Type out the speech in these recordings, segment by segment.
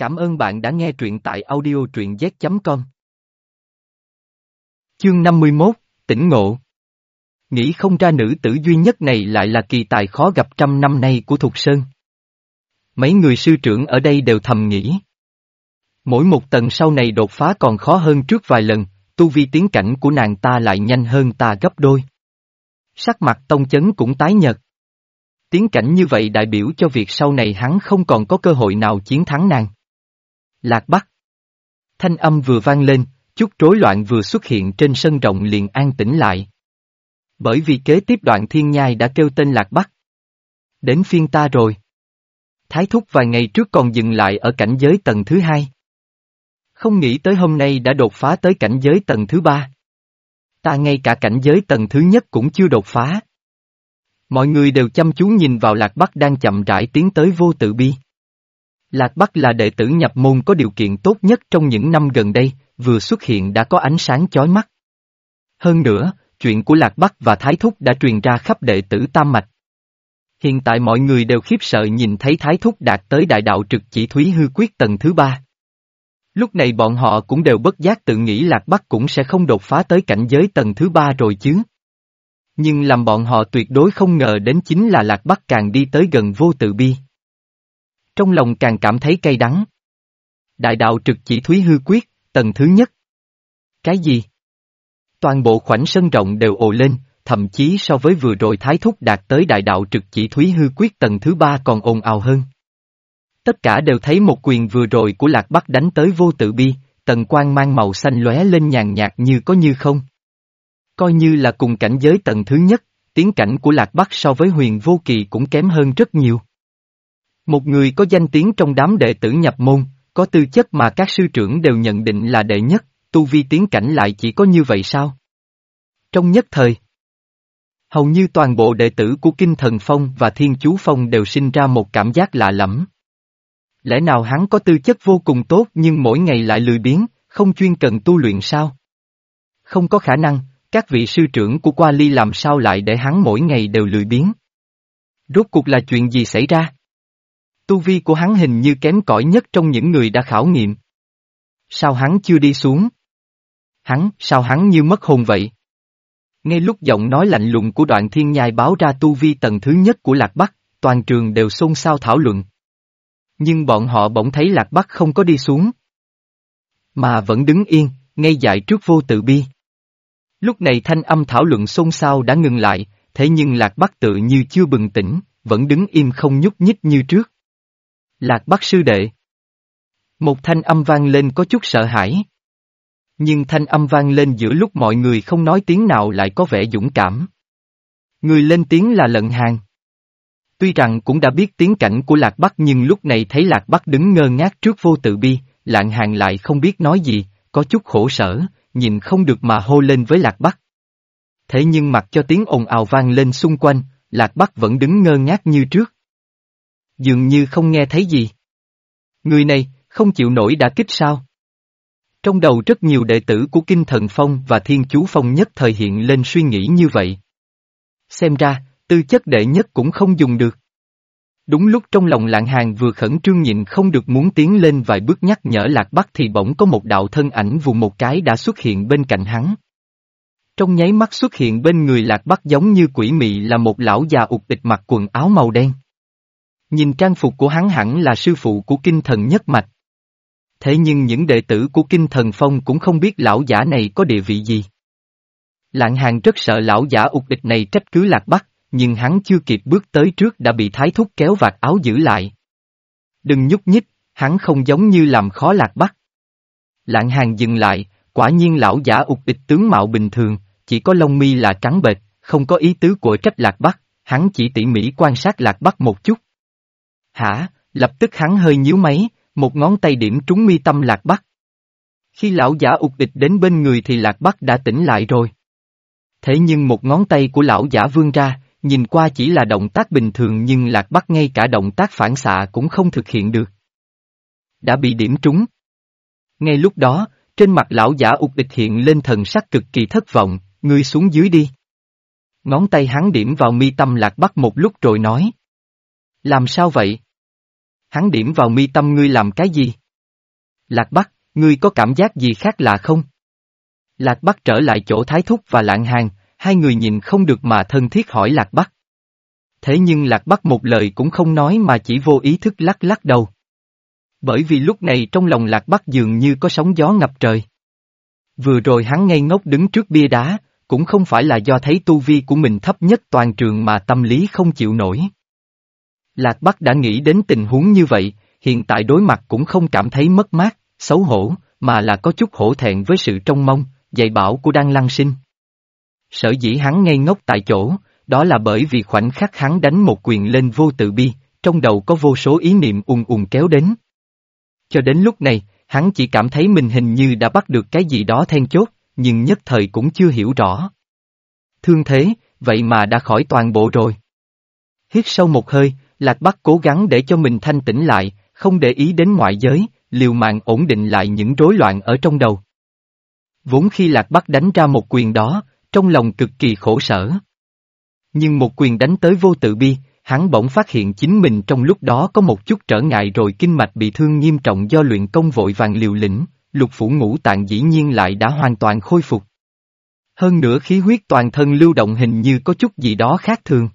Cảm ơn bạn đã nghe truyện tại audio truyện z.com. Chương 51, tỉnh ngộ. Nghĩ không ra nữ tử duy nhất này lại là kỳ tài khó gặp trăm năm nay của Thục Sơn. Mấy người sư trưởng ở đây đều thầm nghĩ. Mỗi một tầng sau này đột phá còn khó hơn trước vài lần, tu vi tiến cảnh của nàng ta lại nhanh hơn ta gấp đôi. Sắc mặt tông chấn cũng tái nhật. Tiến cảnh như vậy đại biểu cho việc sau này hắn không còn có cơ hội nào chiến thắng nàng. Lạc Bắc. Thanh âm vừa vang lên, chút rối loạn vừa xuất hiện trên sân rộng liền an tĩnh lại. Bởi vì kế tiếp đoạn thiên nhai đã kêu tên Lạc Bắc. Đến phiên ta rồi. Thái thúc vài ngày trước còn dừng lại ở cảnh giới tầng thứ hai. Không nghĩ tới hôm nay đã đột phá tới cảnh giới tầng thứ ba. Ta ngay cả cảnh giới tầng thứ nhất cũng chưa đột phá. Mọi người đều chăm chú nhìn vào Lạc Bắc đang chậm rãi tiến tới vô tự bi. Lạc Bắc là đệ tử nhập môn có điều kiện tốt nhất trong những năm gần đây, vừa xuất hiện đã có ánh sáng chói mắt. Hơn nữa, chuyện của Lạc Bắc và Thái Thúc đã truyền ra khắp đệ tử Tam Mạch. Hiện tại mọi người đều khiếp sợ nhìn thấy Thái Thúc đạt tới đại đạo trực chỉ thúy hư quyết tầng thứ ba. Lúc này bọn họ cũng đều bất giác tự nghĩ Lạc Bắc cũng sẽ không đột phá tới cảnh giới tầng thứ ba rồi chứ. Nhưng làm bọn họ tuyệt đối không ngờ đến chính là Lạc Bắc càng đi tới gần vô tự bi. Trong lòng càng cảm thấy cay đắng. Đại đạo trực chỉ thúy hư quyết, tầng thứ nhất. Cái gì? Toàn bộ khoảnh sân rộng đều ồ lên, thậm chí so với vừa rồi thái thúc đạt tới đại đạo trực chỉ thúy hư quyết tầng thứ ba còn ồn ào hơn. Tất cả đều thấy một quyền vừa rồi của Lạc Bắc đánh tới vô tự bi, tầng quang mang màu xanh lóe lên nhàn nhạt như có như không. Coi như là cùng cảnh giới tầng thứ nhất, tiến cảnh của Lạc Bắc so với huyền vô kỳ cũng kém hơn rất nhiều. Một người có danh tiếng trong đám đệ tử nhập môn, có tư chất mà các sư trưởng đều nhận định là đệ nhất, tu vi tiến cảnh lại chỉ có như vậy sao? Trong nhất thời, hầu như toàn bộ đệ tử của Kinh Thần Phong và Thiên Chú Phong đều sinh ra một cảm giác lạ lẫm. Lẽ nào hắn có tư chất vô cùng tốt nhưng mỗi ngày lại lười biếng, không chuyên cần tu luyện sao? Không có khả năng, các vị sư trưởng của Qua Ly làm sao lại để hắn mỗi ngày đều lười biếng? Rốt cuộc là chuyện gì xảy ra? Tu vi của hắn hình như kém cỏi nhất trong những người đã khảo nghiệm. Sao hắn chưa đi xuống? Hắn, sao hắn như mất hồn vậy? Ngay lúc giọng nói lạnh lùng của đoạn thiên nhai báo ra tu vi tầng thứ nhất của Lạc Bắc, toàn trường đều xôn xao thảo luận. Nhưng bọn họ bỗng thấy Lạc Bắc không có đi xuống. Mà vẫn đứng yên, ngay dại trước vô tự bi. Lúc này thanh âm thảo luận xôn xao đã ngừng lại, thế nhưng Lạc Bắc tự như chưa bừng tỉnh, vẫn đứng im không nhúc nhích như trước. Lạc Bắc sư đệ. Một thanh âm vang lên có chút sợ hãi. Nhưng thanh âm vang lên giữa lúc mọi người không nói tiếng nào lại có vẻ dũng cảm. Người lên tiếng là lận hàng. Tuy rằng cũng đã biết tiếng cảnh của Lạc Bắc nhưng lúc này thấy Lạc Bắc đứng ngơ ngác trước vô tự bi, lạng hàng lại không biết nói gì, có chút khổ sở, nhìn không được mà hô lên với Lạc Bắc. Thế nhưng mặc cho tiếng ồn ào vang lên xung quanh, Lạc Bắc vẫn đứng ngơ ngác như trước dường như không nghe thấy gì. Người này, không chịu nổi đã kích sao? Trong đầu rất nhiều đệ tử của Kinh Thần Phong và Thiên Chú Phong nhất thời hiện lên suy nghĩ như vậy. Xem ra, tư chất đệ nhất cũng không dùng được. Đúng lúc trong lòng lạng hàng vừa khẩn trương nhịn không được muốn tiến lên vài bước nhắc nhở lạc bắc thì bỗng có một đạo thân ảnh vùng một cái đã xuất hiện bên cạnh hắn. Trong nháy mắt xuất hiện bên người lạc bắc giống như quỷ mị là một lão già ụt tịch mặc quần áo màu đen. Nhìn trang phục của hắn hẳn là sư phụ của kinh thần nhất mạch. Thế nhưng những đệ tử của kinh thần phong cũng không biết lão giả này có địa vị gì. Lạng hàng rất sợ lão giả ục địch này trách cứ lạc bắc, nhưng hắn chưa kịp bước tới trước đã bị thái thúc kéo vạt áo giữ lại. Đừng nhúc nhích, hắn không giống như làm khó lạc bắc. Lạng hàng dừng lại, quả nhiên lão giả ục địch tướng mạo bình thường, chỉ có lông mi là trắng bệch, không có ý tứ của trách lạc bắc, hắn chỉ tỉ mỉ quan sát lạc bắc một chút. Hả, lập tức hắn hơi nhíu máy, một ngón tay điểm trúng mi tâm lạc bắc. Khi lão giả ục địch đến bên người thì lạc bắc đã tỉnh lại rồi. Thế nhưng một ngón tay của lão giả vươn ra, nhìn qua chỉ là động tác bình thường nhưng lạc bắc ngay cả động tác phản xạ cũng không thực hiện được. Đã bị điểm trúng. Ngay lúc đó, trên mặt lão giả ục địch hiện lên thần sắc cực kỳ thất vọng, ngươi xuống dưới đi. Ngón tay hắn điểm vào mi tâm lạc bắc một lúc rồi nói. Làm sao vậy? Hắn điểm vào mi tâm ngươi làm cái gì? Lạc Bắc, ngươi có cảm giác gì khác lạ không? Lạc Bắc trở lại chỗ Thái Thúc và Lạng Hàng, hai người nhìn không được mà thân thiết hỏi Lạc Bắc. Thế nhưng Lạc Bắc một lời cũng không nói mà chỉ vô ý thức lắc lắc đầu. Bởi vì lúc này trong lòng Lạc Bắc dường như có sóng gió ngập trời. Vừa rồi hắn ngây ngốc đứng trước bia đá, cũng không phải là do thấy tu vi của mình thấp nhất toàn trường mà tâm lý không chịu nổi. Lạc Bắc đã nghĩ đến tình huống như vậy, hiện tại đối mặt cũng không cảm thấy mất mát, xấu hổ, mà là có chút hổ thẹn với sự trông mong, dạy bảo của Đan Lăng Sinh. Sở dĩ hắn ngây ngốc tại chỗ, đó là bởi vì khoảnh khắc hắn đánh một quyền lên vô tự bi, trong đầu có vô số ý niệm ùn ùn kéo đến. Cho đến lúc này, hắn chỉ cảm thấy mình hình như đã bắt được cái gì đó then chốt, nhưng nhất thời cũng chưa hiểu rõ. Thương thế, vậy mà đã khỏi toàn bộ rồi. Hít sâu một hơi, Lạc Bắc cố gắng để cho mình thanh tĩnh lại, không để ý đến ngoại giới, liều mạng ổn định lại những rối loạn ở trong đầu. Vốn khi Lạc Bắc đánh ra một quyền đó, trong lòng cực kỳ khổ sở. Nhưng một quyền đánh tới vô tự bi, hắn bỗng phát hiện chính mình trong lúc đó có một chút trở ngại rồi kinh mạch bị thương nghiêm trọng do luyện công vội vàng liều lĩnh, lục phủ ngũ tạng dĩ nhiên lại đã hoàn toàn khôi phục. Hơn nữa khí huyết toàn thân lưu động hình như có chút gì đó khác thường.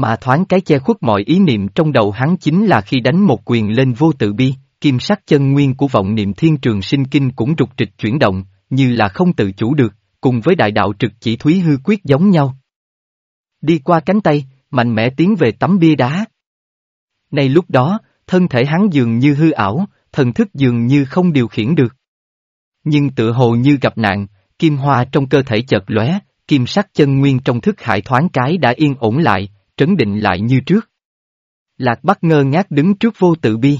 Mà thoáng cái che khuất mọi ý niệm trong đầu hắn chính là khi đánh một quyền lên vô tự bi, kim sắc chân nguyên của vọng niệm thiên trường sinh kinh cũng rục trịch chuyển động, như là không tự chủ được, cùng với đại đạo trực chỉ thúy hư quyết giống nhau. Đi qua cánh tay, mạnh mẽ tiến về tấm bia đá. Này lúc đó, thân thể hắn dường như hư ảo, thần thức dường như không điều khiển được. Nhưng tự hồ như gặp nạn, kim hoa trong cơ thể chợt lóe, kim sắc chân nguyên trong thức hải thoáng cái đã yên ổn lại, trấn định lại như trước. Lạc Bắc ngơ ngác đứng trước vô tự bi.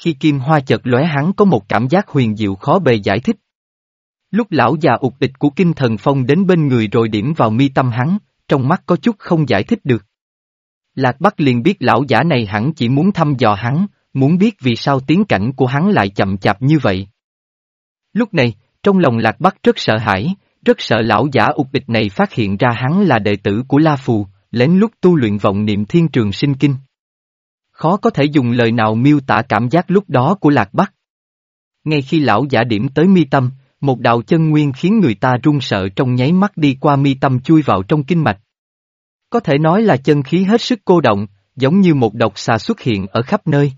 Khi kim hoa chợt lóe hắn có một cảm giác huyền diệu khó bề giải thích. Lúc lão già ục địch của kinh thần phong đến bên người rồi điểm vào mi tâm hắn, trong mắt có chút không giải thích được. Lạc Bắc liền biết lão giả này hẳn chỉ muốn thăm dò hắn, muốn biết vì sao tiến cảnh của hắn lại chậm chạp như vậy. Lúc này, trong lòng Lạc Bắc rất sợ hãi, rất sợ lão giả ục địch này phát hiện ra hắn là đệ tử của La Phù, lén lúc tu luyện vọng niệm thiên trường sinh kinh. Khó có thể dùng lời nào miêu tả cảm giác lúc đó của Lạc Bắc. Ngay khi lão giả điểm tới mi tâm, một đạo chân nguyên khiến người ta run sợ trong nháy mắt đi qua mi tâm chui vào trong kinh mạch. Có thể nói là chân khí hết sức cô động, giống như một độc xà xuất hiện ở khắp nơi.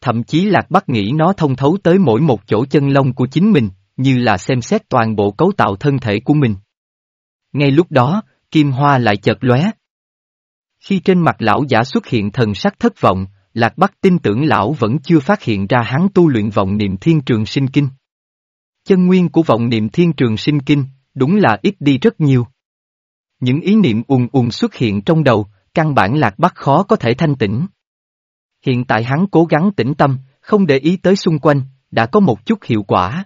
Thậm chí Lạc Bắc nghĩ nó thông thấu tới mỗi một chỗ chân lông của chính mình, như là xem xét toàn bộ cấu tạo thân thể của mình. Ngay lúc đó, kim hoa lại chợt lóe. Khi trên mặt lão giả xuất hiện thần sắc thất vọng, Lạc Bắc tin tưởng lão vẫn chưa phát hiện ra hắn tu luyện vọng niệm thiên trường sinh kinh. Chân nguyên của vọng niệm thiên trường sinh kinh, đúng là ít đi rất nhiều. Những ý niệm ùn ùn xuất hiện trong đầu, căn bản Lạc Bắc khó có thể thanh tĩnh. Hiện tại hắn cố gắng tĩnh tâm, không để ý tới xung quanh, đã có một chút hiệu quả.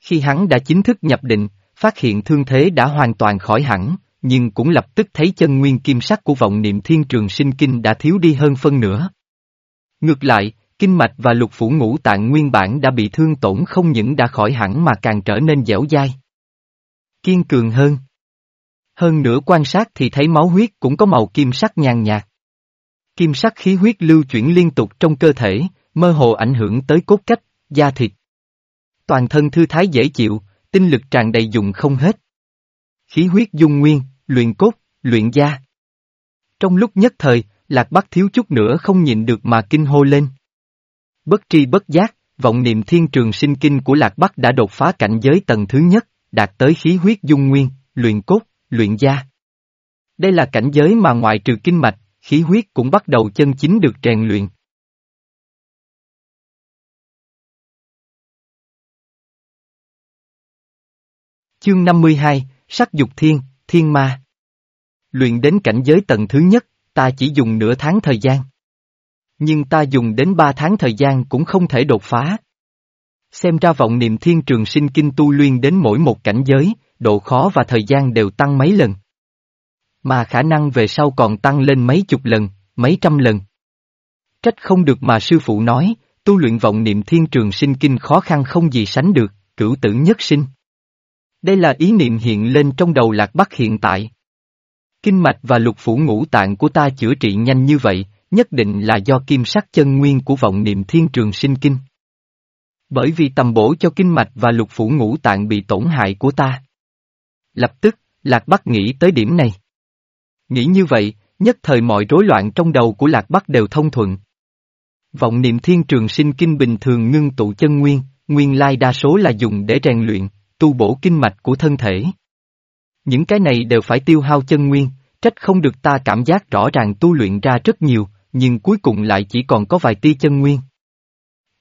Khi hắn đã chính thức nhập định, phát hiện thương thế đã hoàn toàn khỏi hẳn, nhưng cũng lập tức thấy chân nguyên kim sắc của vọng niệm thiên trường sinh kinh đã thiếu đi hơn phân nửa. Ngược lại, kinh mạch và lục phủ ngũ tạng nguyên bản đã bị thương tổn không những đã khỏi hẳn mà càng trở nên dẻo dai. Kiên cường hơn. Hơn nữa quan sát thì thấy máu huyết cũng có màu kim sắc nhàn nhạt. Kim sắc khí huyết lưu chuyển liên tục trong cơ thể, mơ hồ ảnh hưởng tới cốt cách, da thịt. Toàn thân thư thái dễ chịu, tinh lực tràn đầy dùng không hết. Khí huyết dung nguyên, luyện cốt, luyện gia. Trong lúc nhất thời, Lạc Bắc thiếu chút nữa không nhịn được mà kinh hô lên. Bất tri bất giác, vọng niệm thiên trường sinh kinh của Lạc Bắc đã đột phá cảnh giới tầng thứ nhất, đạt tới khí huyết dung nguyên, luyện cốt, luyện gia. Đây là cảnh giới mà ngoại trừ kinh mạch, khí huyết cũng bắt đầu chân chính được rèn luyện. Chương 52, Sắc dục thiên, thiên ma. Luyện đến cảnh giới tầng thứ nhất, ta chỉ dùng nửa tháng thời gian. Nhưng ta dùng đến ba tháng thời gian cũng không thể đột phá. Xem ra vọng niệm thiên trường sinh kinh tu luyện đến mỗi một cảnh giới, độ khó và thời gian đều tăng mấy lần. Mà khả năng về sau còn tăng lên mấy chục lần, mấy trăm lần. Trách không được mà sư phụ nói, tu luyện vọng niệm thiên trường sinh kinh khó khăn không gì sánh được, cửu tử nhất sinh. Đây là ý niệm hiện lên trong đầu lạc bắc hiện tại. Kinh mạch và lục phủ ngũ tạng của ta chữa trị nhanh như vậy, nhất định là do kim sắc chân nguyên của vọng niệm thiên trường sinh kinh. Bởi vì tầm bổ cho kinh mạch và lục phủ ngũ tạng bị tổn hại của ta. Lập tức, Lạc Bắc nghĩ tới điểm này. Nghĩ như vậy, nhất thời mọi rối loạn trong đầu của Lạc Bắc đều thông thuận. Vọng niệm thiên trường sinh kinh bình thường ngưng tụ chân nguyên, nguyên lai đa số là dùng để rèn luyện, tu bổ kinh mạch của thân thể. Những cái này đều phải tiêu hao chân nguyên, trách không được ta cảm giác rõ ràng tu luyện ra rất nhiều, nhưng cuối cùng lại chỉ còn có vài tia chân nguyên.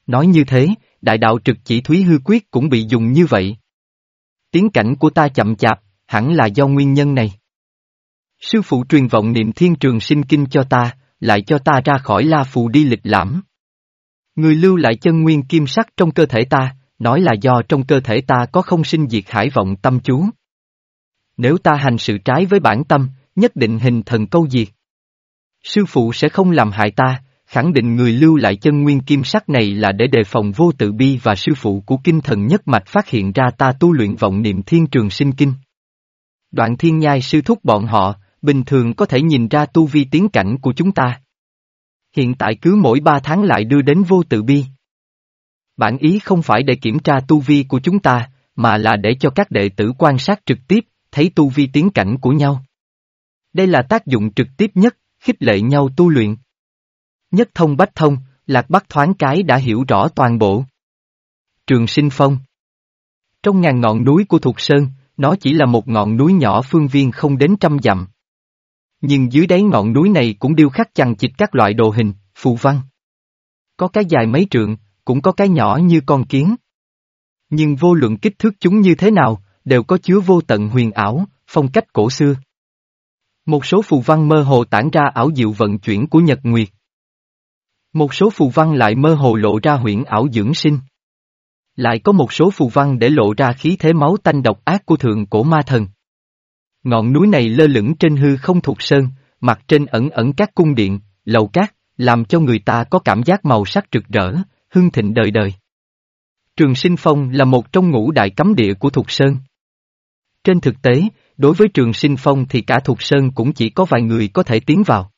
Nói như thế, đại đạo trực chỉ thúy hư quyết cũng bị dùng như vậy. Tiến cảnh của ta chậm chạp, hẳn là do nguyên nhân này. Sư phụ truyền vọng niệm thiên trường sinh kinh cho ta, lại cho ta ra khỏi la phù đi lịch lãm. Người lưu lại chân nguyên kim sắc trong cơ thể ta, nói là do trong cơ thể ta có không sinh diệt hải vọng tâm chú. Nếu ta hành sự trái với bản tâm, nhất định hình thần câu diệt. Sư phụ sẽ không làm hại ta, khẳng định người lưu lại chân nguyên kim sắc này là để đề phòng vô tự bi và sư phụ của kinh thần nhất mạch phát hiện ra ta tu luyện vọng niệm thiên trường sinh kinh. Đoạn thiên nhai sư thúc bọn họ, bình thường có thể nhìn ra tu vi tiến cảnh của chúng ta. Hiện tại cứ mỗi ba tháng lại đưa đến vô tự bi. Bản ý không phải để kiểm tra tu vi của chúng ta, mà là để cho các đệ tử quan sát trực tiếp, thấy tu vi tiến cảnh của nhau. Đây là tác dụng trực tiếp nhất, khích lệ nhau tu luyện. Nhất thông bách thông, lạc bắc thoáng cái đã hiểu rõ toàn bộ. Trường sinh phong Trong ngàn ngọn núi của Thục Sơn, nó chỉ là một ngọn núi nhỏ phương viên không đến trăm dặm. Nhưng dưới đáy ngọn núi này cũng điêu khắc chằng chịt các loại đồ hình, phù văn. Có cái dài mấy trượng, cũng có cái nhỏ như con kiến. Nhưng vô luận kích thước chúng như thế nào, đều có chứa vô tận huyền ảo, phong cách cổ xưa. Một số phù văn mơ hồ tản ra ảo diệu vận chuyển của Nhật Nguyệt. Một số phù văn lại mơ hồ lộ ra huyễn ảo dưỡng sinh. Lại có một số phù văn để lộ ra khí thế máu tanh độc ác của thượng cổ ma thần. Ngọn núi này lơ lửng trên hư không thuộc sơn, mặt trên ẩn ẩn các cung điện, lầu cát, làm cho người ta có cảm giác màu sắc rực rỡ, hưng thịnh đời đời. Trường Sinh Phong là một trong ngũ đại cấm địa của Thục Sơn. Trên thực tế, đối với Trường Sinh Phong thì cả Thục Sơn cũng chỉ có vài người có thể tiến vào.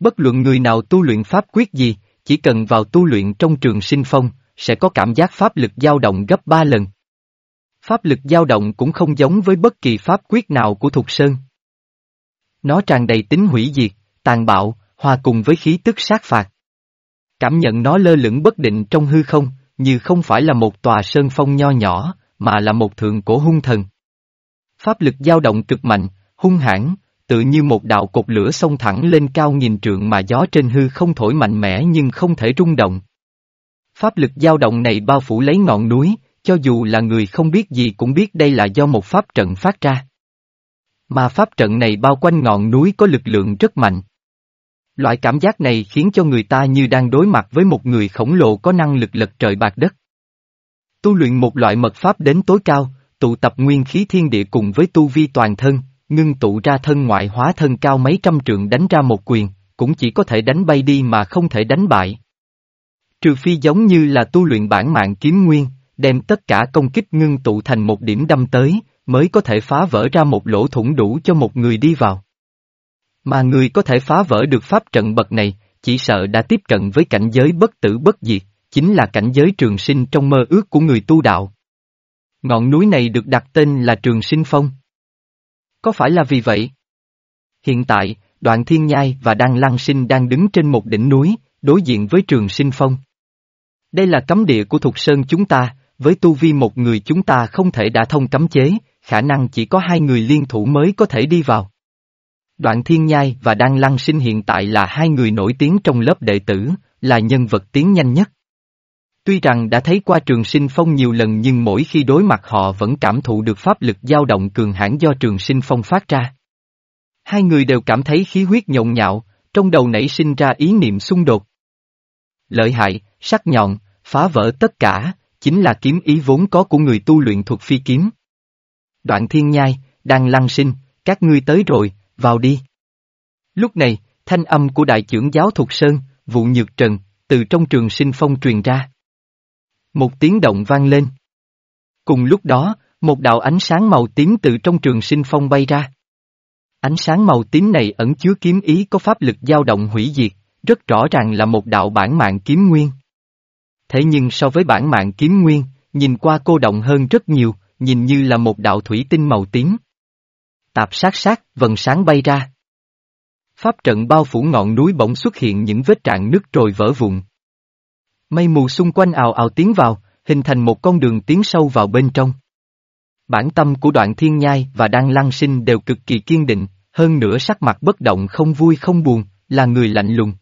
Bất luận người nào tu luyện pháp quyết gì, chỉ cần vào tu luyện trong Trường Sinh Phong, sẽ có cảm giác pháp lực dao động gấp ba lần. Pháp lực dao động cũng không giống với bất kỳ pháp quyết nào của Thục Sơn. Nó tràn đầy tính hủy diệt, tàn bạo, hòa cùng với khí tức sát phạt. Cảm nhận nó lơ lửng bất định trong hư không, như không phải là một tòa sơn phong nho nhỏ, mà là một thượng cổ hung thần. Pháp lực dao động cực mạnh, hung hãn, tự như một đạo cột lửa xông thẳng lên cao nghìn trượng mà gió trên hư không thổi mạnh mẽ nhưng không thể rung động. Pháp lực dao động này bao phủ lấy ngọn núi, cho dù là người không biết gì cũng biết đây là do một pháp trận phát ra. Mà pháp trận này bao quanh ngọn núi có lực lượng rất mạnh. Loại cảm giác này khiến cho người ta như đang đối mặt với một người khổng lồ có năng lực lật trời bạc đất. Tu luyện một loại mật pháp đến tối cao, tụ tập nguyên khí thiên địa cùng với tu vi toàn thân, ngưng tụ ra thân ngoại hóa thân cao mấy trăm trượng đánh ra một quyền, cũng chỉ có thể đánh bay đi mà không thể đánh bại. Trừ phi giống như là tu luyện bản mạng kiếm nguyên, đem tất cả công kích ngưng tụ thành một điểm đâm tới, mới có thể phá vỡ ra một lỗ thủng đủ cho một người đi vào. Mà người có thể phá vỡ được pháp trận bậc này, chỉ sợ đã tiếp cận với cảnh giới bất tử bất diệt, chính là cảnh giới trường sinh trong mơ ước của người tu đạo. Ngọn núi này được đặt tên là Trường Sinh Phong. Có phải là vì vậy? Hiện tại, đoạn thiên nhai và đăng lăng sinh đang đứng trên một đỉnh núi, đối diện với Trường Sinh Phong. Đây là cấm địa của Thục Sơn chúng ta, với tu vi một người chúng ta không thể đã thông cấm chế, khả năng chỉ có hai người liên thủ mới có thể đi vào. Đoạn Thiên Nhai và Đan Lăng Sinh hiện tại là hai người nổi tiếng trong lớp đệ tử, là nhân vật tiến nhanh nhất. Tuy rằng đã thấy qua trường sinh phong nhiều lần nhưng mỗi khi đối mặt họ vẫn cảm thụ được pháp lực dao động cường hãn do trường sinh phong phát ra. Hai người đều cảm thấy khí huyết nhộn nhạo, trong đầu nảy sinh ra ý niệm xung đột. Lợi hại, sắc nhọn, phá vỡ tất cả, chính là kiếm ý vốn có của người tu luyện thuật phi kiếm. Đoạn thiên nhai, đang lăng sinh, các ngươi tới rồi, vào đi. Lúc này, thanh âm của đại trưởng giáo Thục Sơn, vụ nhược trần, từ trong trường sinh phong truyền ra. Một tiếng động vang lên. Cùng lúc đó, một đạo ánh sáng màu tím từ trong trường sinh phong bay ra. Ánh sáng màu tím này ẩn chứa kiếm ý có pháp lực dao động hủy diệt, rất rõ ràng là một đạo bản mạng kiếm nguyên. Thế nhưng so với bản mạng kiếm nguyên, nhìn qua cô động hơn rất nhiều, nhìn như là một đạo thủy tinh màu tím. Tạp sát sát, vần sáng bay ra. Pháp trận bao phủ ngọn núi bỗng xuất hiện những vết trạng nứt trồi vỡ vụn. Mây mù xung quanh ào ào tiến vào, hình thành một con đường tiến sâu vào bên trong. Bản tâm của đoạn thiên nhai và đang lăng sinh đều cực kỳ kiên định, hơn nữa sắc mặt bất động không vui không buồn, là người lạnh lùng.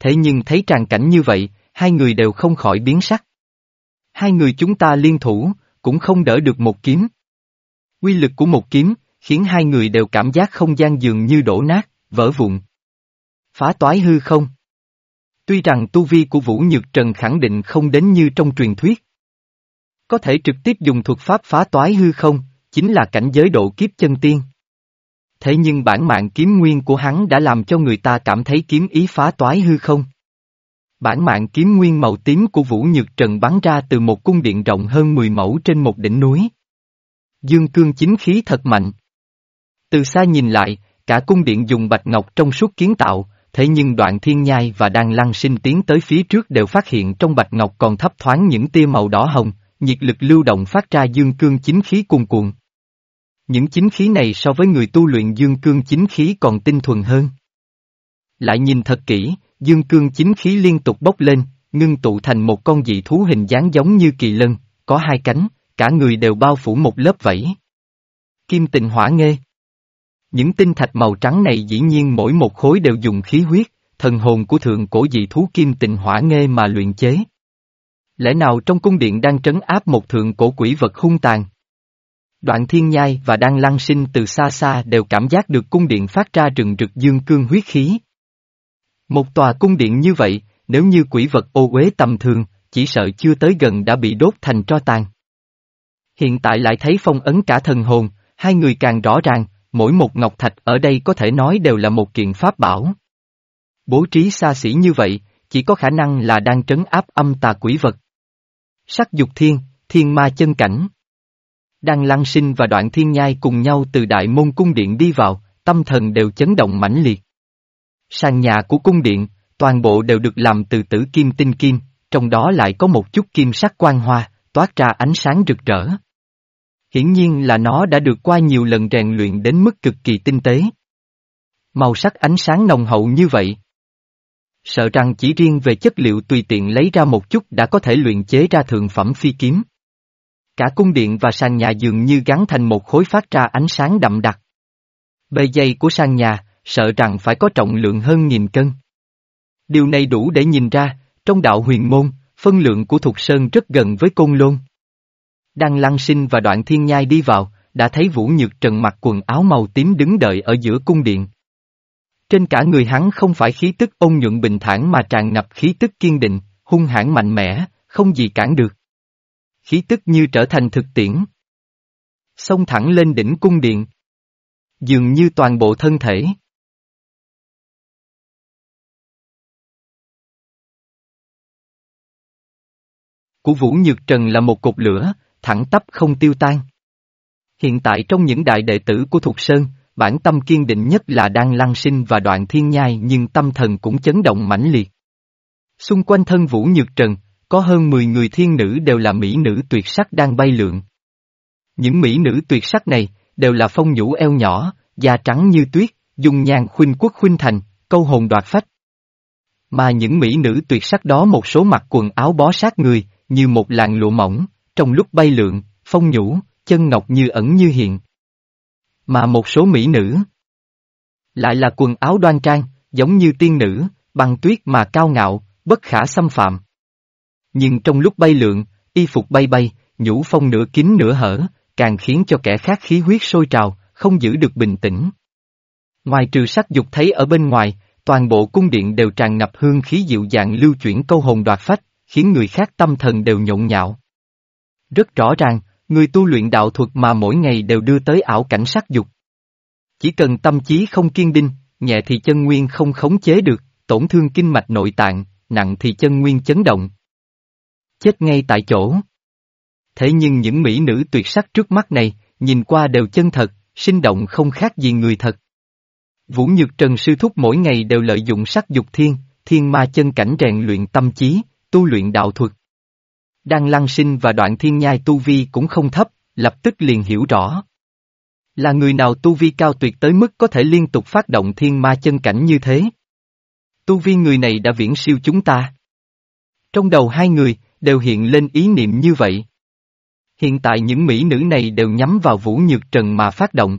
Thế nhưng thấy tràn cảnh như vậy, hai người đều không khỏi biến sắc. Hai người chúng ta liên thủ, cũng không đỡ được một kiếm. Quy lực của một kiếm, khiến hai người đều cảm giác không gian dường như đổ nát, vỡ vụn. Phá toái hư không? Tuy rằng tu vi của Vũ Nhược Trần khẳng định không đến như trong truyền thuyết. Có thể trực tiếp dùng thuật pháp phá toái hư không, chính là cảnh giới độ kiếp chân tiên. Thế nhưng bản mạng kiếm nguyên của hắn đã làm cho người ta cảm thấy kiếm ý phá toái hư không. Bản mạng kiếm nguyên màu tím của Vũ Nhược Trần bắn ra từ một cung điện rộng hơn 10 mẫu trên một đỉnh núi. Dương cương chính khí thật mạnh. Từ xa nhìn lại, cả cung điện dùng bạch ngọc trong suốt kiến tạo, thế nhưng đoạn thiên nhai và đang lăng sinh tiến tới phía trước đều phát hiện trong bạch ngọc còn thấp thoáng những tia màu đỏ hồng, nhiệt lực lưu động phát ra dương cương chính khí cuồn cuộn. Những chính khí này so với người tu luyện dương cương chính khí còn tinh thuần hơn. Lại nhìn thật kỹ, dương cương chính khí liên tục bốc lên, ngưng tụ thành một con dị thú hình dáng giống như kỳ lân, có hai cánh, cả người đều bao phủ một lớp vẫy. Kim tình hỏa nghê những tinh thạch màu trắng này dĩ nhiên mỗi một khối đều dùng khí huyết, thần hồn của thượng cổ dị thú kim tịnh hỏa nghê mà luyện chế. Lẽ nào trong cung điện đang trấn áp một thượng cổ quỷ vật hung tàn? Đoạn thiên nhai và đang lăng sinh từ xa xa đều cảm giác được cung điện phát ra rừng rực dương cương huyết khí. Một tòa cung điện như vậy, nếu như quỷ vật ô uế tầm thường, chỉ sợ chưa tới gần đã bị đốt thành tro tàn. Hiện tại lại thấy phong ấn cả thần hồn, hai người càng rõ ràng, mỗi một ngọc thạch ở đây có thể nói đều là một kiện pháp bảo. Bố trí xa xỉ như vậy, chỉ có khả năng là đang trấn áp âm tà quỷ vật. Sắc dục thiên, thiên ma chân cảnh. Đang lăng sinh và đoạn thiên nhai cùng nhau từ đại môn cung điện đi vào, tâm thần đều chấn động mãnh liệt. Sàn nhà của cung điện, toàn bộ đều được làm từ tử kim tinh kim, trong đó lại có một chút kim sắc quang hoa, toát ra ánh sáng rực rỡ. Hiển nhiên là nó đã được qua nhiều lần rèn luyện đến mức cực kỳ tinh tế. Màu sắc ánh sáng nồng hậu như vậy. Sợ rằng chỉ riêng về chất liệu tùy tiện lấy ra một chút đã có thể luyện chế ra thượng phẩm phi kiếm. Cả cung điện và sàn nhà dường như gắn thành một khối phát ra ánh sáng đậm đặc. Bề dày của sàn nhà, sợ rằng phải có trọng lượng hơn nghìn cân. Điều này đủ để nhìn ra, trong đạo huyền môn, phân lượng của Thục Sơn rất gần với Côn Lôn. Đang lăng sinh và đoạn thiên nhai đi vào, đã thấy Vũ Nhược Trần mặc quần áo màu tím đứng đợi ở giữa cung điện. Trên cả người hắn không phải khí tức ôn nhuận bình thản mà tràn ngập khí tức kiên định, hung hãn mạnh mẽ, không gì cản được. Khí tức như trở thành thực tiễn. Xông thẳng lên đỉnh cung điện. Dường như toàn bộ thân thể. của Vũ Nhược Trần là một cột lửa, thẳng tắp không tiêu tan. Hiện tại trong những đại đệ tử của Thục Sơn, bản tâm kiên định nhất là đang lăng sinh và đoạn thiên nhai nhưng tâm thần cũng chấn động mãnh liệt. Xung quanh thân Vũ Nhược Trần, có hơn 10 người thiên nữ đều là mỹ nữ tuyệt sắc đang bay lượn. Những mỹ nữ tuyệt sắc này, đều là phong nhũ eo nhỏ, da trắng như tuyết, dung nhan khuynh quốc khuynh thành, câu hồn đoạt phách. Mà những mỹ nữ tuyệt sắc đó một số mặc quần áo bó sát người, như một làn lụa mỏng, trong lúc bay lượn, phong nhũ, chân ngọc như ẩn như hiện. Mà một số mỹ nữ lại là quần áo đoan trang, giống như tiên nữ, băng tuyết mà cao ngạo, bất khả xâm phạm. Nhưng trong lúc bay lượn, y phục bay bay, nhũ phong nửa kín nửa hở, càng khiến cho kẻ khác khí huyết sôi trào, không giữ được bình tĩnh. Ngoài trừ sắc dục thấy ở bên ngoài, toàn bộ cung điện đều tràn ngập hương khí dịu dàng lưu chuyển câu hồn đoạt phách, khiến người khác tâm thần đều nhộn nhạo. Rất rõ ràng, người tu luyện đạo thuật mà mỗi ngày đều đưa tới ảo cảnh sắc dục. Chỉ cần tâm trí không kiên định, nhẹ thì chân nguyên không khống chế được, tổn thương kinh mạch nội tạng, nặng thì chân nguyên chấn động. Chết ngay tại chỗ. Thế nhưng những mỹ nữ tuyệt sắc trước mắt này, nhìn qua đều chân thật, sinh động không khác gì người thật. Vũ Nhược Trần Sư Thúc mỗi ngày đều lợi dụng sắc dục thiên, thiên ma chân cảnh rèn luyện tâm trí, tu luyện đạo thuật đang Lăng Sinh và Đoạn Thiên Nhai tu vi cũng không thấp, lập tức liền hiểu rõ. Là người nào tu vi cao tuyệt tới mức có thể liên tục phát động thiên ma chân cảnh như thế? Tu vi người này đã viễn siêu chúng ta. Trong đầu hai người, đều hiện lên ý niệm như vậy. Hiện tại những mỹ nữ này đều nhắm vào Vũ Nhược Trần mà phát động.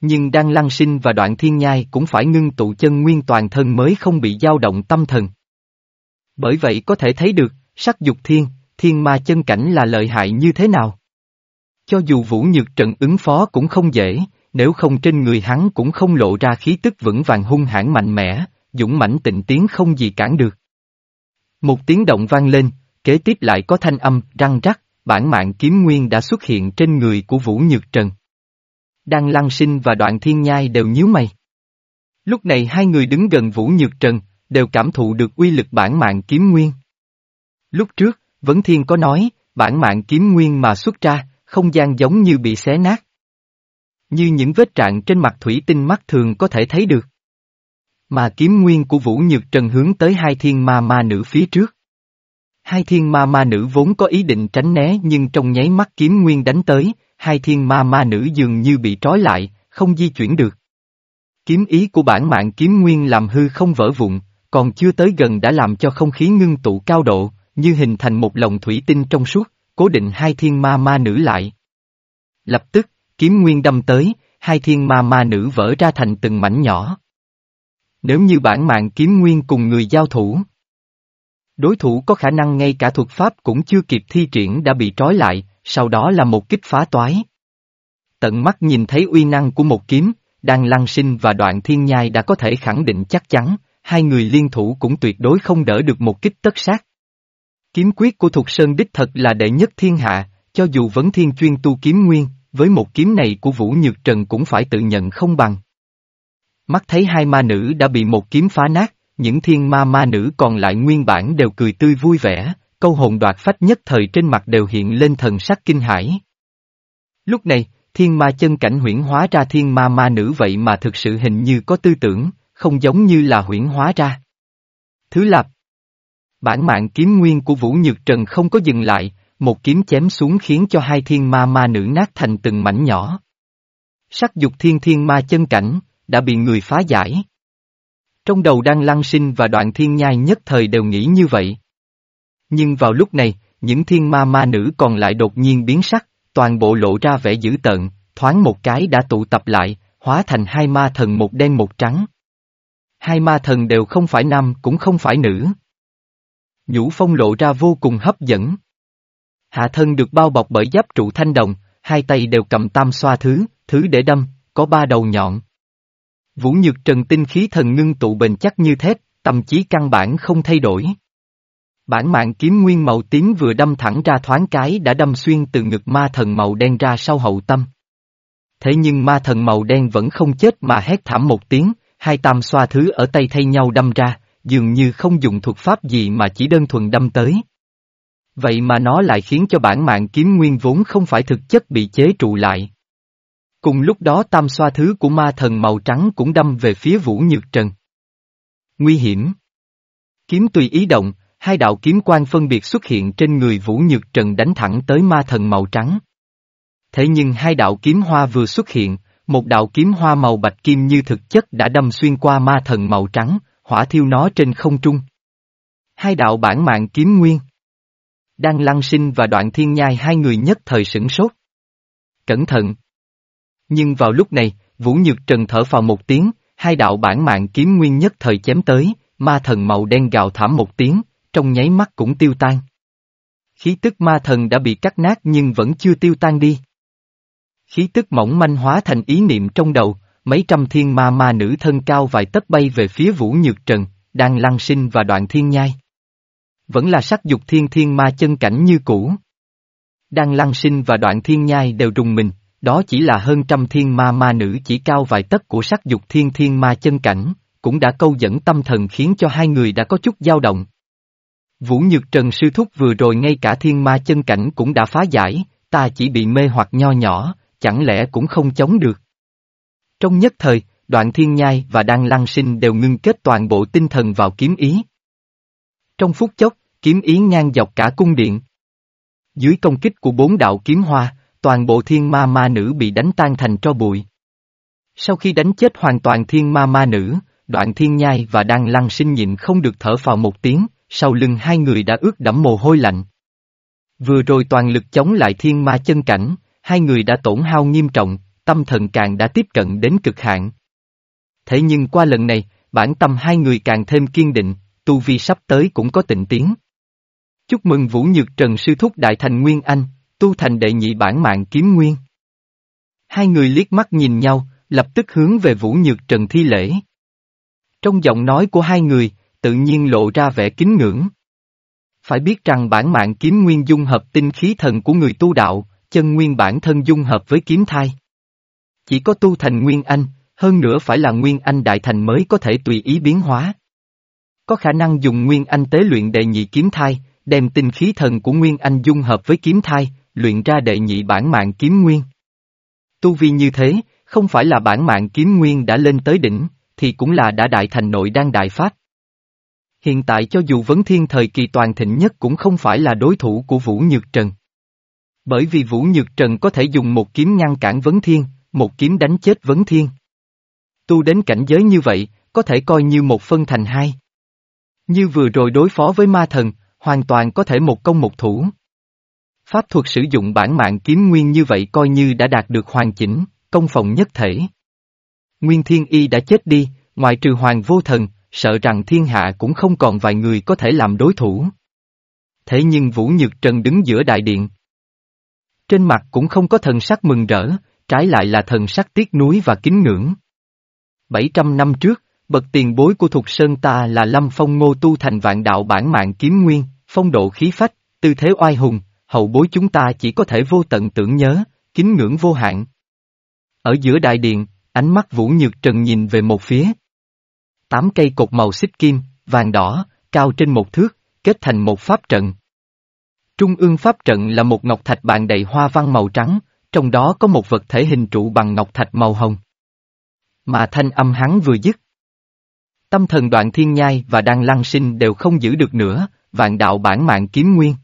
Nhưng đang lăng sinh và đoạn thiên nhai cũng phải ngưng tụ chân nguyên toàn thân mới không bị dao động tâm thần. Bởi vậy có thể thấy được, sắc dục thiên, thiên ma chân cảnh là lợi hại như thế nào. Cho dù Vũ Nhược Trần ứng phó cũng không dễ, nếu không trên người hắn cũng không lộ ra khí tức vững vàng hung hãn mạnh mẽ, dũng mãnh tịnh tiến không gì cản được. Một tiếng động vang lên, kế tiếp lại có thanh âm, răng rắc, bản mạng kiếm nguyên đã xuất hiện trên người của Vũ Nhược Trần. Đăng Lăng Sinh và Đoạn Thiên Nhai đều nhíu mày. Lúc này hai người đứng gần Vũ Nhược Trần, đều cảm thụ được uy lực bản mạng kiếm nguyên. Lúc trước, Vấn Thiên có nói, bản mạng kiếm nguyên mà xuất ra, không gian giống như bị xé nát. Như những vết trạng trên mặt thủy tinh mắt thường có thể thấy được. Mà kiếm nguyên của Vũ Nhược Trần hướng tới hai thiên ma ma nữ phía trước. Hai thiên ma ma nữ vốn có ý định tránh né nhưng trong nháy mắt kiếm nguyên đánh tới, hai thiên ma ma nữ dường như bị trói lại, không di chuyển được. Kiếm ý của bản mạng kiếm nguyên làm hư không vỡ vụn, còn chưa tới gần đã làm cho không khí ngưng tụ cao độ, như hình thành một lồng thủy tinh trong suốt, cố định hai thiên ma ma nữ lại. Lập tức, kiếm nguyên đâm tới, hai thiên ma ma nữ vỡ ra thành từng mảnh nhỏ. Nếu như bản mạng kiếm nguyên cùng người giao thủ, đối thủ có khả năng ngay cả thuật pháp cũng chưa kịp thi triển đã bị trói lại, sau đó là một kích phá toái. Tận mắt nhìn thấy uy năng của một kiếm, đang lăng sinh và đoạn thiên nhai đã có thể khẳng định chắc chắn, hai người liên thủ cũng tuyệt đối không đỡ được một kích tất sát. Kiếm quyết của Thục Sơn đích thật là đệ nhất thiên hạ, cho dù vấn thiên chuyên tu kiếm nguyên, với một kiếm này của Vũ Nhược Trần cũng phải tự nhận không bằng. Mắt thấy hai ma nữ đã bị một kiếm phá nát, những thiên ma ma nữ còn lại nguyên bản đều cười tươi vui vẻ, câu hồn đoạt phách nhất thời trên mặt đều hiện lên thần sắc kinh hãi. Lúc này, thiên ma chân cảnh huyễn hóa ra thiên ma ma nữ vậy mà thực sự hình như có tư tưởng, không giống như là huyễn hóa ra. Thứ lạp Bản mạng kiếm nguyên của Vũ Nhược Trần không có dừng lại, một kiếm chém xuống khiến cho hai thiên ma ma nữ nát thành từng mảnh nhỏ. Sắc dục thiên thiên ma chân cảnh, đã bị người phá giải. Trong đầu đang lăng sinh và đoạn thiên nhai nhất thời đều nghĩ như vậy. Nhưng vào lúc này, những thiên ma ma nữ còn lại đột nhiên biến sắc, toàn bộ lộ ra vẻ dữ tợn, thoáng một cái đã tụ tập lại, hóa thành hai ma thần một đen một trắng. Hai ma thần đều không phải nam cũng không phải nữ. Nhũ phong lộ ra vô cùng hấp dẫn. Hạ thân được bao bọc bởi giáp trụ thanh đồng, hai tay đều cầm tam xoa thứ, thứ để đâm, có ba đầu nhọn. Vũ Nhược Trần tinh khí thần ngưng tụ bền chắc như thép, tâm trí căn bản không thay đổi. Bản mạng kiếm nguyên màu tím vừa đâm thẳng ra thoáng cái đã đâm xuyên từ ngực ma thần màu đen ra sau hậu tâm. Thế nhưng ma thần màu đen vẫn không chết mà hét thảm một tiếng, hai tam xoa thứ ở tay thay nhau đâm ra, dường như không dùng thuật pháp gì mà chỉ đơn thuần đâm tới. Vậy mà nó lại khiến cho bản mạng kiếm nguyên vốn không phải thực chất bị chế trụ lại. Cùng lúc đó tam xoa thứ của ma thần màu trắng cũng đâm về phía Vũ Nhược Trần. Nguy hiểm. Kiếm tùy ý động, hai đạo kiếm quan phân biệt xuất hiện trên người Vũ Nhược Trần đánh thẳng tới ma thần màu trắng. Thế nhưng hai đạo kiếm hoa vừa xuất hiện, một đạo kiếm hoa màu bạch kim như thực chất đã đâm xuyên qua ma thần màu trắng, hỏa thiêu nó trên không trung. Hai đạo bản mạng kiếm nguyên. Đang lăng sinh và đoạn thiên nhai hai người nhất thời sửng sốt. Cẩn thận. Nhưng vào lúc này, Vũ Nhược Trần thở vào một tiếng, hai đạo bản mạng kiếm nguyên nhất thời chém tới, ma thần màu đen gào thảm một tiếng, trong nháy mắt cũng tiêu tan. Khí tức ma thần đã bị cắt nát nhưng vẫn chưa tiêu tan đi. Khí tức mỏng manh hóa thành ý niệm trong đầu, mấy trăm thiên ma ma nữ thân cao vài tấc bay về phía Vũ Nhược Trần, đang lăng sinh và đoạn thiên nhai. Vẫn là sắc dục thiên thiên ma chân cảnh như cũ. Đang lăng sinh và đoạn thiên nhai đều rùng mình, đó chỉ là hơn trăm thiên ma ma nữ chỉ cao vài tấc của sắc dục thiên thiên ma chân cảnh, cũng đã câu dẫn tâm thần khiến cho hai người đã có chút dao động. Vũ Nhược Trần sư thúc vừa rồi ngay cả thiên ma chân cảnh cũng đã phá giải, ta chỉ bị mê hoặc nho nhỏ, chẳng lẽ cũng không chống được. Trong nhất thời, đoạn thiên nhai và đan lăng sinh đều ngưng kết toàn bộ tinh thần vào kiếm ý. Trong phút chốc, kiếm ý ngang dọc cả cung điện. Dưới công kích của bốn đạo kiếm hoa, toàn bộ thiên ma ma nữ bị đánh tan thành tro bụi. Sau khi đánh chết hoàn toàn thiên ma ma nữ, đoạn thiên nhai và đan lăng sinh nhịn không được thở vào một tiếng, sau lưng hai người đã ướt đẫm mồ hôi lạnh. Vừa rồi toàn lực chống lại thiên ma chân cảnh, hai người đã tổn hao nghiêm trọng, tâm thần càng đã tiếp cận đến cực hạn. Thế nhưng qua lần này, bản tâm hai người càng thêm kiên định, tu vi sắp tới cũng có tịnh tiến. Chúc mừng Vũ Nhược Trần Sư Thúc Đại Thành Nguyên Anh, tu thành đệ nhị bản mạng kiếm nguyên. Hai người liếc mắt nhìn nhau, lập tức hướng về Vũ Nhược Trần thi lễ. Trong giọng nói của hai người, tự nhiên lộ ra vẻ kính ngưỡng. Phải biết rằng bản mạng kiếm nguyên dung hợp tinh khí thần của người tu đạo, chân nguyên bản thân dung hợp với kiếm thai. Chỉ có tu thành nguyên anh, hơn nữa phải là nguyên anh đại thành mới có thể tùy ý biến hóa. Có khả năng dùng nguyên anh tế luyện đệ nhị kiếm thai, đem tinh khí thần của nguyên anh dung hợp với kiếm thai, luyện ra đệ nhị bản mạng kiếm nguyên. Tu vi như thế, không phải là bản mạng kiếm nguyên đã lên tới đỉnh, thì cũng là đã đại thành nội đang đại phát. Hiện tại cho dù vấn thiên thời kỳ toàn thịnh nhất cũng không phải là đối thủ của Vũ Nhược Trần. Bởi vì Vũ Nhược Trần có thể dùng một kiếm ngăn cản vấn thiên, một kiếm đánh chết vấn thiên. Tu đến cảnh giới như vậy, có thể coi như một phân thành hai. Như vừa rồi đối phó với ma thần, hoàn toàn có thể một công một thủ. Pháp thuật sử dụng bản mạng kiếm nguyên như vậy coi như đã đạt được hoàn chỉnh, công phòng nhất thể. Nguyên Thiên Y đã chết đi, ngoại trừ Hoàng Vô Thần, sợ rằng thiên hạ cũng không còn vài người có thể làm đối thủ. Thế nhưng Vũ Nhược Trần đứng giữa đại điện. Trên mặt cũng không có thần sắc mừng rỡ, trái lại là thần sắc tiếc núi và kính ngưỡng. 700 năm trước, bậc tiền bối của Thục Sơn ta là Lâm Phong Ngô tu thành vạn đạo bản mạng kiếm nguyên, phong độ khí phách, tư thế oai hùng, hậu bối chúng ta chỉ có thể vô tận tưởng nhớ, kính ngưỡng vô hạn. Ở giữa đại điện, ánh mắt Vũ Nhược Trần nhìn về một phía. Tám cây cột màu xích kim, vàng đỏ, cao trên một thước, kết thành một pháp trận. Trung ương pháp trận là một ngọc thạch bàn đầy hoa văn màu trắng, trong đó có một vật thể hình trụ bằng ngọc thạch màu hồng. Mà thanh âm hắn vừa dứt. Tâm thần đoạn thiên nhai và đang lăng sinh đều không giữ được nữa, vạn đạo bản mạng kiếm nguyên.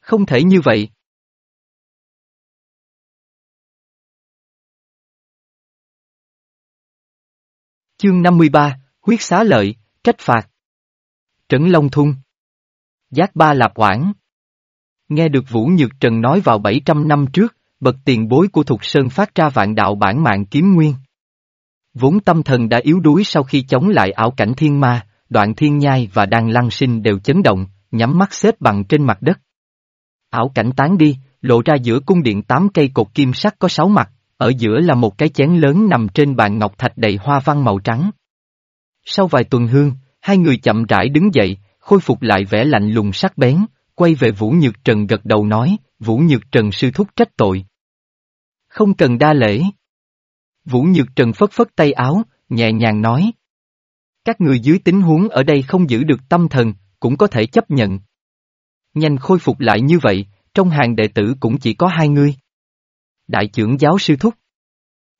Không thể như vậy. Chương 53, Huyết xá lợi, trách phạt. Trấn Long Thung. Giác ba lạp quảng. Nghe được Vũ Nhược Trần nói vào 700 năm trước, bậc tiền bối của Thục Sơn phát ra vạn đạo bản mạng kiếm nguyên. Vốn tâm thần đã yếu đuối sau khi chống lại ảo cảnh thiên ma, đoạn thiên nhai và đan lăng sinh đều chấn động, nhắm mắt xếp bằng trên mặt đất. Ảo cảnh tán đi, lộ ra giữa cung điện tám cây cột kim sắc có sáu mặt, ở giữa là một cái chén lớn nằm trên bàn ngọc thạch đầy hoa văn màu trắng. Sau vài tuần hương, hai người chậm rãi đứng dậy, khôi phục lại vẻ lạnh lùng sắc bén, quay về Vũ Nhược Trần gật đầu nói, Vũ Nhược Trần sư thúc trách tội. Không cần đa lễ. Vũ Nhược Trần phất phất tay áo, nhẹ nhàng nói. Các người dưới tính huống ở đây không giữ được tâm thần, cũng có thể chấp nhận. Nhanh khôi phục lại như vậy, trong hàng đệ tử cũng chỉ có hai người. Đại trưởng giáo sư thúc.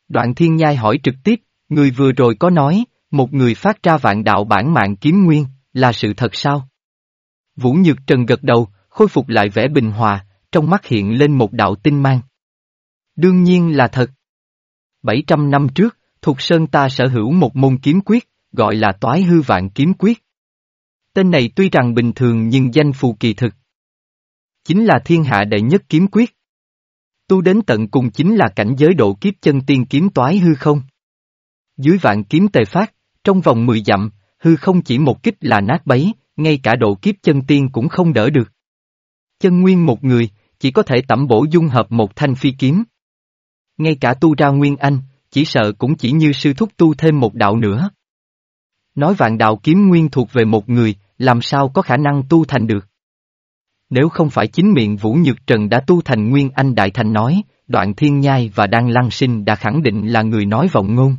Đoạn thiên nhai hỏi trực tiếp, người vừa rồi có nói, một người phát ra vạn đạo bản mạng kiếm nguyên, là sự thật sao? Vũ Nhược Trần gật đầu, khôi phục lại vẻ bình hòa, trong mắt hiện lên một đạo tinh mang. Đương nhiên là thật. 700 năm trước, Thục Sơn ta sở hữu một môn kiếm quyết, gọi là toái hư vạn kiếm quyết. Tên này tuy rằng bình thường nhưng danh phù kỳ thực. Chính là thiên hạ đệ nhất kiếm quyết. Tu đến tận cùng chính là cảnh giới độ kiếp chân tiên kiếm toái hư không. Dưới vạn kiếm tề phát, trong vòng 10 dặm, hư không chỉ một kích là nát bấy, ngay cả độ kiếp chân tiên cũng không đỡ được. Chân nguyên một người, chỉ có thể tẩm bổ dung hợp một thanh phi kiếm. Ngay cả tu ra nguyên anh, chỉ sợ cũng chỉ như sư thúc tu thêm một đạo nữa. Nói vạn đạo kiếm nguyên thuộc về một người, làm sao có khả năng tu thành được. Nếu không phải chính miệng Vũ Nhược Trần đã tu thành nguyên anh đại thành nói, đoạn thiên nhai và đan lăng sinh đã khẳng định là người nói vọng ngôn.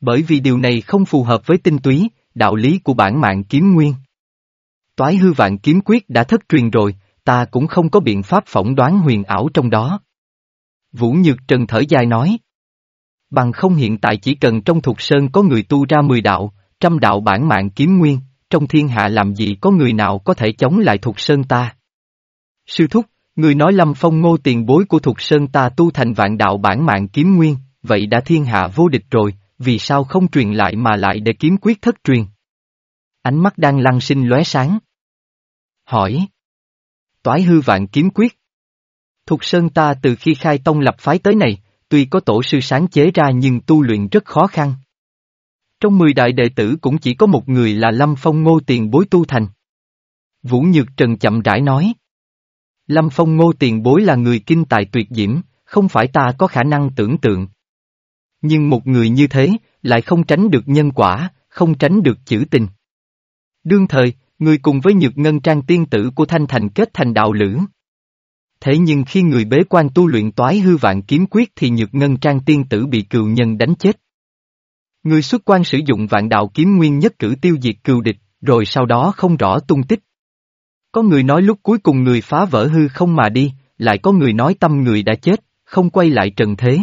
Bởi vì điều này không phù hợp với tinh túy, đạo lý của bản mạng kiếm nguyên. Toái hư vạn kiếm quyết đã thất truyền rồi, ta cũng không có biện pháp phỏng đoán huyền ảo trong đó. Vũ Nhược Trần thở dài nói. Bằng không hiện tại chỉ cần trong thuộc sơn có người tu ra mười đạo, trăm đạo bản mạng kiếm nguyên, trong thiên hạ làm gì có người nào có thể chống lại Thục Sơn ta. Sư thúc, người nói lâm phong ngô tiền bối của Thục Sơn ta tu thành vạn đạo bản mạng kiếm nguyên, vậy đã thiên hạ vô địch rồi, vì sao không truyền lại mà lại để kiếm quyết thất truyền? Ánh mắt đang lăng sinh lóe sáng. Hỏi. Toái hư vạn kiếm quyết. Thục Sơn ta từ khi khai tông lập phái tới này, tuy có tổ sư sáng chế ra nhưng tu luyện rất khó khăn. Trong mười đại đệ tử cũng chỉ có một người là Lâm Phong Ngô Tiền Bối tu thành. Vũ Nhược Trần chậm rãi nói. Lâm Phong Ngô Tiền Bối là người kinh tài tuyệt diễm, không phải ta có khả năng tưởng tượng. Nhưng một người như thế, lại không tránh được nhân quả, không tránh được chữ tình. Đương thời, người cùng với nhược ngân trang tiên tử của Thanh Thành kết thành đạo lữ. Thế nhưng khi người bế quan tu luyện toái hư vạn kiếm quyết thì nhược ngân trang tiên tử bị cừu nhân đánh chết. Người xuất quan sử dụng vạn đạo kiếm nguyên nhất cử tiêu diệt cừu địch, rồi sau đó không rõ tung tích. Có người nói lúc cuối cùng người phá vỡ hư không mà đi, lại có người nói tâm người đã chết, không quay lại trần thế.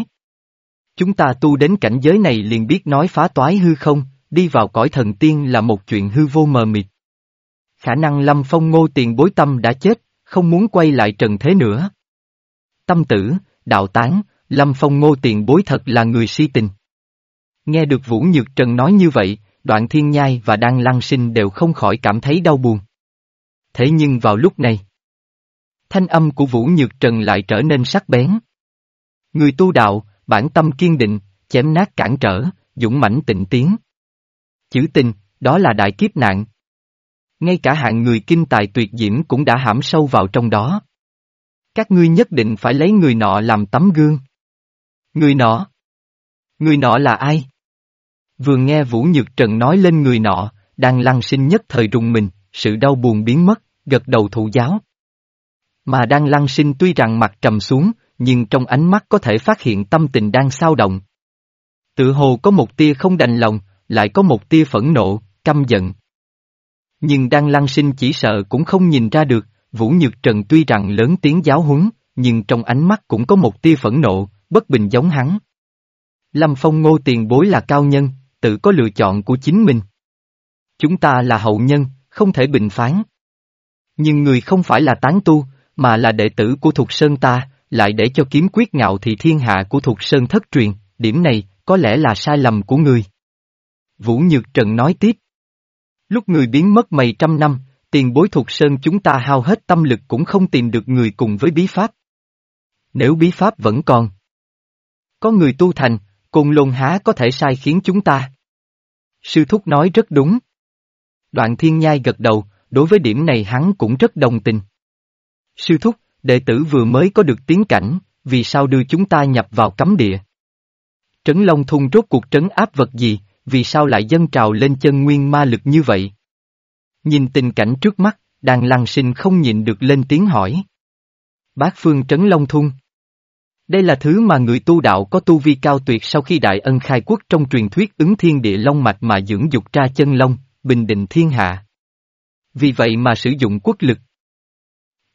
Chúng ta tu đến cảnh giới này liền biết nói phá toái hư không, đi vào cõi thần tiên là một chuyện hư vô mờ mịt. Khả năng lâm phong ngô tiền bối tâm đã chết, không muốn quay lại trần thế nữa. Tâm tử, đạo tán, lâm phong ngô tiền bối thật là người si tình. Nghe được Vũ Nhược Trần nói như vậy, đoạn thiên nhai và đăng lăng sinh đều không khỏi cảm thấy đau buồn. Thế nhưng vào lúc này, thanh âm của Vũ Nhược Trần lại trở nên sắc bén. Người tu đạo, bản tâm kiên định, chém nát cản trở, dũng mãnh tịnh tiến. Chữ tình, đó là đại kiếp nạn. Ngay cả hạng người kinh tài tuyệt diễm cũng đã hãm sâu vào trong đó. Các ngươi nhất định phải lấy người nọ làm tấm gương. Người nọ? Người nọ là ai? Vừa nghe Vũ Nhược Trần nói lên người nọ, đang lăng sinh nhất thời rùng mình, sự đau buồn biến mất, gật đầu thụ giáo. Mà đang lăng sinh tuy rằng mặt trầm xuống, nhưng trong ánh mắt có thể phát hiện tâm tình đang sao động. Tự hồ có một tia không đành lòng, lại có một tia phẫn nộ, căm giận. Nhưng đang lăng sinh chỉ sợ cũng không nhìn ra được, Vũ Nhược Trần tuy rằng lớn tiếng giáo huấn, nhưng trong ánh mắt cũng có một tia phẫn nộ, bất bình giống hắn. Lâm Phong ngô tiền bối là cao nhân, tự có lựa chọn của chính mình. Chúng ta là hậu nhân, không thể bình phán. Nhưng người không phải là tán tu, mà là đệ tử của Thục Sơn ta, lại để cho kiếm quyết ngạo thị thiên hạ của Thục Sơn thất truyền, điểm này, có lẽ là sai lầm của người. Vũ Nhược Trần nói tiếp. Lúc người biến mất mày trăm năm, tiền bối thuộc Sơn chúng ta hao hết tâm lực cũng không tìm được người cùng với bí pháp. Nếu bí pháp vẫn còn, có người tu thành, Côn Lôn há có thể sai khiến chúng ta. Sư Thúc nói rất đúng. Đoạn Thiên Nhai gật đầu, đối với điểm này hắn cũng rất đồng tình. Sư Thúc, đệ tử vừa mới có được tiến cảnh, vì sao đưa chúng ta nhập vào cấm địa? Trấn Long Thung rốt cuộc trấn áp vật gì, vì sao lại dâng trào lên chân nguyên ma lực như vậy? Nhìn tình cảnh trước mắt, đàn lăng sinh không nhịn được lên tiếng hỏi. Bác phương Trấn Long Thung đây là thứ mà người tu đạo có tu vi cao tuyệt sau khi đại ân khai quốc trong truyền thuyết ứng thiên địa long mạch mà dưỡng dục ra chân long, bình định thiên hạ. Vì vậy mà sử dụng quốc lực.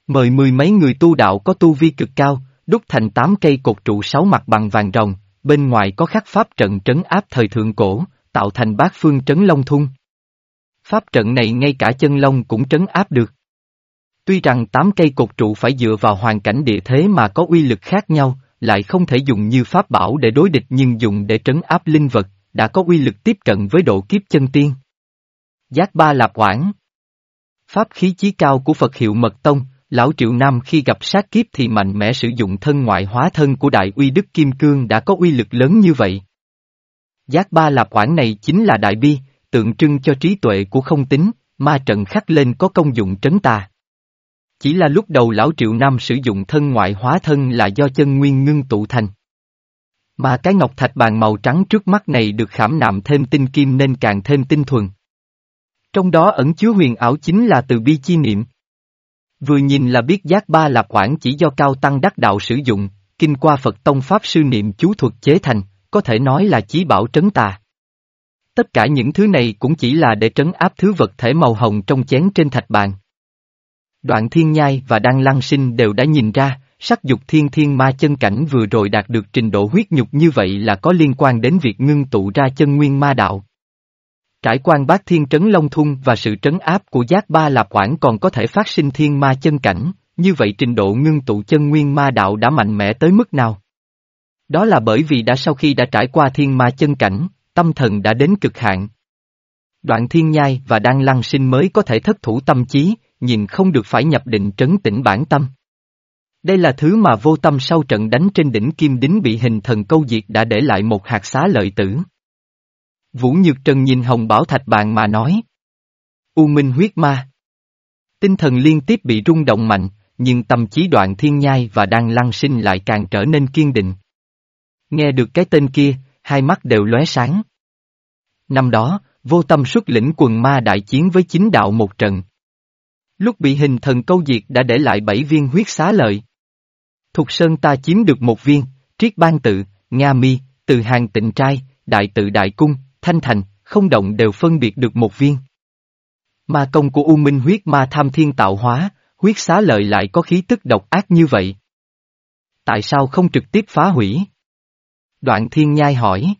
Mời mười mấy người tu đạo có tu vi cực cao, đúc thành tám cây cột trụ sáu mặt bằng vàng rồng, bên ngoài có khắc pháp trận trấn áp thời thượng cổ, tạo thành bát phương trấn long thung. Pháp trận này ngay cả chân long cũng trấn áp được. Tuy rằng tám cây cột trụ phải dựa vào hoàn cảnh địa thế mà có uy lực khác nhau, lại không thể dùng như pháp bảo để đối địch nhưng dùng để trấn áp linh vật, đã có uy lực tiếp cận với độ kiếp chân tiên. Giác ba lạp quảng Pháp khí chí cao của Phật hiệu Mật Tông, Lão Triệu Nam khi gặp sát kiếp thì mạnh mẽ sử dụng thân ngoại hóa thân của Đại uy Đức Kim Cương đã có uy lực lớn như vậy. Giác ba lạp quản này chính là Đại Bi, tượng trưng cho trí tuệ của không tính, ma trận khắc lên có công dụng trấn tà. Chỉ là lúc đầu lão Triệu Nam sử dụng thân ngoại hóa thân là do chân nguyên ngưng tụ thành. Mà cái ngọc thạch bàn màu trắng trước mắt này được khảm nạm thêm tinh kim nên càng thêm tinh thuần. Trong đó ẩn chứa huyền ảo chính là từ bi chi niệm. Vừa nhìn là biết giác ba lạp quản chỉ do cao tăng đắc đạo sử dụng, kinh qua Phật Tông Pháp sư niệm chú thuật chế thành, có thể nói là chí bảo trấn tà. Tất cả những thứ này cũng chỉ là để trấn áp thứ vật thể màu hồng trong chén trên thạch bàn. Đoạn thiên nhai và đăng lăng sinh đều đã nhìn ra, sắc dục thiên thiên ma chân cảnh vừa rồi đạt được trình độ huyết nhục như vậy là có liên quan đến việc ngưng tụ ra chân nguyên ma đạo. Trải quan bát thiên trấn Long Thung và sự trấn áp của giác ba lạp quản còn có thể phát sinh thiên ma chân cảnh, như vậy trình độ ngưng tụ chân nguyên ma đạo đã mạnh mẽ tới mức nào? Đó là bởi vì đã sau khi đã trải qua thiên ma chân cảnh, tâm thần đã đến cực hạn. Đoạn thiên nhai và đang lăng sinh mới có thể thất thủ tâm trí, nhìn không được phải nhập định trấn tĩnh bản tâm. Đây là thứ mà vô tâm sau trận đánh trên đỉnh Kim Đính bị hình thần câu diệt đã để lại một hạt xá lợi tử. Vũ Nhược Trần nhìn Hồng Bảo Thạch Bàn mà nói. U Minh huyết ma. Tinh thần liên tiếp bị rung động mạnh, nhưng tâm trí đoạn thiên nhai và đang lăng sinh lại càng trở nên kiên định. Nghe được cái tên kia, hai mắt đều lóe sáng. Năm đó, vô tâm xuất lĩnh quần ma đại chiến với chính đạo một trận. Lúc bị hình thần câu diệt đã để lại bảy viên huyết xá lợi. Thục Sơn ta chiếm được một viên, Triết Ban Tự, Nga Mi, Từ Hàng Tịnh Trai, Đại Tự Đại Cung, Thanh Thành, không động đều phân biệt được một viên. Ma công của U Minh huyết ma tham thiên tạo hóa, huyết xá lợi lại có khí tức độc ác như vậy. Tại sao không trực tiếp phá hủy? Đoạn thiên nhai hỏi.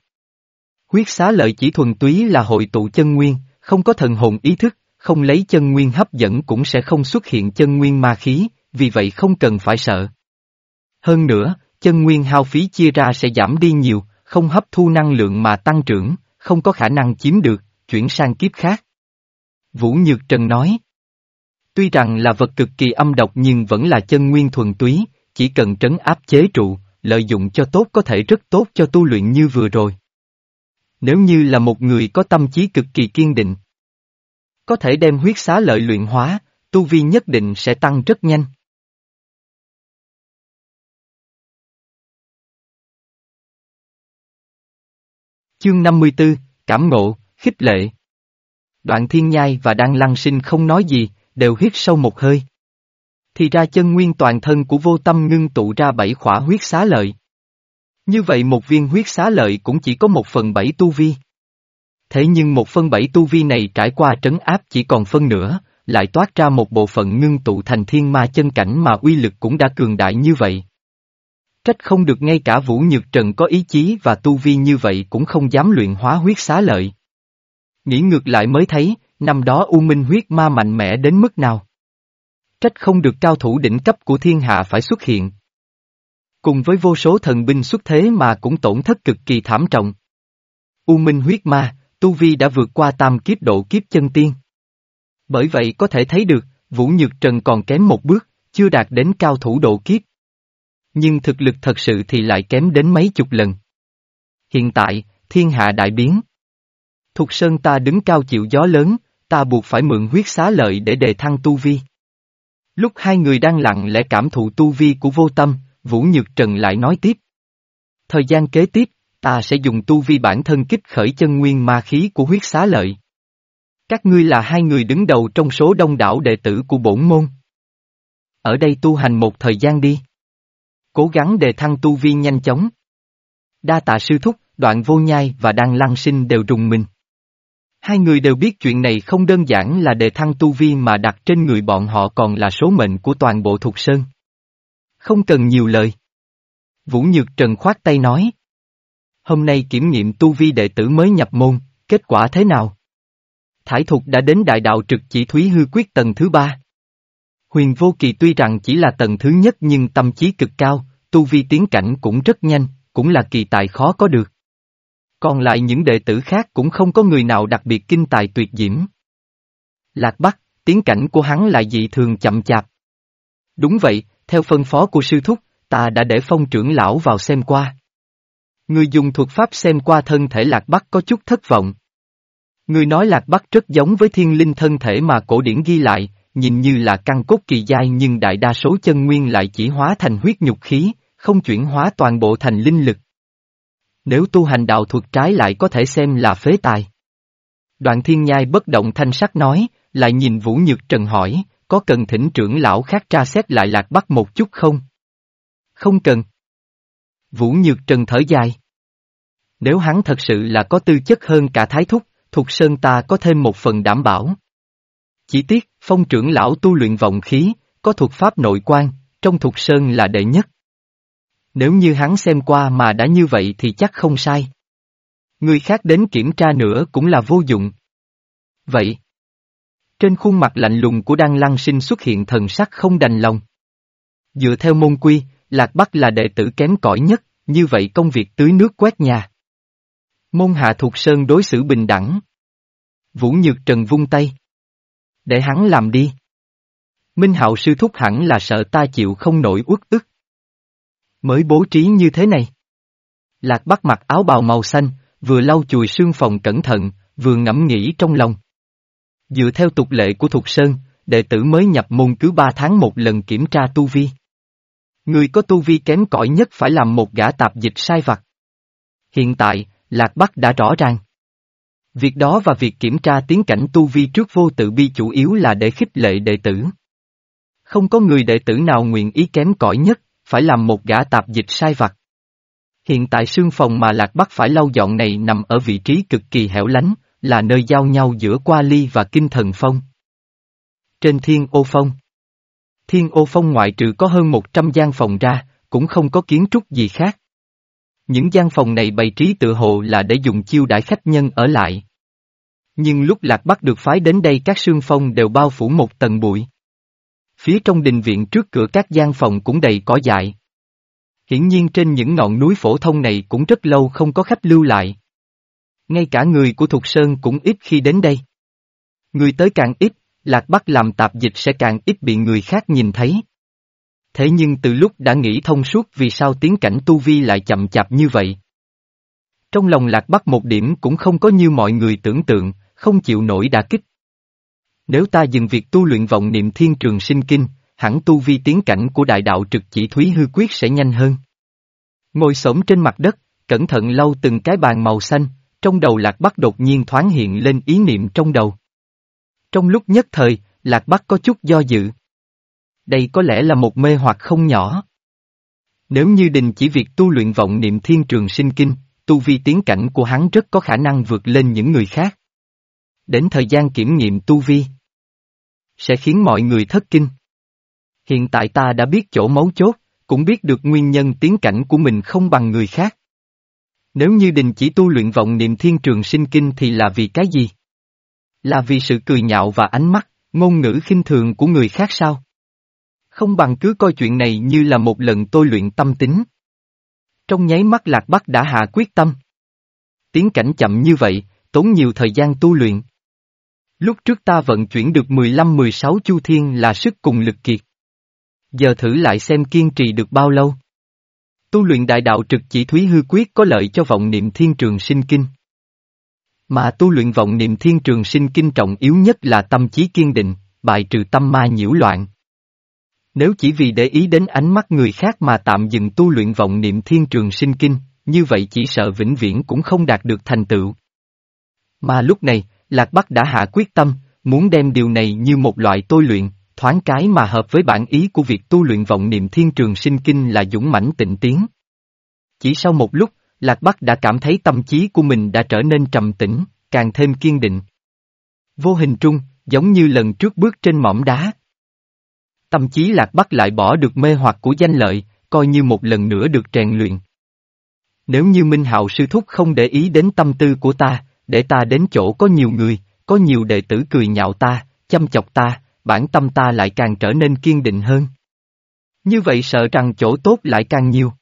Huyết xá lợi chỉ thuần túy là hội tụ chân nguyên, không có thần hồn ý thức, không lấy chân nguyên hấp dẫn cũng sẽ không xuất hiện chân nguyên ma khí, vì vậy không cần phải sợ. Hơn nữa, chân nguyên hao phí chia ra sẽ giảm đi nhiều, không hấp thu năng lượng mà tăng trưởng, không có khả năng chiếm được, chuyển sang kiếp khác. Vũ Nhược Trần nói. Tuy rằng là vật cực kỳ âm độc nhưng vẫn là chân nguyên thuần túy, chỉ cần trấn áp chế trụ, lợi dụng cho tốt có thể rất tốt cho tu luyện như vừa rồi. Nếu như là một người có tâm trí cực kỳ kiên định, có thể đem huyết xá lợi luyện hóa, tu vi nhất định sẽ tăng rất nhanh. Chương 54, Cảm ngộ, khích lệ. Đoạn thiên nhai và đang lăng sinh không nói gì, đều hít sâu một hơi. Thì ra chân nguyên toàn thân của vô tâm ngưng tụ ra bảy khỏa huyết xá lợi. Như vậy một viên huyết xá lợi cũng chỉ có một phần bảy tu vi. Thế nhưng một phần bảy tu vi này trải qua trấn áp chỉ còn phân nửa, lại toát ra một bộ phận ngưng tụ thành thiên ma chân cảnh mà uy lực cũng đã cường đại như vậy. Trách không được ngay cả Vũ Nhược Trần có ý chí và tu vi như vậy cũng không dám luyện hóa huyết xá lợi. Nghĩ ngược lại mới thấy, năm đó U Minh huyết ma mạnh mẽ đến mức nào. Trách không được cao thủ đỉnh cấp của thiên hạ phải xuất hiện. Cùng với vô số thần binh xuất thế mà cũng tổn thất cực kỳ thảm trọng. U Minh huyết ma, Tu Vi đã vượt qua tam kiếp độ kiếp chân tiên. Bởi vậy có thể thấy được, Vũ Nhược Trần còn kém một bước, chưa đạt đến cao thủ độ kiếp. Nhưng thực lực thật sự thì lại kém đến mấy chục lần. Hiện tại, thiên hạ đại biến. Thục Sơn ta đứng cao chịu gió lớn, ta buộc phải mượn huyết xá lợi để đề thăng tu vi. Lúc hai người đang lặng lẽ cảm thụ tu vi của vô tâm, Vũ Nhược Trần lại nói tiếp. Thời gian kế tiếp, ta sẽ dùng tu vi bản thân kích khởi chân nguyên ma khí của huyết xá lợi. Các ngươi là hai người đứng đầu trong số đông đảo đệ tử của bổn môn. Ở đây tu hành một thời gian đi. Cố gắng đề thăng tu vi nhanh chóng. Đa tạ sư thúc, đoạn vô nhai và đang lăng sinh đều rùng mình. Hai người đều biết chuyện này không đơn giản là đề thăng tu vi mà đặt trên người bọn họ còn là số mệnh của toàn bộ thuộc sơn. Không cần nhiều lời. Vũ Nhược Trần khoát tay nói. Hôm nay kiểm nghiệm tu vi đệ tử mới nhập môn, kết quả thế nào? Thải Thục đã đến đại đạo trực chỉ Thúy Hư Quyết tầng thứ ba. Huyền Vô Kỳ tuy rằng chỉ là tầng thứ nhất nhưng tâm trí cực cao, tu vi tiến cảnh cũng rất nhanh, cũng là kỳ tài khó có được. Còn lại những đệ tử khác cũng không có người nào đặc biệt kinh tài tuyệt diễm. Lạc Bắc, tiến cảnh của hắn lại dị thường chậm chạp. Đúng vậy, theo phân phó của sư thúc, ta đã để phong trưởng lão vào xem qua. Người dùng thuật pháp xem qua thân thể Lạc Bắc có chút thất vọng. Người nói Lạc Bắc rất giống với thiên linh thân thể mà cổ điển ghi lại, nhìn như là căn cốt kỳ dai nhưng đại đa số chân nguyên lại chỉ hóa thành huyết nhục khí, không chuyển hóa toàn bộ thành linh lực. Nếu tu hành đạo thuật trái lại có thể xem là phế tài. Đoạn thiên nhai bất động thanh sắc nói, lại nhìn Vũ Nhược Trần hỏi, có cần thỉnh trưởng lão khác tra xét lại lạc bắc một chút không? Không cần. Vũ Nhược Trần thở dài. Nếu hắn thật sự là có tư chất hơn cả Thái Thúc, thuộc Sơn ta có thêm một phần đảm bảo. Chỉ tiếc, phong trưởng lão tu luyện vọng khí, có thuật pháp nội quan, trong thuộc Sơn là đệ nhất. Nếu như hắn xem qua mà đã như vậy thì chắc không sai. Người khác đến kiểm tra nữa cũng là vô dụng. Vậy. Trên khuôn mặt lạnh lùng của Đan Lăng Sinh xuất hiện thần sắc không đành lòng. Dựa theo môn quy, Lạc Bắc là đệ tử kém cỏi nhất, như vậy công việc tưới nước quét nhà. Môn hạ thuộc sơn đối xử bình đẳng. Vũ Nhược Trần vung tay. Để hắn làm đi. Minh Hạo sư thúc hẳn là sợ ta chịu không nổi uất ức. Mới bố trí như thế này. Lạc Bắc mặc áo bào màu xanh, vừa lau chùi xương phòng cẩn thận, vừa ngẫm nghĩ trong lòng. Dựa theo tục lệ của Thục Sơn, đệ tử mới nhập môn cứ ba tháng một lần kiểm tra tu vi. Người có tu vi kém cỏi nhất phải làm một gã tạp dịch sai vặt. Hiện tại, Lạc Bắc đã rõ ràng. Việc đó và việc kiểm tra tiến cảnh tu vi trước vô tự bi chủ yếu là để khích lệ đệ tử. Không có người đệ tử nào nguyện ý kém cỏi nhất, phải làm một gã tạp dịch sai vặt. Hiện tại sương phòng mà Lạc Bắc phải lau dọn này nằm ở vị trí cực kỳ hẻo lánh, là nơi giao nhau giữa Qua Ly và Kinh Thần Phong. Trên Thiên Ô Phong Thiên Ô Phong ngoại trừ có hơn 100 gian phòng ra, cũng không có kiến trúc gì khác. Những gian phòng này bày trí tự hồ là để dùng chiêu đãi khách nhân ở lại. Nhưng lúc Lạc Bắc được phái đến đây các sương phong đều bao phủ một tầng bụi. Phía trong đình viện trước cửa các gian phòng cũng đầy cỏ dại. Hiển nhiên trên những ngọn núi phổ thông này cũng rất lâu không có khách lưu lại. Ngay cả người của Thục Sơn cũng ít khi đến đây. Người tới càng ít, Lạc Bắc làm tạp dịch sẽ càng ít bị người khác nhìn thấy. Thế nhưng từ lúc đã nghĩ thông suốt vì sao tiến cảnh tu vi lại chậm chạp như vậy. Trong lòng Lạc Bắc một điểm cũng không có như mọi người tưởng tượng, không chịu nổi đả kích. Nếu ta dừng việc tu luyện vọng niệm thiên trường sinh kinh, hẳn tu vi tiến cảnh của đại đạo trực chỉ thúy hư quyết sẽ nhanh hơn. Ngồi xổm trên mặt đất, cẩn thận lau từng cái bàn màu xanh, trong đầu Lạc Bắc đột nhiên thoáng hiện lên ý niệm trong đầu. Trong lúc nhất thời, Lạc Bắc có chút do dự. Đây có lẽ là một mê hoặc không nhỏ. Nếu như đình chỉ việc tu luyện vọng niệm thiên trường sinh kinh, tu vi tiến cảnh của hắn rất có khả năng vượt lên những người khác. Đến thời gian kiểm nghiệm tu vi, sẽ khiến mọi người thất kinh. Hiện tại ta đã biết chỗ mấu chốt, cũng biết được nguyên nhân tiến cảnh của mình không bằng người khác. Nếu như đình chỉ tu luyện vọng niệm thiên trường sinh kinh thì là vì cái gì? Là vì sự cười nhạo và ánh mắt, ngôn ngữ khinh thường của người khác sao? Không bằng cứ coi chuyện này như là một lần tôi luyện tâm tính. Trong nháy mắt lạc bắc đã hạ quyết tâm. Tiến cảnh chậm như vậy, tốn nhiều thời gian tu luyện. Lúc trước ta vận chuyển được 15-16 chu thiên là sức cùng lực kiệt. Giờ thử lại xem kiên trì được bao lâu. Tu luyện đại đạo trực chỉ thúy hư quyết có lợi cho vọng niệm thiên trường sinh kinh. Mà tu luyện vọng niệm thiên trường sinh kinh trọng yếu nhất là tâm trí kiên định, bài trừ tâm ma nhiễu loạn. Nếu chỉ vì để ý đến ánh mắt người khác mà tạm dừng tu luyện vọng niệm thiên trường sinh kinh, như vậy chỉ sợ vĩnh viễn cũng không đạt được thành tựu. Mà lúc này, Lạc Bắc đã hạ quyết tâm, muốn đem điều này như một loại tôi luyện, thoáng cái mà hợp với bản ý của việc tu luyện vọng niệm thiên trường sinh kinh là dũng mãnh tịnh tiến. Chỉ sau một lúc, Lạc Bắc đã cảm thấy tâm trí của mình đã trở nên trầm tĩnh, càng thêm kiên định. Vô hình trung, giống như lần trước bước trên mỏm đá. Tâm trí Lạc Bắc lại bỏ được mê hoặc của danh lợi, coi như một lần nữa được rèn luyện. Nếu như Minh Hạo sư thúc không để ý đến tâm tư của ta, để ta đến chỗ có nhiều người, có nhiều đệ tử cười nhạo ta, chăm chọc ta, bản tâm ta lại càng trở nên kiên định hơn. Như vậy sợ rằng chỗ tốt lại càng nhiều.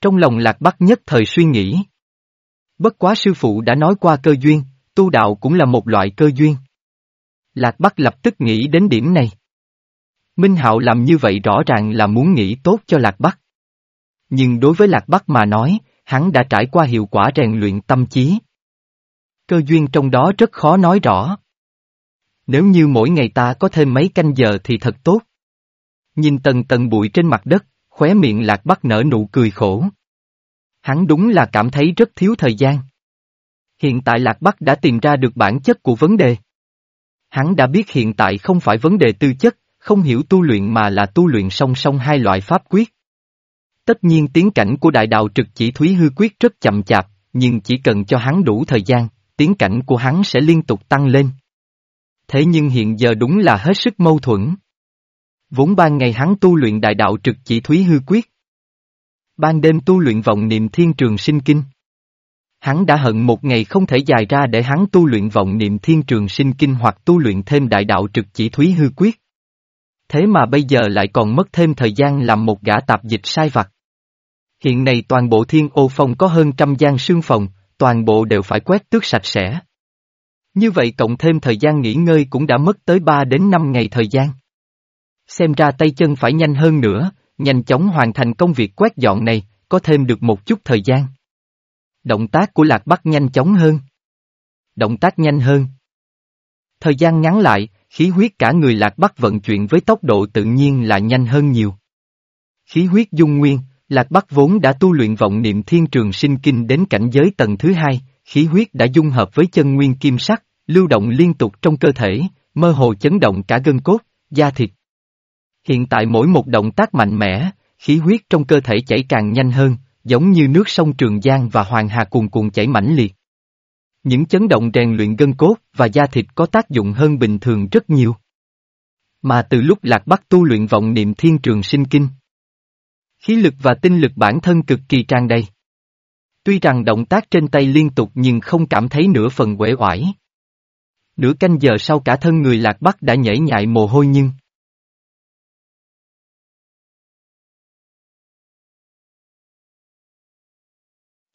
Trong lòng Lạc Bắc nhất thời suy nghĩ. Bất quá sư phụ đã nói qua cơ duyên, tu đạo cũng là một loại cơ duyên. Lạc Bắc lập tức nghĩ đến điểm này. Minh Hạo làm như vậy rõ ràng là muốn nghĩ tốt cho Lạc Bắc. Nhưng đối với Lạc Bắc mà nói, hắn đã trải qua hiệu quả rèn luyện tâm trí. Cơ duyên trong đó rất khó nói rõ. Nếu như mỗi ngày ta có thêm mấy canh giờ thì thật tốt. Nhìn tầng tầng bụi trên mặt đất, khóe miệng Lạc Bắc nở nụ cười khổ. Hắn đúng là cảm thấy rất thiếu thời gian. Hiện tại Lạc Bắc đã tìm ra được bản chất của vấn đề. Hắn đã biết hiện tại không phải vấn đề tư chất, không hiểu tu luyện mà là tu luyện song song hai loại pháp quyết. Tất nhiên tiến cảnh của đại đạo trực chỉ thúy hư quyết rất chậm chạp, nhưng chỉ cần cho hắn đủ thời gian, tiến cảnh của hắn sẽ liên tục tăng lên. Thế nhưng hiện giờ đúng là hết sức mâu thuẫn. Vốn ban ngày hắn tu luyện đại đạo trực chỉ thúy hư quyết. Ban đêm tu luyện vọng niệm thiên trường sinh kinh. Hắn đã hận một ngày không thể dài ra để hắn tu luyện vọng niệm thiên trường sinh kinh hoặc tu luyện thêm đại đạo trực chỉ thúy hư quyết. Thế mà bây giờ lại còn mất thêm thời gian làm một gã tạp dịch sai vặt. Hiện nay toàn bộ thiên ô phòng có hơn trăm gian sương phòng, toàn bộ đều phải quét tước sạch sẽ. Như vậy cộng thêm thời gian nghỉ ngơi cũng đã mất tới 3 đến 5 ngày thời gian. Xem ra tay chân phải nhanh hơn nữa, nhanh chóng hoàn thành công việc quét dọn này, có thêm được một chút thời gian. Động tác của Lạc Bắc nhanh chóng hơn. Động tác nhanh hơn. Thời gian ngắn lại, khí huyết cả người Lạc Bắc vận chuyển với tốc độ tự nhiên là nhanh hơn nhiều. Khí huyết dung nguyên, Lạc Bắc vốn đã tu luyện vọng niệm thiên trường sinh kinh đến cảnh giới tầng thứ hai, khí huyết đã dung hợp với chân nguyên kim sắc, lưu động liên tục trong cơ thể, mơ hồ chấn động cả gân cốt, da thịt. Hiện tại mỗi một động tác mạnh mẽ, khí huyết trong cơ thể chảy càng nhanh hơn, giống như nước sông Trường Giang và Hoàng Hà cuồn cuộn chảy mãnh liệt. Những chấn động rèn luyện gân cốt và da thịt có tác dụng hơn bình thường rất nhiều. Mà từ lúc Lạc Bắc tu luyện vọng niệm thiên trường sinh kinh, khí lực và tinh lực bản thân cực kỳ tràn đầy. Tuy rằng động tác trên tay liên tục nhưng không cảm thấy nửa phần quể oải. Nửa canh giờ sau cả thân người Lạc Bắc đã nhảy nhại mồ hôi nhưng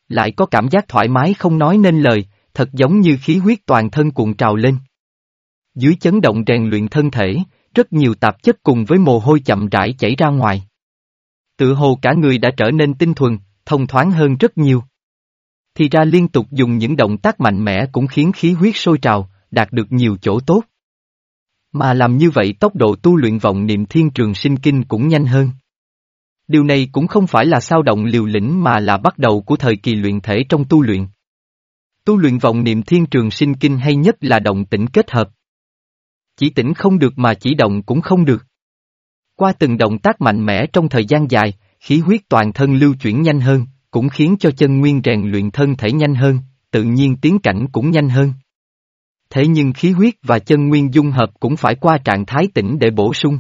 lại có cảm giác thoải mái không nói nên lời, thật giống như khí huyết toàn thân cuộn trào lên. Dưới chấn động rèn luyện thân thể, rất nhiều tạp chất cùng với mồ hôi chậm rãi chảy ra ngoài. Tự hồ cả người đã trở nên tinh thuần, thông thoáng hơn rất nhiều. Thì ra liên tục dùng những động tác mạnh mẽ cũng khiến khí huyết sôi trào, đạt được nhiều chỗ tốt. Mà làm như vậy tốc độ tu luyện vọng niệm thiên trường sinh kinh cũng nhanh hơn. Điều này cũng không phải là sao động liều lĩnh mà là bắt đầu của thời kỳ luyện thể trong tu luyện. Tu luyện vọng niệm thiên trường sinh kinh hay nhất là động tĩnh kết hợp. Chỉ tĩnh không được mà chỉ động cũng không được. Qua từng động tác mạnh mẽ trong thời gian dài, khí huyết toàn thân lưu chuyển nhanh hơn, cũng khiến cho chân nguyên rèn luyện thân thể nhanh hơn, tự nhiên tiến cảnh cũng nhanh hơn. Thế nhưng khí huyết và chân nguyên dung hợp cũng phải qua trạng thái tĩnh để bổ sung.